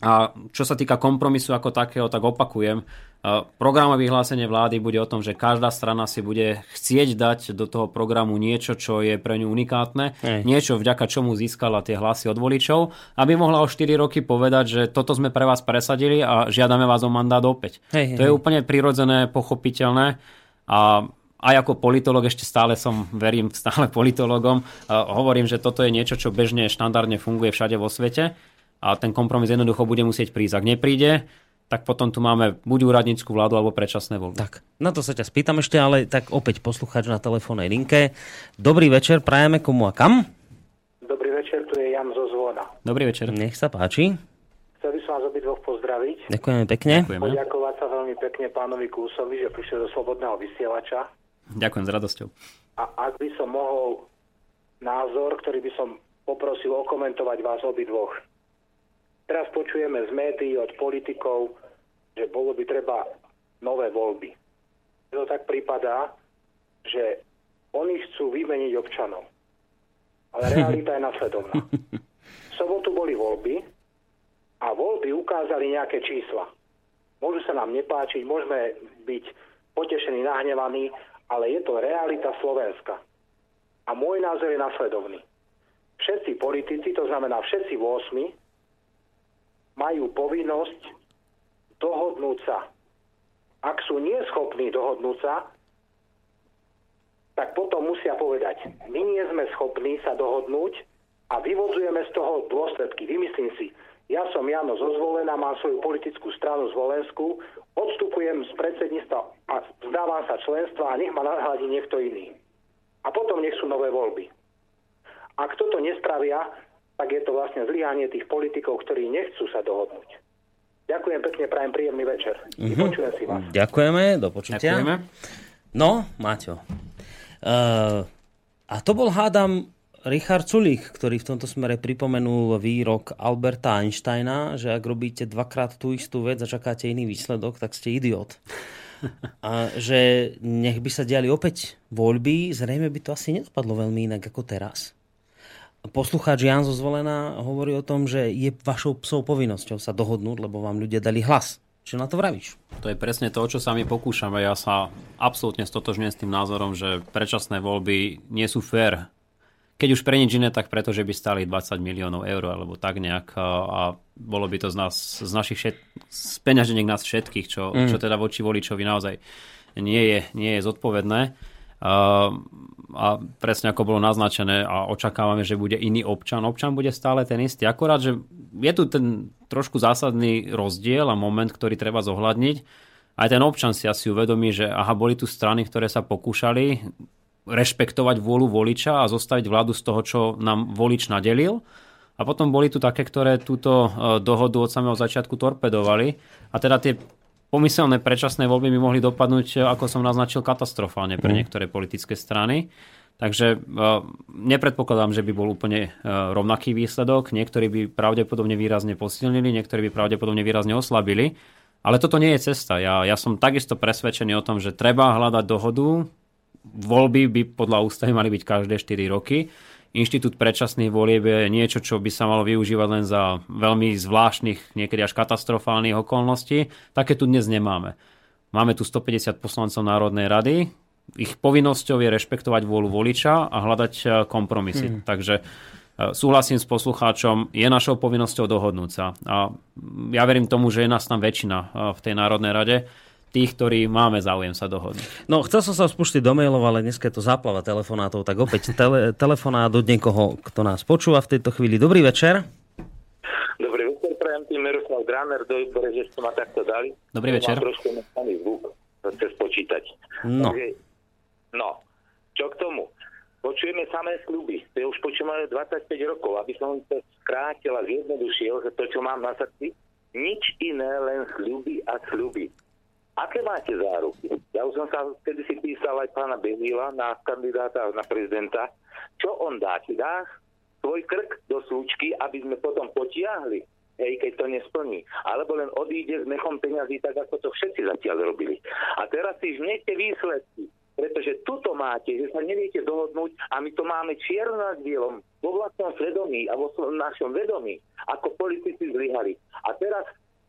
A čo sa týka kompromisu ako takého, tak opakujem, programové vyhlásenie vlády bude o tom, že každá strana si bude chcieť dať do toho programu niečo, čo je pre ňu unikátne, Hej. niečo, vďaka čomu získala tie hlasy od voličov, aby mohla o 4 roky povedať, že toto sme pre vás presadili a žiadame vás o mandát opäť. Hej, to hej. je úplne prirodzené, pochopiteľné a aj ako politolog, ešte stále som, verím stále politologom, hovorím, že toto je niečo, čo bežne štandardne funguje všade vo svete a ten kompromis jednoducho bude musieť prísť. Ak nepríde, tak potom tu máme buď úradnícku vládu alebo predčasné voľby. Tak, na to sa ťa spýtam ešte, ale tak opäť poslucháč na telefónnej linke. Dobrý večer, prajeme komu a kam? Dobrý večer, tu je Jan zo Zvona. Dobrý večer. Nech sa páči. Chcel by som vás obidvoch pozdraviť. Ďakujeme pekne. Ďakujeme. Poďakovať sa veľmi pekne pánovi Kúsovi, že prišiel do Slobodného vysielača. Ďakujem s radosťou. A ak by som mohol názor, ktorý by som poprosil okomentovať vás obidvoch. Teraz počujeme z médií od politikov, že bolo by treba nové voľby. To tak prípadá, že oni chcú vymeniť občanov. Ale realita je nasledovná. V sobotu boli voľby a voľby ukázali nejaké čísla. Môžu sa nám nepáčiť, môžeme byť potešení, nahnevaní, ale je to realita Slovenska. A môj názor je nasledovný. Všetci politici, to znamená všetci 8, majú povinnosť dohodnúť sa. Ak sú neschopní dohodnúť sa, tak potom musia povedať, my nie sme schopní sa dohodnúť a vyvodzujeme z toho dôsledky. Vymyslím si, ja som Jano zozvolená, mám svoju politickú stranu Zvolensku, odstupujem z predsedníctva a vzdávam sa členstva a nech ma nahľadí niekto iný. A potom nech sú nové voľby. Ak toto nespravia, tak je to vlastne zlyhanie tých politikov, ktorí nechcú sa dohodnúť. Ďakujem pekne, prajem príjemný večer. Mm-hmm. Počujem si vás. Ďakujeme, do počutia. Ďakujeme. No, Maťo. Uh, a to bol, hádam, Richard Sulík, ktorý v tomto smere pripomenul výrok Alberta Einsteina, že ak robíte dvakrát tú istú vec a čakáte iný výsledok, tak ste idiot. A že nech by sa diali opäť voľby, zrejme by to asi nedopadlo veľmi inak ako teraz poslucháč Jan zo Zvolená hovorí o tom, že je vašou psou povinnosťou sa dohodnúť, lebo vám ľudia dali hlas. Čo na to vravíš? To je presne to, čo sa my pokúšame. Ja sa absolútne stotožňujem s tým názorom, že predčasné voľby nie sú fér. Keď už pre nič iné, tak preto, že by stali 20 miliónov eur alebo tak nejak a bolo by to z nás, z našich všet, z peňaženiek nás všetkých, čo, mm. čo teda voči voličovi naozaj nie je, nie je zodpovedné a presne ako bolo naznačené a očakávame, že bude iný občan. Občan bude stále ten istý. Akorát, že je tu ten trošku zásadný rozdiel a moment, ktorý treba zohľadniť. Aj ten občan si asi uvedomí, že aha, boli tu strany, ktoré sa pokúšali rešpektovať vôľu voliča a zostaviť vládu z toho, čo nám volič nadelil. A potom boli tu také, ktoré túto e, dohodu od samého začiatku torpedovali. A teda tie pomyselné predčasné voľby by mohli dopadnúť, ako som naznačil, katastrofálne pre niektoré politické strany. Takže nepredpokladám, že by bol úplne rovnaký výsledok. Niektorí by pravdepodobne výrazne posilnili, niektorí by pravdepodobne výrazne oslabili. Ale toto nie je cesta. Ja, ja som takisto presvedčený o tom, že treba hľadať dohodu. Voľby by podľa ústavy mali byť každé 4 roky. Inštitút predčasných volieb je niečo, čo by sa malo využívať len za veľmi zvláštnych, niekedy až katastrofálnych okolností. Také tu dnes nemáme. Máme tu 150 poslancov Národnej rady. Ich povinnosťou je rešpektovať vôľu voliča a hľadať eh, kompromisy. Hmm. Takže E, súhlasím s poslucháčom, je našou povinnosťou dohodnúť sa. A ja verím tomu, že je nás tam väčšina e, v tej Národnej rade tých, ktorí máme záujem sa dohodnúť. No, chcel som sa spustiť do mailov, ale dneska je to záplava telefonátov, tak opäť tele, telefonát do niekoho, kto nás počúva v tejto chvíli. Dobrý večer. Dobrý večer, prajem tým Miroslav Graner, do že ste ma takto dali. Dobrý večer. Mám trošku zvuk cez počítať. No. Takže, no, čo k tomu? Počujeme samé sľuby. To už počúvame 25 rokov, aby som to skrátil a zjednodušil, že to, čo mám na srdci, nič iné, len sľuby a sľuby. Aké máte záruky? Ja už som sa kedy si písal aj pána Bezíla na kandidáta na prezidenta. Čo on dá? Či dá svoj krk do súčky, aby sme potom potiahli? Hej, keď to nesplní. Alebo len odíde s mechom peňazí, tak ako to všetci zatiaľ robili. A teraz si žnete výsledky pretože tuto máte, že sa neviete dohodnúť a my to máme čierno nad bielom vo vlastnom svedomí a vo našom vedomí, ako politici zlyhali. A teraz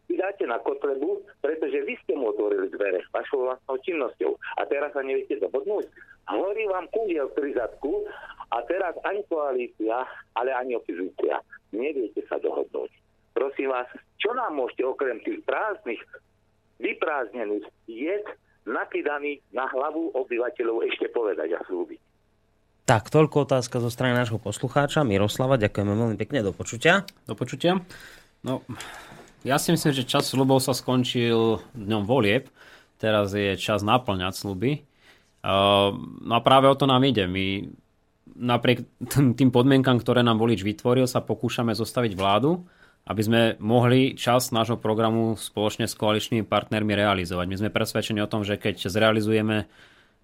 vy dáte na kotlebu, pretože vy ste mu otvorili dvere vašou vlastnou činnosťou. A teraz sa neviete dohodnúť. Hovorí vám kúdiel pri zadku a teraz ani koalícia, ale ani opozícia. Neviete sa dohodnúť. Prosím vás, čo nám môžete okrem tých prázdnych, vyprázdnených jed nakydaný na hlavu obyvateľov ešte povedať a slúbiť. Tak, toľko otázka zo strany nášho poslucháča Miroslava. Ďakujeme veľmi pekne. Do počutia. Do počutia. No, ja si myslím, že čas slubov sa skončil dňom volieb. Teraz je čas naplňať sluby. No a práve o to nám ide. My napriek tým podmienkam, ktoré nám volič vytvoril, sa pokúšame zostaviť vládu aby sme mohli časť nášho programu spoločne s koaličnými partnermi realizovať. My sme presvedčení o tom, že keď zrealizujeme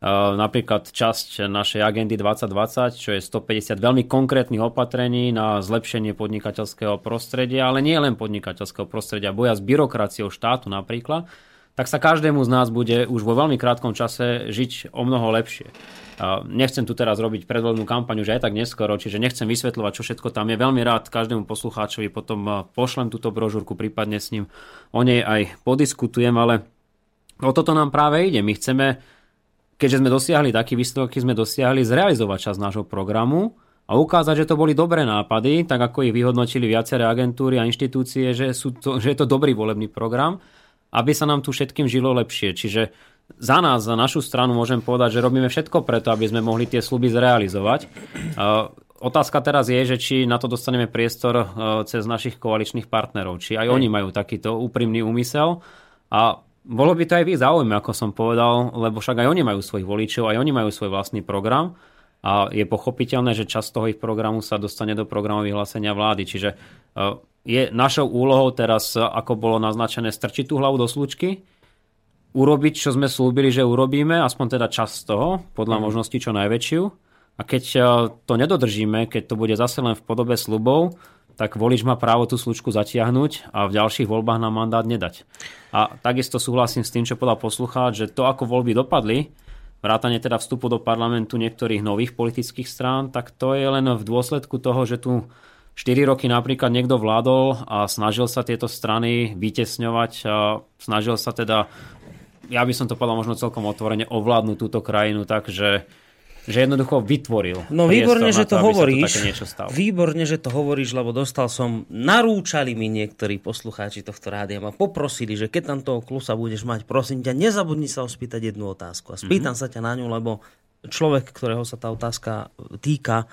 napríklad časť našej agendy 2020, čo je 150 veľmi konkrétnych opatrení na zlepšenie podnikateľského prostredia, ale nie len podnikateľského prostredia, boja s byrokraciou štátu napríklad, tak sa každému z nás bude už vo veľmi krátkom čase žiť o mnoho lepšie. Nechcem tu teraz robiť predvoľnú kampaňu, že aj tak neskoro, čiže nechcem vysvetľovať, čo všetko tam je. Veľmi rád každému poslucháčovi potom pošlem túto brožúrku, prípadne s ním o nej aj podiskutujem, ale o toto nám práve ide. My chceme, keďže sme dosiahli taký výsledok, aký sme dosiahli, zrealizovať čas nášho programu a ukázať, že to boli dobré nápady, tak ako ich vyhodnotili viaceré agentúry a inštitúcie, že, sú to, že je to dobrý volebný program aby sa nám tu všetkým žilo lepšie. Čiže za nás, za našu stranu môžem povedať, že robíme všetko preto, aby sme mohli tie sluby zrealizovať. Otázka teraz je, že či na to dostaneme priestor e, cez našich koaličných partnerov, či aj oni majú takýto úprimný úmysel. A bolo by to aj vy záujme, ako som povedal, lebo však aj oni majú svojich voličov, aj oni majú svoj vlastný program a je pochopiteľné, že časť toho ich programu sa dostane do programu vyhlásenia vlády. Čiže e, je našou úlohou teraz, ako bolo naznačené, strčiť tú hlavu do slučky, urobiť, čo sme slúbili, že urobíme, aspoň teda čas z toho, podľa mm. možnosti čo najväčšiu. A keď e, to nedodržíme, keď to bude zase len v podobe slubov, tak volič má právo tú slučku zatiahnuť a v ďalších voľbách nám mandát nedať. A takisto súhlasím s tým, čo podal poslucháč, že to, ako voľby dopadli, vrátane teda vstupu do parlamentu niektorých nových politických strán, tak to je len v dôsledku toho, že tu 4 roky napríklad niekto vládol a snažil sa tieto strany vytesňovať a snažil sa teda, ja by som to povedal možno celkom otvorene, ovládnuť túto krajinu tak, že že jednoducho vytvoril. No výborne, že to, to hovoríš. Výborne, že to hovoríš, lebo dostal som, narúčali mi niektorí poslucháči tohto rádia, ma poprosili, že keď tam toho klusa budeš mať, prosím ťa, nezabudni sa ospýtať jednu otázku. A spýtam mm-hmm. sa ťa na ňu, lebo človek, ktorého sa tá otázka týka,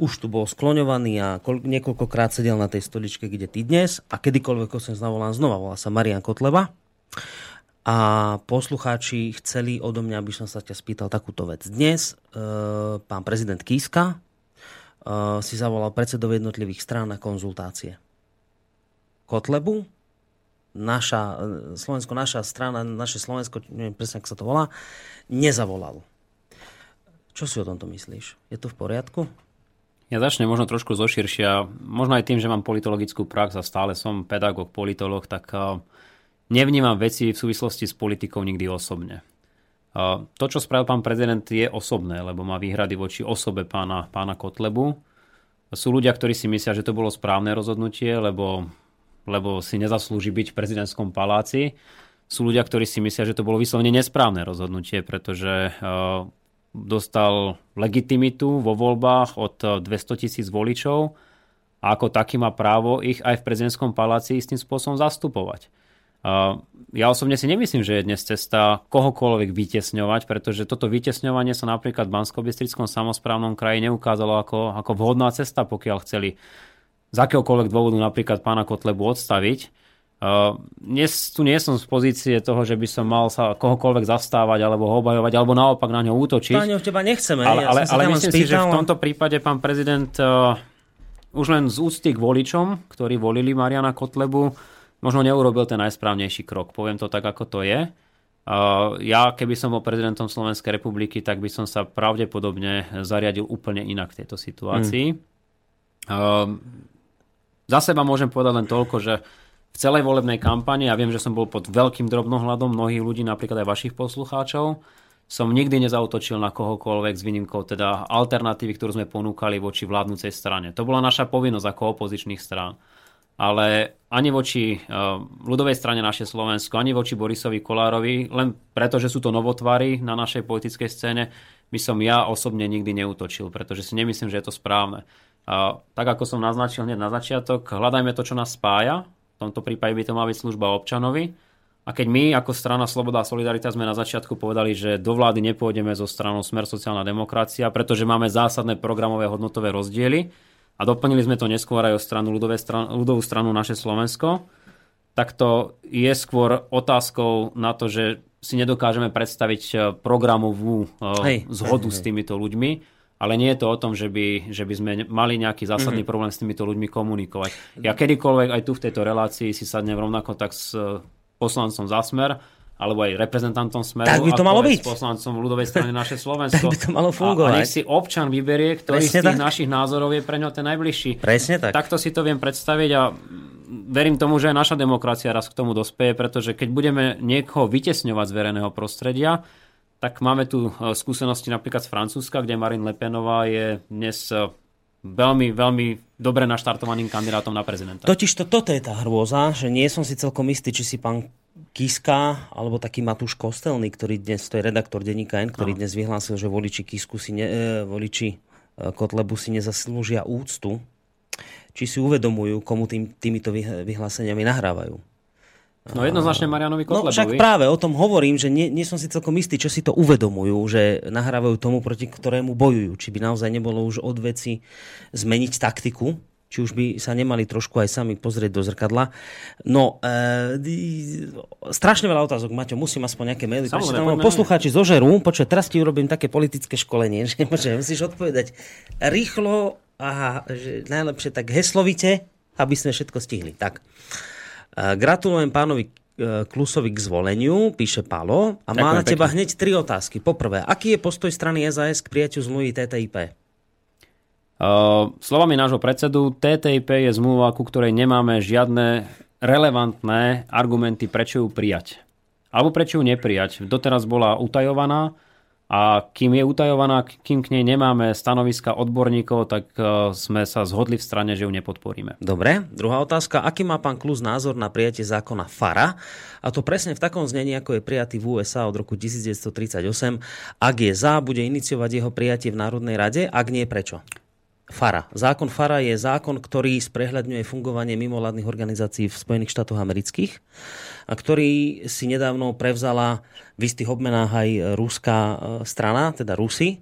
už tu bol skloňovaný a niekoľkokrát sedel na tej stoličke, kde ty dnes a kedykoľvek ho sem zavolám znova, volá sa Marian Kotleba. A poslucháči chceli odo mňa, aby som sa ťa spýtal takúto vec. Dnes e, pán prezident Kíska e, si zavolal predsedov jednotlivých strán na konzultácie. Kotlebu naša, Slovensko, naša strana, naše Slovensko, neviem presne, ako sa to volá, nezavolal. Čo si o tomto myslíš? Je to v poriadku? Ja začnem možno trošku zoširšia. Možno aj tým, že mám politologickú prax a stále som pedagóg, politolog, tak eh, nevnímam veci v súvislosti s politikou nikdy osobne. To, čo spravil pán prezident, je osobné, lebo má výhrady voči osobe pána, pána Kotlebu. Sú ľudia, ktorí si myslia, že to bolo správne rozhodnutie, lebo, lebo si nezaslúži byť v prezidentskom paláci. Sú ľudia, ktorí si myslia, že to bolo vyslovene nesprávne rozhodnutie, pretože uh, dostal legitimitu vo voľbách od 200 tisíc voličov a ako taký má právo ich aj v prezidentskom paláci istým spôsobom zastupovať. Ja osobne si nemyslím, že je dnes cesta kohokoľvek vytesňovať, pretože toto vytesňovanie sa napríklad v bansko samozprávnom kraji neukázalo ako, ako vhodná cesta, pokiaľ chceli z akéhokoľvek dôvodu napríklad pána Kotlebu odstaviť. Uh, dnes tu nie som z pozície toho, že by som mal sa kohokoľvek zastávať alebo ho obajovať, alebo naopak na ňo útočiť. Páňo, teba nechceme. Ale, ja ale, ale myslím spýtal. si, že v tomto prípade pán prezident uh, už len z úcty k voličom, ktorí volili Mariana Kotlebu, možno neurobil ten najsprávnejší krok. Poviem to tak, ako to je. Ja, keby som bol prezidentom Slovenskej republiky, tak by som sa pravdepodobne zariadil úplne inak v tejto situácii. Mm. Uh, za seba môžem povedať len toľko, že v celej volebnej kampani, ja viem, že som bol pod veľkým drobnohľadom mnohých ľudí, napríklad aj vašich poslucháčov, som nikdy nezautočil na kohokoľvek s výnimkou teda alternatívy, ktorú sme ponúkali voči vládnúcej strane. To bola naša povinnosť ako opozičných strán. Ale ani voči uh, ľudovej strane naše Slovensko, ani voči Borisovi Kolárovi, len preto, že sú to novotvary na našej politickej scéne, by som ja osobne nikdy neutočil, pretože si nemyslím, že je to správne. Uh, tak ako som naznačil hneď na začiatok, hľadajme to, čo nás spája, tomto prípade by to mala byť služba občanovi. A keď my ako strana Sloboda a Solidarita sme na začiatku povedali, že do vlády nepôjdeme zo stranou Smer sociálna demokracia, pretože máme zásadné programové hodnotové rozdiely a doplnili sme to neskôr aj o stranu ľudové stran- ľudovú stranu naše Slovensko, tak to je skôr otázkou na to, že si nedokážeme predstaviť eh, programovú uh, hej, zhodu hej, s týmito ľuďmi ale nie je to o tom, že by, že by sme mali nejaký zásadný mm-hmm. problém s týmito ľuďmi komunikovať. Ja kedykoľvek aj tu v tejto relácii si sadnem rovnako tak s e, poslancom za smer, alebo aj reprezentantom Smeru, tak by to malo byť. poslancom ľudovej strany naše Slovensko. tak by to malo fungovať. A, a nech si občan vyberie, ktorý Presne z tých tak. našich názorov je pre ňo ten najbližší. Presne tak. Takto si to viem predstaviť a verím tomu, že aj naša demokracia raz k tomu dospeje, pretože keď budeme niekoho vytesňovať z verejného prostredia, tak máme tu e, skúsenosti napríklad z Francúzska, kde Marine Le Penová je dnes e, veľmi, veľmi dobre naštartovaným kandidátom na prezidenta. Totiž to, toto je tá hrôza, že nie som si celkom istý, či si pán Kiska, alebo taký Matúš Kostelný, ktorý dnes, to je redaktor denníka N, ktorý no. dnes vyhlásil, že voliči Kisku si ne, e, voliči Kotlebu si nezaslúžia úctu, či si uvedomujú, komu tým, týmito vyhláseniami nahrávajú. No jednoznačne Marianovi Kotlebovi. No však práve o tom hovorím, že nie, nie som si celkom istý, čo si to uvedomujú, že nahrávajú tomu, proti ktorému bojujú. Či by naozaj nebolo už od veci zmeniť taktiku, či už by sa nemali trošku aj sami pozrieť do zrkadla. No, e, strašne veľa otázok, Maťo, musím aspoň nejaké maily. Samozrejme, poslucháči zožerú, počuť, teraz ti urobím také politické školenie, že, že musíš odpovedať rýchlo a že najlepšie tak heslovite, aby sme všetko stihli. Tak. Gratulujem pánovi e, Klusovi k zvoleniu, píše Palo. A má na teba pekne. hneď tri otázky. Poprvé, aký je postoj strany SAS k prijaťu zmluvy TTIP? Uh, slovami nášho predsedu, TTIP je zmluva, ku ktorej nemáme žiadne relevantné argumenty, prečo ju prijať. Alebo prečo ju neprijať. Doteraz bola utajovaná, a kým je utajovaná, kým k nej nemáme stanoviska odborníkov, tak e, sme sa zhodli v strane, že ju nepodporíme. Dobre, druhá otázka. Aký má pán Klus názor na prijatie zákona FARA? A to presne v takom znení, ako je prijatý v USA od roku 1938. Ak je za, bude iniciovať jeho prijatie v Národnej rade, ak nie, prečo? FARA. Zákon FARA je zákon, ktorý sprehľadňuje fungovanie mimovládnych organizácií v Spojených štátoch amerických a ktorý si nedávno prevzala v istých obmenách aj ruská e, strana, teda Rusy,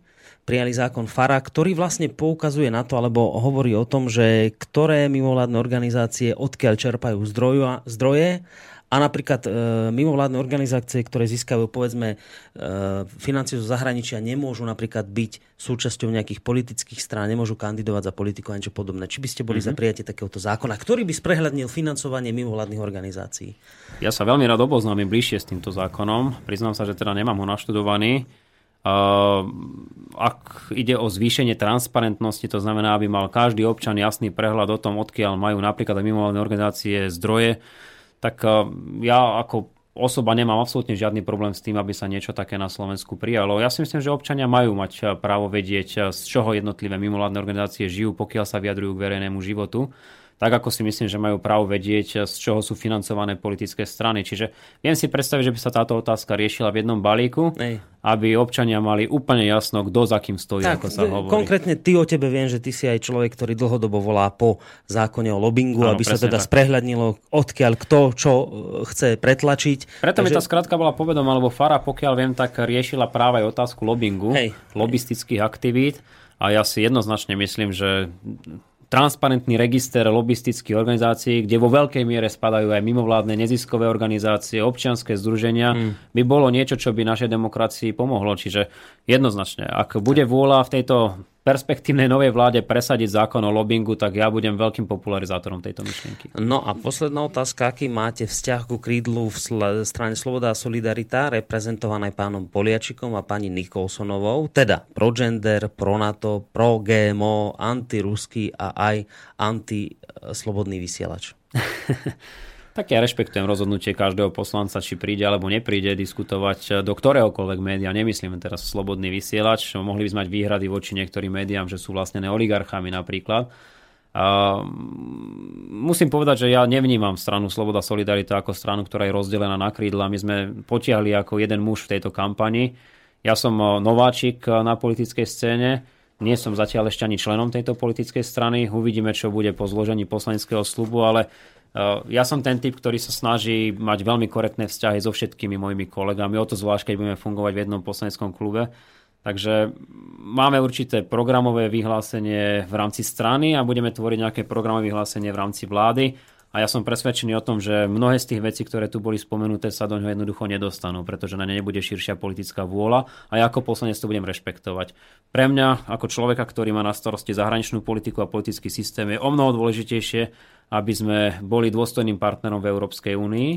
prijali zákon FARA, ktorý vlastne poukazuje na to, alebo hovorí o tom, že ktoré mimovládne organizácie odkiaľ čerpajú zdroje, zdroje a napríklad e, mimovládne organizácie, ktoré získajú povedzme e, financie zo zahraničia, nemôžu napríklad byť súčasťou nejakých politických strán, nemôžu kandidovať za politiku a niečo podobné. Či by ste boli mm-hmm. za prijatie takéhoto zákona, ktorý by sprehľadnil financovanie mimovládnych organizácií? Ja sa veľmi rád oboznámim bližšie s týmto zákonom. Priznám sa, že teda nemám ho naštudovaný. Uh, ak ide o zvýšenie transparentnosti, to znamená, aby mal každý občan jasný prehľad o tom, odkiaľ majú napríklad mimovládne organizácie zdroje, tak eh, ja ako osoba nemám absolútne žiadny problém s tým, aby sa niečo také na Slovensku prijalo. Ja si myslím, že občania majú mať eh, právo vedieť, eh, z čoho jednotlivé mimovládne organizácie žijú, pokiaľ sa vyjadrujú k verejnému životu tak ako si myslím, že majú právo vedieť, z čoho sú financované politické strany. Čiže viem si predstaviť, že by sa táto otázka riešila v jednom balíku, Ej. aby občania mali úplne jasno, kto za kým stojí, tak, ako sa hovorí. Konkrétne ty o tebe viem, že ty si aj človek, ktorý dlhodobo volá po zákone o lobingu, Áno, aby sa teda tak. sprehľadnilo, odkiaľ kto čo e, chce pretlačiť. Preto Takže... mi tá skratka bola povedomá, lebo Fara, pokiaľ viem, tak riešila práve aj otázku lobingu, Hej. lobistických aktivít. A ja si jednoznačne myslím, že transparentný register lobistických organizácií, kde vo veľkej miere spadajú aj mimovládne neziskové organizácie, občianské združenia, mm. by bolo niečo, čo by našej demokracii pomohlo. Čiže jednoznačne, ak bude vôľa v tejto perspektívnej novej vláde presadiť zákon o lobbingu, tak ja budem veľkým popularizátorom tejto myšlienky. No a posledná otázka, aký máte vzťah ku krídlu v strane Sloboda a Solidarita, reprezentované pánom Poliačikom a pani Nikolsonovou, teda pro gender, pro NATO, pro GMO, antiruský a aj anti-slobodný vysielač. Tak ja rešpektujem rozhodnutie každého poslanca, či príde alebo nepríde diskutovať do ktoréhokoľvek média. Nemyslím teraz slobodný vysielač. Mohli by sme mať výhrady voči niektorým médiám, že sú vlastne oligarchami napríklad. A musím povedať, že ja nevnímam stranu Sloboda Solidarita ako stranu, ktorá je rozdelená na krídla. My sme potiahli ako jeden muž v tejto kampani. Ja som nováčik na politickej scéne. Nie som zatiaľ ešte ani členom tejto politickej strany. Uvidíme, čo bude po zložení poslaneckého slubu, ale Eh, ja som ten typ, ktorý sa snaží mať veľmi korektné vzťahy so všetkými mojimi kolegami, o to zvlášť, keď budeme fungovať v jednom poslaneckom klube. Takže máme určité programové vyhlásenie v rámci strany a budeme tvoriť nejaké programové vyhlásenie v rámci vlády. A ja som presvedčený o tom, že mnohé z tých vecí, ktoré tu boli spomenuté, sa do ňoho jednoducho nedostanú, pretože na ne nebude širšia politická vôľa a ja ako poslanec to budem rešpektovať. Pre mňa, ako človeka, ktorý má na starosti zahraničnú politiku a politický systém, je o mnoho dôležitejšie, aby sme boli dôstojným partnerom v Európskej únii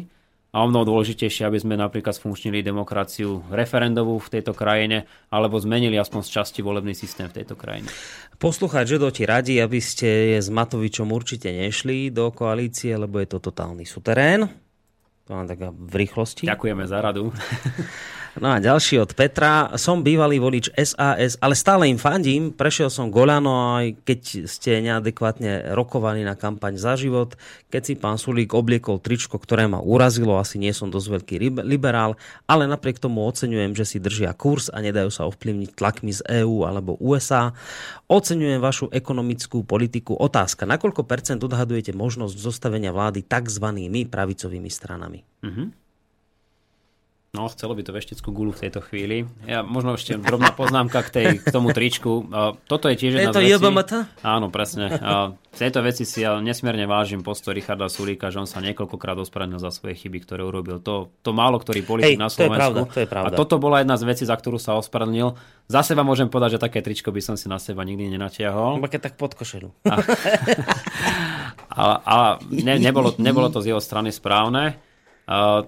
a o mnoho dôležitejšie, aby sme napríklad sfunkčnili demokraciu referendovú v tejto krajine alebo zmenili aspoň z časti volebný systém v tejto krajine. Poslucháč Žedo ti radí, aby ste s Matovičom určite nešli do koalície, lebo je to totálny suterén. To mám tak v rýchlosti. Ďakujeme za radu. No a ďalší od Petra. Som bývalý volič SAS, ale stále im fandím. Prešiel som Golano, aj keď ste neadekvátne rokovali na kampaň za život. Keď si pán Sulík obliekol tričko, ktoré ma urazilo, asi nie som dosť veľký liberál, ale napriek tomu oceňujem, že si držia kurz a nedajú sa ovplyvniť tlakmi z EÚ alebo USA. Oceňujem vašu ekonomickú politiku. Otázka, na koľko percent odhadujete možnosť zostavenia vlády tzv. pravicovými stranami? Mm-hmm. No, chcelo by to veštickú gulu v tejto chvíli. Ja, možno ešte drobná poznámka k, tej, k tomu tričku. Toto je tiež jedna je to z vecí... Áno, presne. V tejto veci si ja nesmierne vážim postoj Richarda Sulíka, že on sa niekoľkokrát ospravedlnil za svoje chyby, ktoré urobil. To, to málo ktorý politik Hej, na Slovensku. To je pravda, to je pravda. A toto bola jedna z vecí, za ktorú sa ospravedlnil. Za seba môžem povedať, že také tričko by som si na seba nikdy nenatiahol. Iba keď tak pod košelu. A, a, a ne, nebolo, nebolo to z jeho strany správne. A,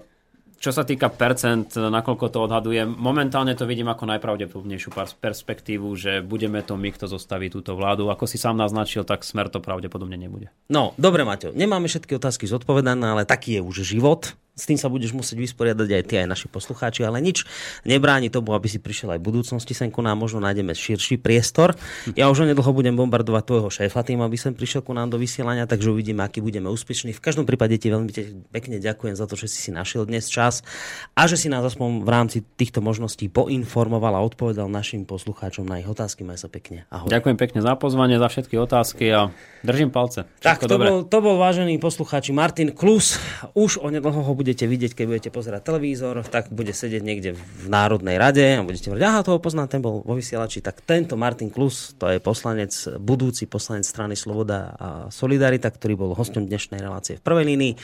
čo sa týka percent, nakoľko to odhadujem, momentálne to vidím ako najpravdepodobnejšiu perspektívu, že budeme to my, kto zostaví túto vládu. Ako si sám naznačil, tak smer to pravdepodobne nebude. No, dobre, Maťo, nemáme všetky otázky zodpovedané, ale taký je už život s tým sa budeš musieť vysporiadať aj ty, aj naši poslucháči, ale nič nebráni tomu, aby si prišiel aj v budúcnosti sem ku nám, možno nájdeme širší priestor. Ja už nedlho budem bombardovať tvojho šéfa tým, aby sem prišiel ku nám do vysielania, takže uvidíme, aký budeme úspešní. V každom prípade ti veľmi pekne ďakujem za to, že si si našiel dnes čas a že si nás aspoň v rámci týchto možností poinformoval a odpovedal našim poslucháčom na ich otázky. Maj sa pekne. Ahoj. Ďakujem pekne za pozvanie, za všetky otázky a držím palce. Všetko tak, to bol, to bol vážený poslucháči Martin Klus. Už onedlho ho budete vidieť, keď budete pozerať televízor, tak bude sedieť niekde v Národnej rade a budete hovoriť, aha, toho poznám, ten bol vo vysielači, tak tento Martin Klus, to je poslanec, budúci poslanec strany Sloboda a Solidarita, ktorý bol hostom dnešnej relácie v prvej línii.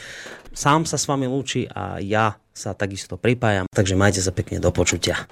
Sám sa s vami lúči a ja sa takisto pripájam, takže majte sa pekne do počutia.